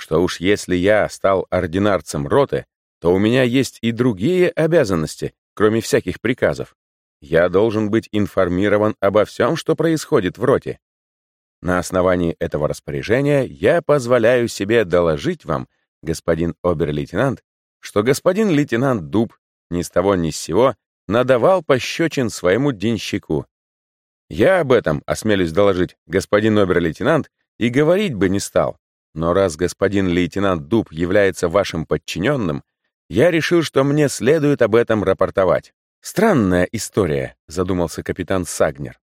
что уж если я стал ординарцем роты, то у меня есть и другие обязанности, кроме всяких приказов. Я должен быть информирован обо всем, что происходит в роте. На основании этого распоряжения я позволяю себе доложить вам, господин обер-лейтенант, что господин лейтенант Дуб ни с того ни с сего надавал пощечин своему денщику. Я об этом, осмелюсь доложить, господин обер-лейтенант, и говорить бы не стал. Но раз господин лейтенант Дуб является вашим подчиненным, я решил, что мне следует об этом рапортовать. Странная история, задумался капитан Сагнер.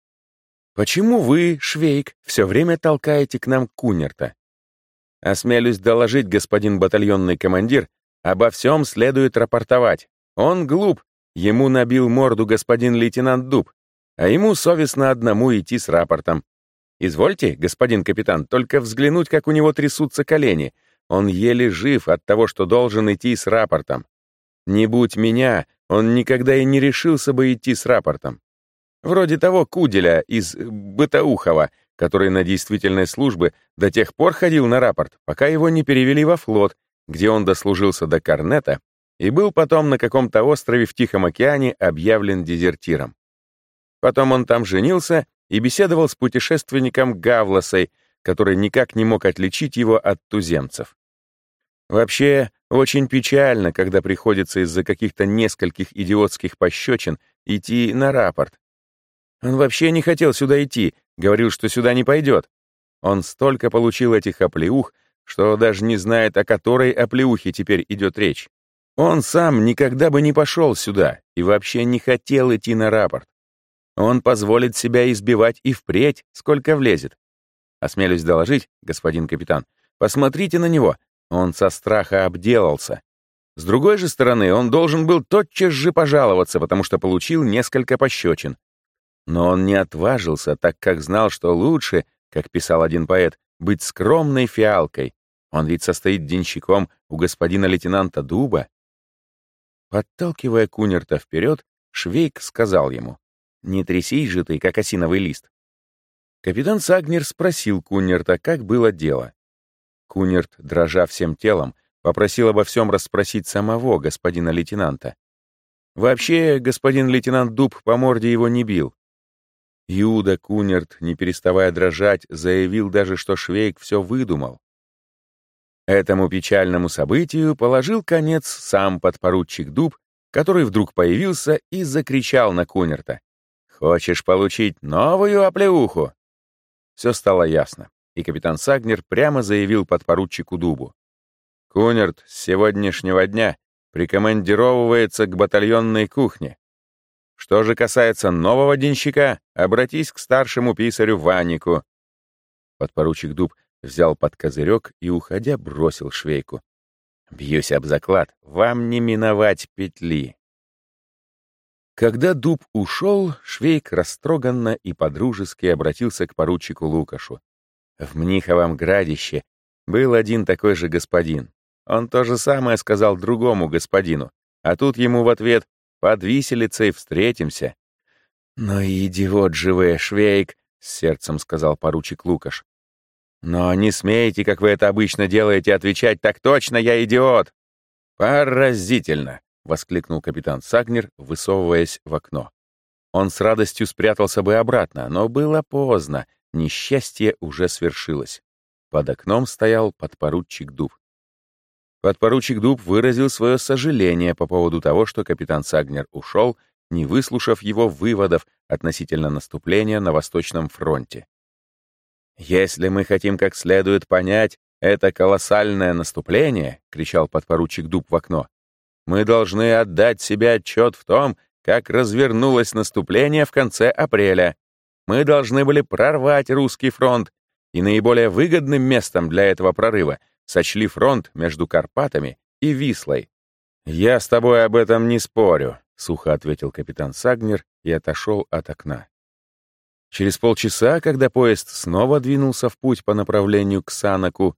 Почему вы, Швейк, все время толкаете к нам Кунерта? Осмелюсь доложить, господин батальонный командир, обо всем следует рапортовать. Он глуп, ему набил морду господин лейтенант Дуб. а ему совестно одному идти с рапортом. Извольте, господин капитан, только взглянуть, как у него трясутся колени. Он еле жив от того, что должен идти с рапортом. Не будь меня, он никогда и не решился бы идти с рапортом. Вроде того Куделя из Бытаухова, который на действительной службе до тех пор ходил на рапорт, пока его не перевели во флот, где он дослужился до корнета и был потом на каком-то острове в Тихом океане объявлен дезертиром. Потом он там женился и беседовал с путешественником Гавлосой, который никак не мог отличить его от туземцев. Вообще, очень печально, когда приходится из-за каких-то нескольких идиотских пощечин идти на рапорт. Он вообще не хотел сюда идти, говорил, что сюда не пойдет. Он столько получил этих оплеух, что даже не знает, о которой оплеухе теперь идет речь. Он сам никогда бы не пошел сюда и вообще не хотел идти на рапорт. Он позволит себя избивать и впредь, сколько влезет. Осмелюсь доложить, господин капитан, посмотрите на него, он со страха обделался. С другой же стороны, он должен был тотчас же пожаловаться, потому что получил несколько пощечин. Но он не отважился, так как знал, что лучше, как писал один поэт, быть скромной фиалкой. Он ведь состоит денщиком у господина лейтенанта Дуба. Подталкивая Кунерта вперед, Швейк сказал ему, «Не трясись же ты, как осиновый лист». Капитан Сагнер спросил Кунерта, как было дело. Кунерт, дрожа всем телом, попросил обо всем расспросить самого господина лейтенанта. Вообще, господин лейтенант Дуб по морде его не бил. Иуда Кунерт, не переставая дрожать, заявил даже, что Швейк все выдумал. Этому печальному событию положил конец сам подпоручик Дуб, который вдруг появился и закричал на Кунерта. «Хочешь получить новую оплеуху?» Все стало ясно, и капитан Сагнер прямо заявил подпоручику Дубу. «Кунерт с сегодняшнего дня прикомандировывается к батальонной кухне. Что же касается нового денщика, обратись к старшему писарю Ванику». Подпоручик Дуб взял под козырек и, уходя, бросил швейку. «Бьюсь об заклад, вам не миновать петли». Когда Дуб ушел, Швейк растроганно и подружески обратился к поручику Лукашу. В Мниховом градище был один такой же господин. Он то же самое сказал другому господину, а тут ему в ответ «под виселицей встретимся». «Ну и идиот живой, Швейк», — с сердцем сказал поручик Лукаш. «Но не смейте, как вы это обычно делаете, отвечать так точно, я идиот!» «Поразительно!» — воскликнул капитан Сагнер, высовываясь в окно. Он с радостью спрятался бы обратно, но было поздно, несчастье уже свершилось. Под окном стоял подпоручик Дуб. Подпоручик Дуб выразил свое сожаление по поводу того, что капитан Сагнер ушел, не выслушав его выводов относительно наступления на Восточном фронте. «Если мы хотим как следует понять это колоссальное наступление», — кричал подпоручик Дуб в окно, «мы должны отдать себе отчет в том, как развернулось наступление в конце апреля. Мы должны были прорвать русский фронт, и наиболее выгодным местом для этого прорыва сочли фронт между Карпатами и Вислой. «Я с тобой об этом не спорю», — сухо ответил капитан Сагнер и отошел от окна. Через полчаса, когда поезд снова двинулся в путь по направлению к Санаку,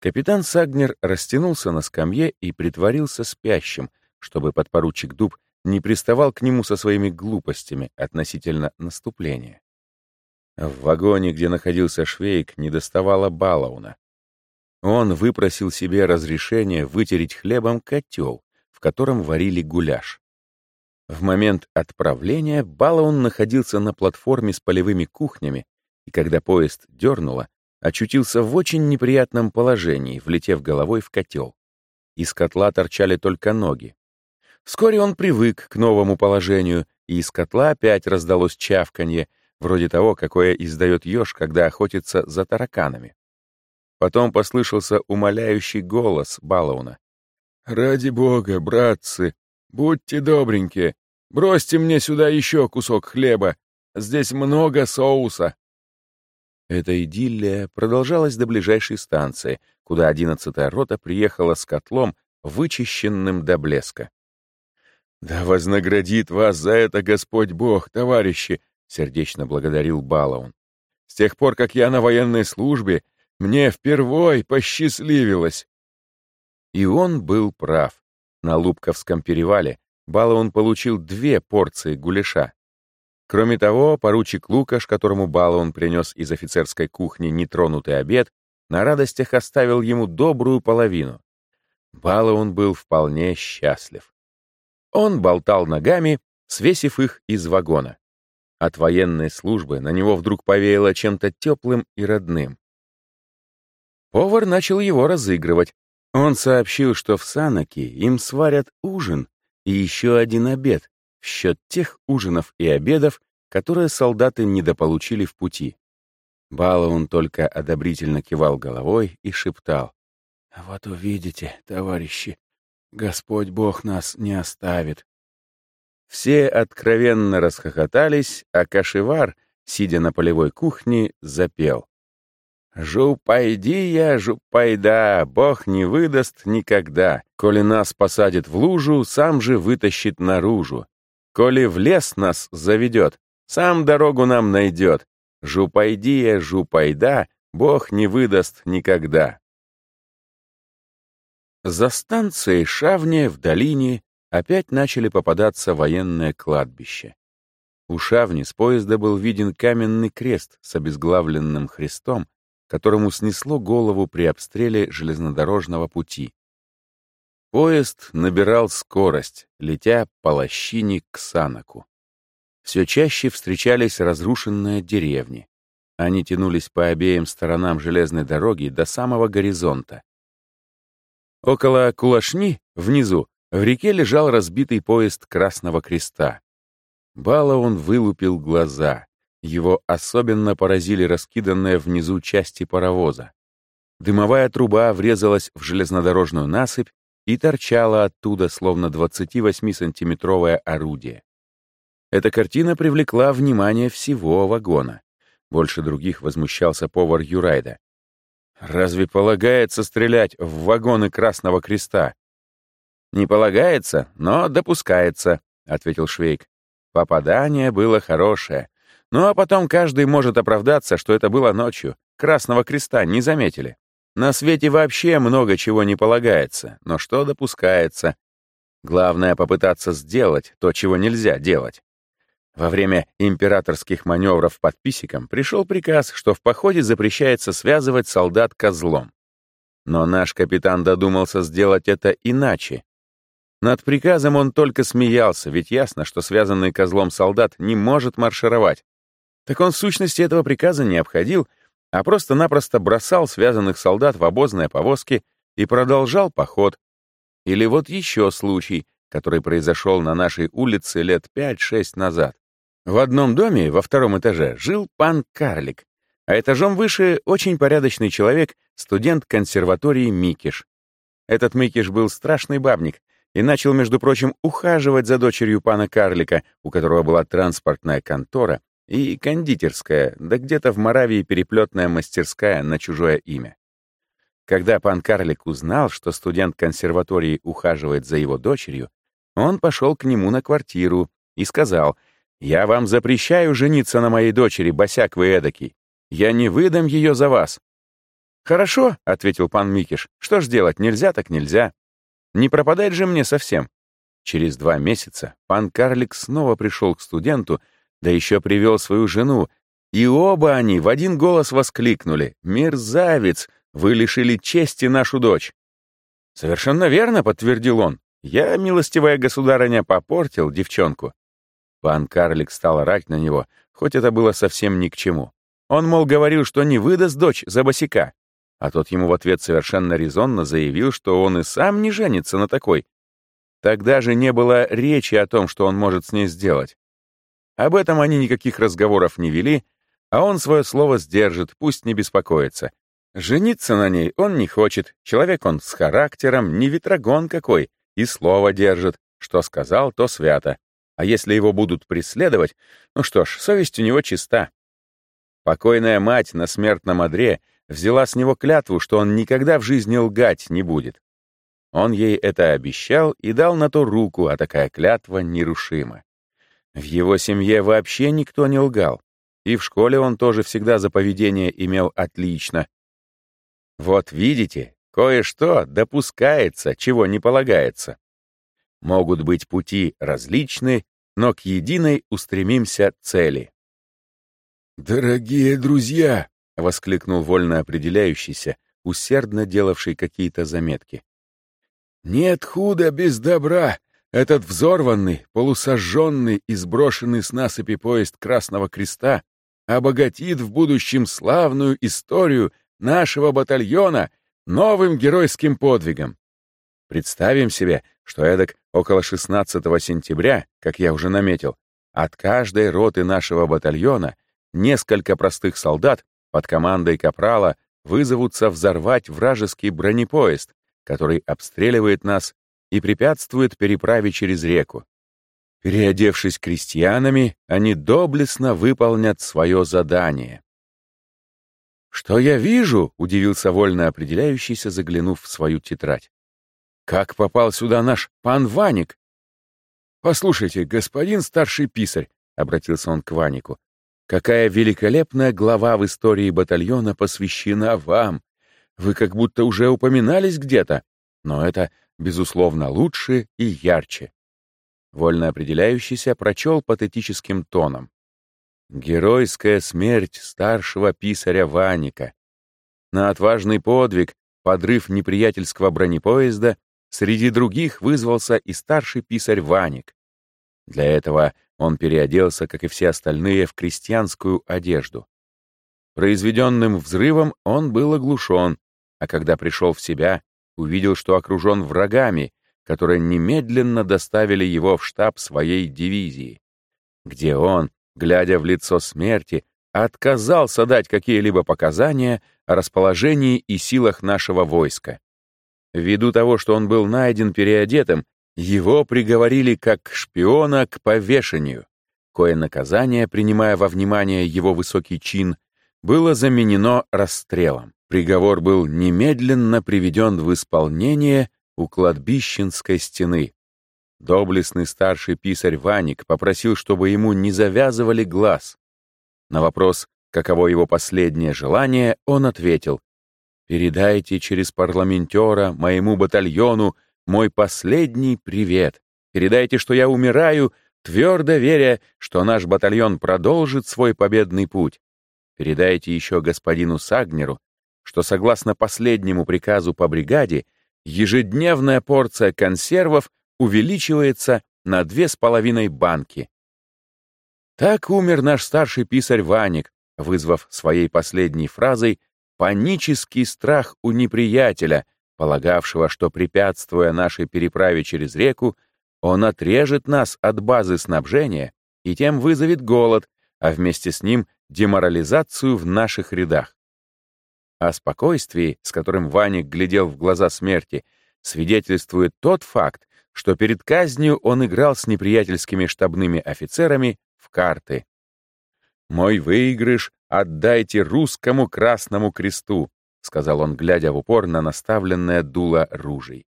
капитан Сагнер растянулся на скамье и притворился спящим, чтобы подпоручик Дуб не приставал к нему со своими глупостями относительно наступления. В вагоне, где находился Швейк, недоставало Балауна. Он выпросил себе разрешение вытереть хлебом котел, в котором варили гуляш. В момент отправления Балаун находился на платформе с полевыми кухнями, и когда поезд дернуло, очутился в очень неприятном положении, влетев головой в котел. Из котла торчали только ноги. Вскоре он привык к новому положению, и из котла опять раздалось чавканье, вроде того, какое издает еж, когда охотится за тараканами. Потом послышался умоляющий голос Балауна. «Ради бога, братцы, «Будьте добренькие, бросьте мне сюда еще кусок хлеба. Здесь много соуса». Эта идиллия продолжалась до ближайшей станции, куда одиннадцатая рота приехала с котлом, вычищенным до блеска. «Да вознаградит вас за это Господь Бог, товарищи!» сердечно благодарил Балаун. С тех пор, как я на военной службе, мне впервой посчастливилось. И он был прав. На Лубковском перевале Балаун получил две порции гуляша. Кроме того, поручик Лукаш, которому Балаун принес из офицерской кухни нетронутый обед, на радостях оставил ему добрую половину. Балаун был вполне счастлив. Он болтал ногами, свесив их из вагона. От военной службы на него вдруг повеяло чем-то теплым и родным. Повар начал его разыгрывать. Он сообщил, что в Санаке им сварят ужин и еще один обед в счет тех ужинов и обедов, которые солдаты недополучили в пути. Балаун только одобрительно кивал головой и шептал. «Вот увидите, товарищи, Господь Бог нас не оставит. Все откровенно расхохотались, а Кашевар, сидя на полевой кухне, запел. «Жупайди я, жупайда, Бог не выдаст никогда. Коли нас посадит в лужу, сам же вытащит наружу. Коли в лес нас заведет, сам дорогу нам найдет. Жупайди я, жупайда, Бог не выдаст никогда». За станцией Шавне в долине опять начали попадаться военное кладбище. У Шавни с поезда был виден каменный крест с обезглавленным Христом, которому снесло голову при обстреле железнодорожного пути. Поезд набирал скорость, летя по лощине к Санаку. Все чаще встречались разрушенные деревни. Они тянулись по обеим сторонам железной дороги до самого горизонта. Около Кулашни, внизу, в реке лежал разбитый поезд Красного Креста. Бала он вылупил глаза. Его особенно поразили раскиданные внизу части паровоза. Дымовая труба врезалась в железнодорожную насыпь и торчала оттуда, словно 28-сантиметровое орудие. Эта картина привлекла внимание всего вагона. Больше других возмущался повар Юрайда. Разве полагается стрелять в вагоны Красного Креста? Не полагается, но допускается, ответил Швейк. Попадание было хорошее. Ну а потом каждый может оправдаться, что это было ночью. Красного Креста не заметили. На свете вообще много чего не полагается, но что допускается. Главное попытаться сделать то, чего нельзя делать. Во время императорских маневров под Писиком пришел приказ, что в походе запрещается связывать солдат козлом. Но наш капитан додумался сделать это иначе. Над приказом он только смеялся, ведь ясно, что связанный козлом солдат не может маршировать. Так он в сущности этого приказа не обходил, а просто-напросто бросал связанных солдат в обозные повозки и продолжал поход. Или вот еще случай, который произошел на нашей улице лет 5-6 назад. В одном доме, во втором этаже, жил пан Карлик, а этажом выше очень порядочный человек, студент консерватории Микиш. Этот Микиш был страшный бабник и начал, между прочим, ухаживать за дочерью пана Карлика, у которого была транспортная контора и кондитерская, да где-то в Моравии переплетная мастерская на чужое имя. Когда пан Карлик узнал, что студент консерватории ухаживает за его дочерью, он пошел к нему на квартиру и сказал — я вам запрещаю жениться на моей дочери, босяк вы эдакий. Я не выдам ее за вас». «Хорошо», — ответил пан Микиш. «Что ж делать, нельзя так нельзя. Не пропадать же мне совсем». Через два месяца пан Карлик снова пришел к студенту, да еще привел свою жену, и оба они в один голос воскликнули «Мерзавец! Вы лишили чести нашу дочь!» «Совершенно верно», — подтвердил он. «Я, милостивая государыня, попортил девчонку. Пан Карлик стал орать на него, хоть это было совсем ни к чему. Он, мол, говорил, что не выдаст дочь за босика, а тот ему в ответ совершенно резонно заявил, что он и сам не женится на такой. Тогда же не было речи о том, что он может с ней сделать. Об этом они никаких разговоров не вели, а он свое слово сдержит, пусть не беспокоится. Жениться на ней он не хочет, человек он с характером, не ветрогон какой, и слово держит, что сказал, то свято. А если его будут преследовать, ну что ж, совесть у него чиста. Покойная мать на смертном одре взяла с него клятву, что он никогда в жизни лгать не будет. Он ей это обещал и дал на то руку, а такая клятва нерушима. В его семье вообще никто не лгал. И в школе он тоже всегда за поведение имел отлично. Вот видите, кое-что допускается, чего не полагается. Могут быть пути различны, но к единой устремимся цели. «Дорогие друзья!» — воскликнул вольно определяющийся, усердно делавший какие-то заметки. «Нет худа без добра! Этот взорванный, полусожженный и сброшенный с насыпи поезд Красного Креста обогатит в будущем славную историю нашего батальона новым геройским подвигом. Представим себе, что эдак около 16 сентября, как я уже наметил, от каждой роты нашего батальона несколько простых солдат под командой капрала вызовутся взорвать вражеский бронепоезд, который обстреливает нас и препятствует переправе через реку. Переодевшись крестьянами, они доблестно выполнят свое задание. «Что я вижу?» — удивился вольно определяющийся, заглянув в свою тетрадь. «Как попал сюда наш пан Ваник?» «Послушайте, господин старший писарь», — обратился он к Ванику, «какая великолепная глава в истории батальона посвящена вам. Вы как будто уже упоминались где-то, но это, безусловно, лучше и ярче. Вольно определяющийся прочел патетическим тоном. Геройская смерть старшего писаря Ваника. На отважный подвиг, подрыв неприятельского бронепоезда, среди других вызвался и старший писарь Ваник. Для этого он переоделся, как и все остальные, в крестьянскую одежду. Произведенным взрывом он был оглушен, а когда пришел в себя, увидел, что окружен врагами, которые немедленно доставили его в штаб своей дивизии, где он, глядя в лицо смерти, отказался дать какие-либо показания о расположении и силах нашего войска. Ввиду того, что он был найден переодетым, его приговорили как шпиона к повешению, кое наказание, принимая во внимание его высокий чин, было заменено расстрелом. Приговор был немедленно приведен в исполнение у кладбищенской стены. Доблестный старший писарь Ваник попросил, чтобы ему не завязывали глаз. На вопрос, каково его последнее желание, он ответил, «Передайте через парламентера моему батальону мой последний привет. Передайте, что я умираю, твердо веря, что наш батальон продолжит свой победный путь. Передайте еще господину Сагнеру, что согласно последнему приказу по бригаде, ежедневная порция консервов увеличивается на две с половиной банки. Так умер наш старший писарь Ваник, вызвав своей последней фразой панический страх у неприятеля, полагавшего, что, препятствуя нашей переправе через реку, он отрежет нас от базы снабжения и тем вызовет голод, а вместе с ним деморализацию в наших рядах. О спокойствии, с которым Ваник глядел в глаза смерти, свидетельствует тот факт, что перед казнью он играл с неприятельскими штабными офицерами в карты. «Мой выигрыш отдайте русскому Красному Кресту», сказал он, глядя в упор на наставленное дуло ружей.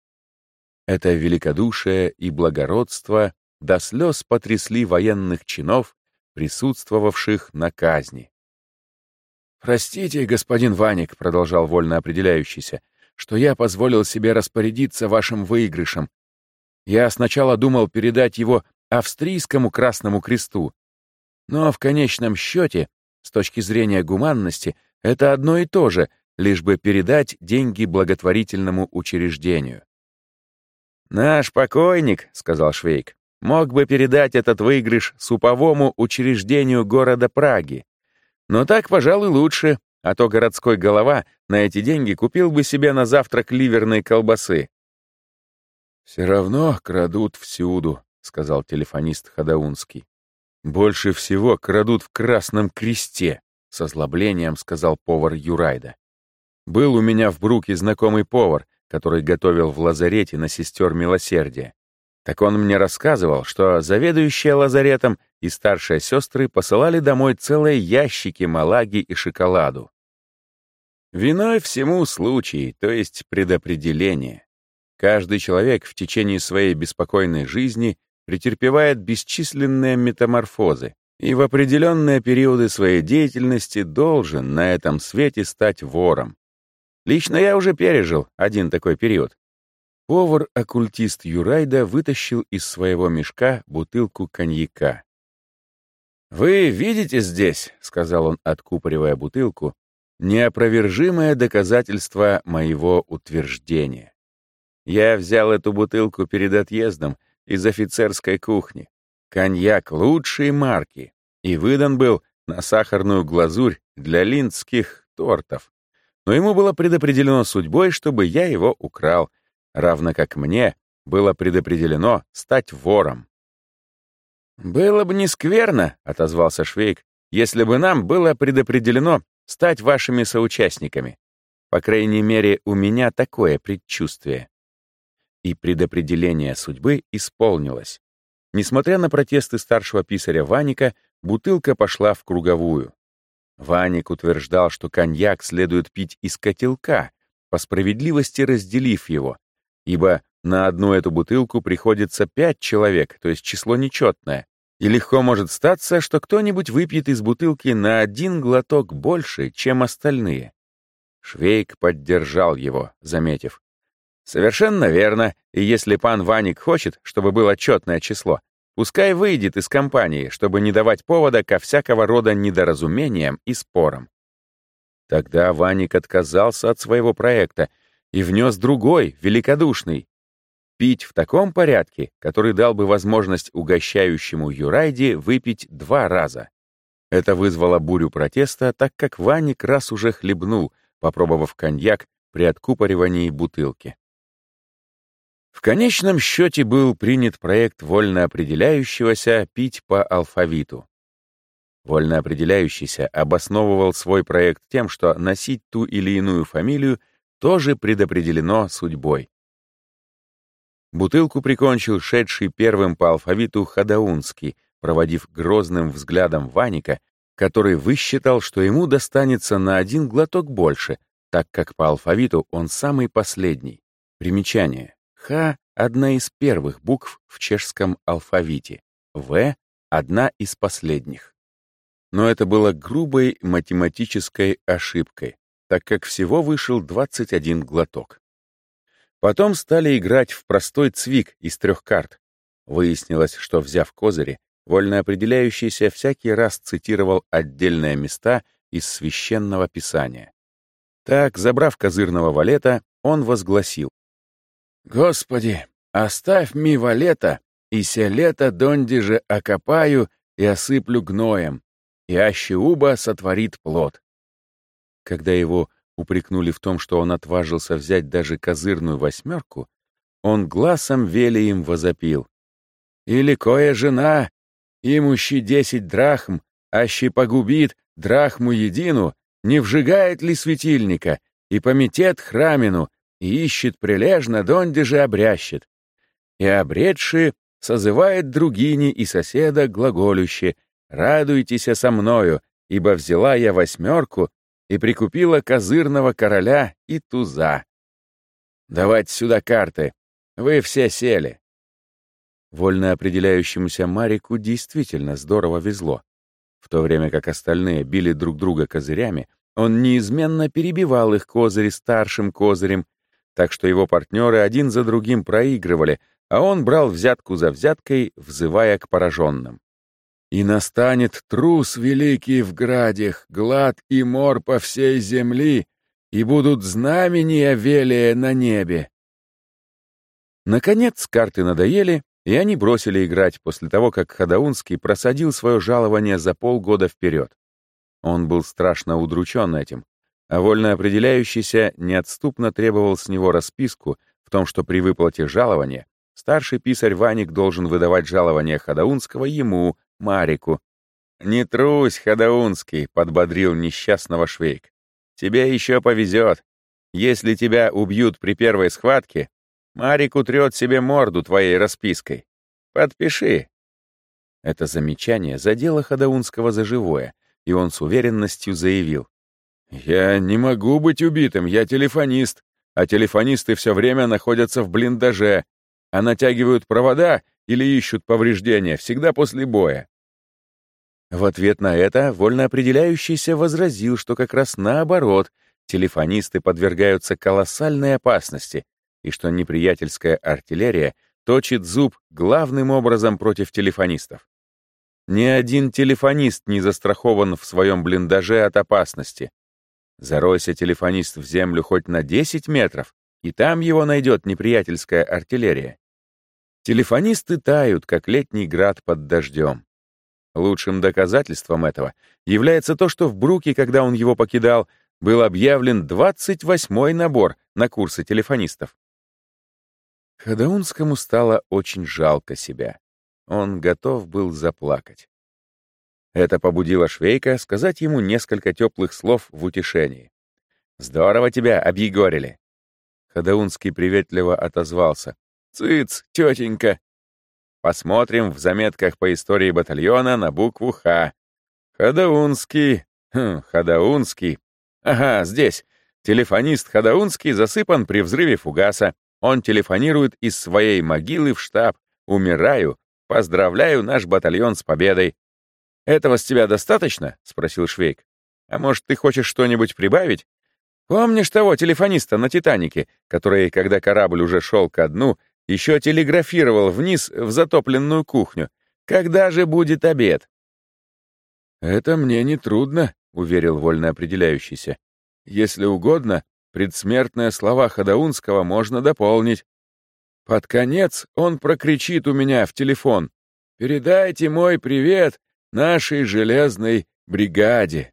Это великодушие и благородство до слез потрясли военных чинов, присутствовавших на казни. «Простите, господин Ваник», — продолжал вольно определяющийся, «что я позволил себе распорядиться вашим выигрышем. Я сначала думал передать его австрийскому Красному Кресту, но в конечном счете, с точки зрения гуманности, это одно и то же, лишь бы передать деньги благотворительному учреждению». «Наш покойник», — сказал Швейк, «мог бы передать этот выигрыш суповому учреждению города Праги, но так, пожалуй, лучше, а то городской голова на эти деньги купил бы себе на завтрак ливерной колбасы. «Все равно крадут всюду», — сказал телефонист Хадаунский. «Больше всего крадут в Красном Кресте», — с озлоблением сказал повар Юрайда. «Был у меня в Бруке знакомый повар, который готовил в лазарете на сестер милосердия. Так он мне рассказывал, что заведующая лазаретом и старшие сестры посылали домой целые ящики малаги и шоколаду. Виной всему случай, то есть предопределение. Каждый человек в течение своей беспокойной жизни претерпевает бесчисленные метаморфозы и в определенные периоды своей деятельности должен на этом свете стать вором. Лично я уже пережил один такой период. Повар-оккультист Юрайда вытащил из своего мешка бутылку коньяка. «Вы видите здесь, — сказал он, откупоривая бутылку, — неопровержимое доказательство моего утверждения. Я взял эту бутылку перед отъездом из офицерской кухни. Коньяк лучшей марки и выдан был на сахарную глазурь для линдских тортов. Но ему было предопределено судьбой, чтобы я его украл, равно как мне было предопределено стать вором. «Было бы не скверно», — отозвался Швейк, «если бы нам было предопределено стать вашими соучастниками. По крайней мере, у меня такое предчувствие». И предопределение судьбы исполнилось. Несмотря на протесты старшего писаря Ваника, бутылка пошла в круговую. Ваник утверждал, что коньяк следует пить из котелка, по справедливости разделив его, ибо на одну эту бутылку приходится пять человек, то есть число нечетное, и легко может статься, что кто-нибудь выпьет из бутылки на один глоток больше, чем остальные. Швейк поддержал его, заметив. «Совершенно верно, и если пан Ваник хочет, чтобы было четное число, пускай выйдет из компании, чтобы не давать повода ко всякого рода недоразумениям и спорам». Тогда Ваник отказался от своего проекта и внес другой, великодушный, Пить в таком порядке, который дал бы возможность угощающему Юрайде выпить два раза. Это вызвало бурю протеста, так как Ваник раз уже хлебнул, попробовав коньяк при откупоривании бутылки. В конечном счете был принят проект вольно определяющегося пить по алфавиту. Вольно определяющийся обосновывал свой проект тем, что носить ту или иную фамилию тоже предопределено судьбой. Бутылку прикончил шедший первым по алфавиту Хадаунский, проводив грозным взглядом Ваника, который высчитал, что ему достанется на один глоток больше, так как по алфавиту он самый последний. Примечание. Х — одна из первых букв в чешском алфавите. В — одна из последних. Но это было грубой математической ошибкой, так как всего вышел 21 глоток. Потом стали играть в простой цвик из трех карт. Выяснилось, что, взяв козыри, вольно определяющийся всякий раз цитировал отдельные места из священного писания. Так, забрав козырного валета, он возгласил. «Господи, оставь ми валета, и се лето донди же окопаю и осыплю гноем, и аще уба сотворит плод». Когда его упрекнули в том, что он отважился взять даже козырную восьмерку, он глазом велием возопил. «Или кое жена, имущи десять драхм, аще погубит драхму едину, не вжигает ли светильника, и пометет храмину, и ищет прилежно, донде же обрящет. И обретши созывает другини и соседа глаголюще, радуйтесь со мною, ибо взяла я восьмерку, и прикупила козырного короля и туза. «Давайте сюда карты. Вы все сели». Вольно определяющемуся Марику действительно здорово везло. В то время как остальные били друг друга козырями, он неизменно перебивал их козыри старшим козырем, так что его партнеры один за другим проигрывали, а он брал взятку за взяткой, взывая к пораженным. И настанет трус великий в градях, глад и мор по всей земли, и будут знамения велия на небе. Наконец карты надоели, и они бросили играть после того, как Хадаунский просадил свое жалование за полгода вперед. Он был страшно удручен этим, а вольно определяющийся неотступно требовал с него расписку в том, что при выплате жалования старший писарь Ваник должен выдавать жалование Хадаунского ему, Марику. «Не трусь, Хадаунский», — подбодрил несчастного Швейк. «Тебе еще повезет. Если тебя убьют при первой схватке, Марик утрет себе морду твоей распиской. Подпиши». Это замечание задело Хадаунского за живое, и он с уверенностью заявил. «Я не могу быть убитым, я телефонист, а телефонисты все время находятся в блиндаже, а натягивают провода или ищут повреждения всегда после боя. В ответ на это вольно определяющийся возразил, что как раз наоборот, телефонисты подвергаются колоссальной опасности и что неприятельская артиллерия точит зуб главным образом против телефонистов. Ни один телефонист не застрахован в своем блиндаже от опасности. Заройся телефонист в землю хоть на 10 метров, и там его найдет неприятельская артиллерия. Телефонисты тают, как летний град под дождем. Лучшим доказательством этого является то, что в Бруке, когда он его покидал, был объявлен 28-й набор на курсы телефонистов. Хадаунскому стало очень жалко себя. Он готов был заплакать. Это побудило Швейка сказать ему несколько теплых слов в утешении. «Здорово тебя объегорили!» Хадаунский приветливо отозвался. «Цыц, тетенька!» Посмотрим в заметках по истории батальона на букву «Х». Хадаунский... Хм, Хадаунский. Ага, здесь. Телефонист Хадаунский засыпан при взрыве фугаса. Он телефонирует из своей могилы в штаб. Умираю. Поздравляю наш батальон с победой. «Этого с тебя достаточно?» — спросил Швейк. «А может, ты хочешь что-нибудь прибавить? Помнишь того телефониста на «Титанике», который, когда корабль уже шел ко дну, еще телеграфировал вниз в затопленную кухню? Когда же будет обед?» «Это мне не трудно», — уверил вольно определяющийся. «Если угодно, предсмертные слова Хадаунского можно дополнить. Под конец он прокричит у меня в телефон. «Передайте мой привет нашей железной бригаде».